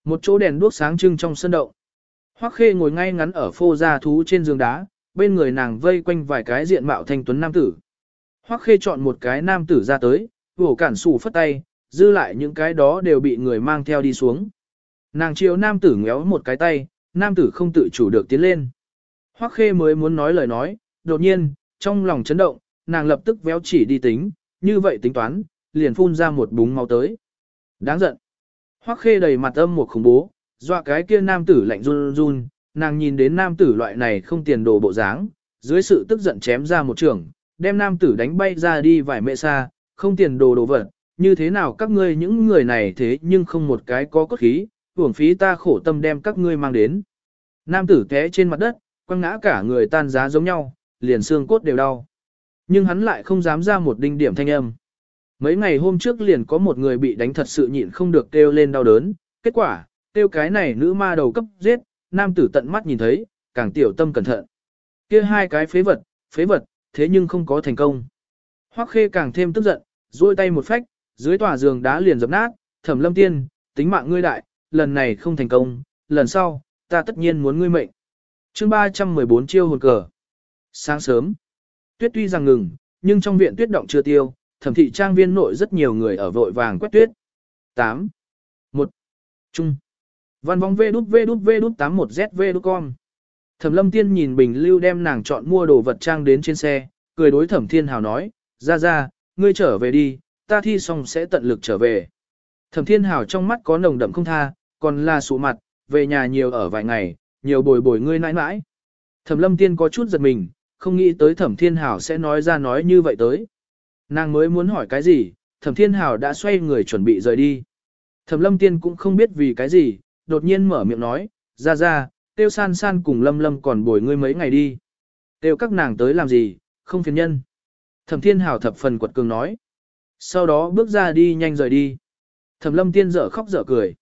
Một chỗ đèn đuốc sáng trưng trong sân động. Hoắc khê ngồi ngay ngắn ở phô gia thú trên giường đá, bên người nàng vây quanh vài cái diện mạo thanh tuấn nam tử. Hoắc khê chọn một cái nam tử ra tới, vổ cản sủ phất tay, dư lại những cái đó đều bị người mang theo đi xuống. Nàng chiều nam tử ngéo một cái tay, nam tử không tự chủ được tiến lên. Hoắc khê mới muốn nói lời nói, đột nhiên, trong lòng chấn động, nàng lập tức véo chỉ đi tính, như vậy tính toán, liền phun ra một búng máu tới. Đáng giận. Hoắc khê đầy mặt âm một khủng bố, dọa cái kia nam tử lạnh run run, nàng nhìn đến nam tử loại này không tiền đồ bộ dáng, dưới sự tức giận chém ra một trường, đem nam tử đánh bay ra đi vài mẹ xa, không tiền đồ đồ vật, như thế nào các ngươi những người này thế nhưng không một cái có cốt khí, hưởng phí ta khổ tâm đem các ngươi mang đến. Nam tử té trên mặt đất, quăng ngã cả người tan giá giống nhau, liền xương cốt đều đau. Nhưng hắn lại không dám ra một đinh điểm thanh âm. Mấy ngày hôm trước liền có một người bị đánh thật sự nhịn không được kêu lên đau đớn, kết quả, kêu cái này nữ ma đầu cấp giết, nam tử tận mắt nhìn thấy, càng tiểu tâm cẩn thận. Kia hai cái phế vật, phế vật, thế nhưng không có thành công. Hoắc khê càng thêm tức giận, duỗi tay một phách, dưới tòa giường đá liền dập nát, thẩm lâm tiên, tính mạng ngươi đại, lần này không thành công, lần sau, ta tất nhiên muốn ngươi mệnh. chương 314 chiêu hồn cờ. Sáng sớm, tuyết tuy rằng ngừng, nhưng trong viện tuyết động chưa tiêu, thẩm thị trang viên nội rất nhiều người ở vội vàng quét tuyết. 8. 1. Trung. Văn vong vê đút vê đút vê đút 81 zv đút con. Thẩm lâm tiên nhìn bình lưu đem nàng chọn mua đồ vật trang đến trên xe, cười đối thẩm thiên hào nói, ra ra, ngươi trở về đi, ta thi xong sẽ tận lực trở về. Thẩm thiên hào trong mắt có nồng đậm không tha, còn là sụ mặt, về nhà nhiều ở vài ngày, nhiều bồi bồi ngươi nãi nãi. Thẩm lâm tiên có chút giật mình, không nghĩ tới thẩm thiên hào sẽ nói ra nói như vậy tới. Nàng mới muốn hỏi cái gì, thẩm thiên hào đã xoay người chuẩn bị rời đi. Thẩm lâm tiên cũng không biết vì cái gì, đột nhiên mở miệng nói, ra ra, tiêu san san cùng lâm lâm còn bồi ngươi mấy ngày đi. Tiêu các nàng tới làm gì, không phiền nhân. Thẩm thiên hào thập phần quật cường nói. Sau đó bước ra đi nhanh rời đi. Thẩm lâm tiên dở khóc dở cười.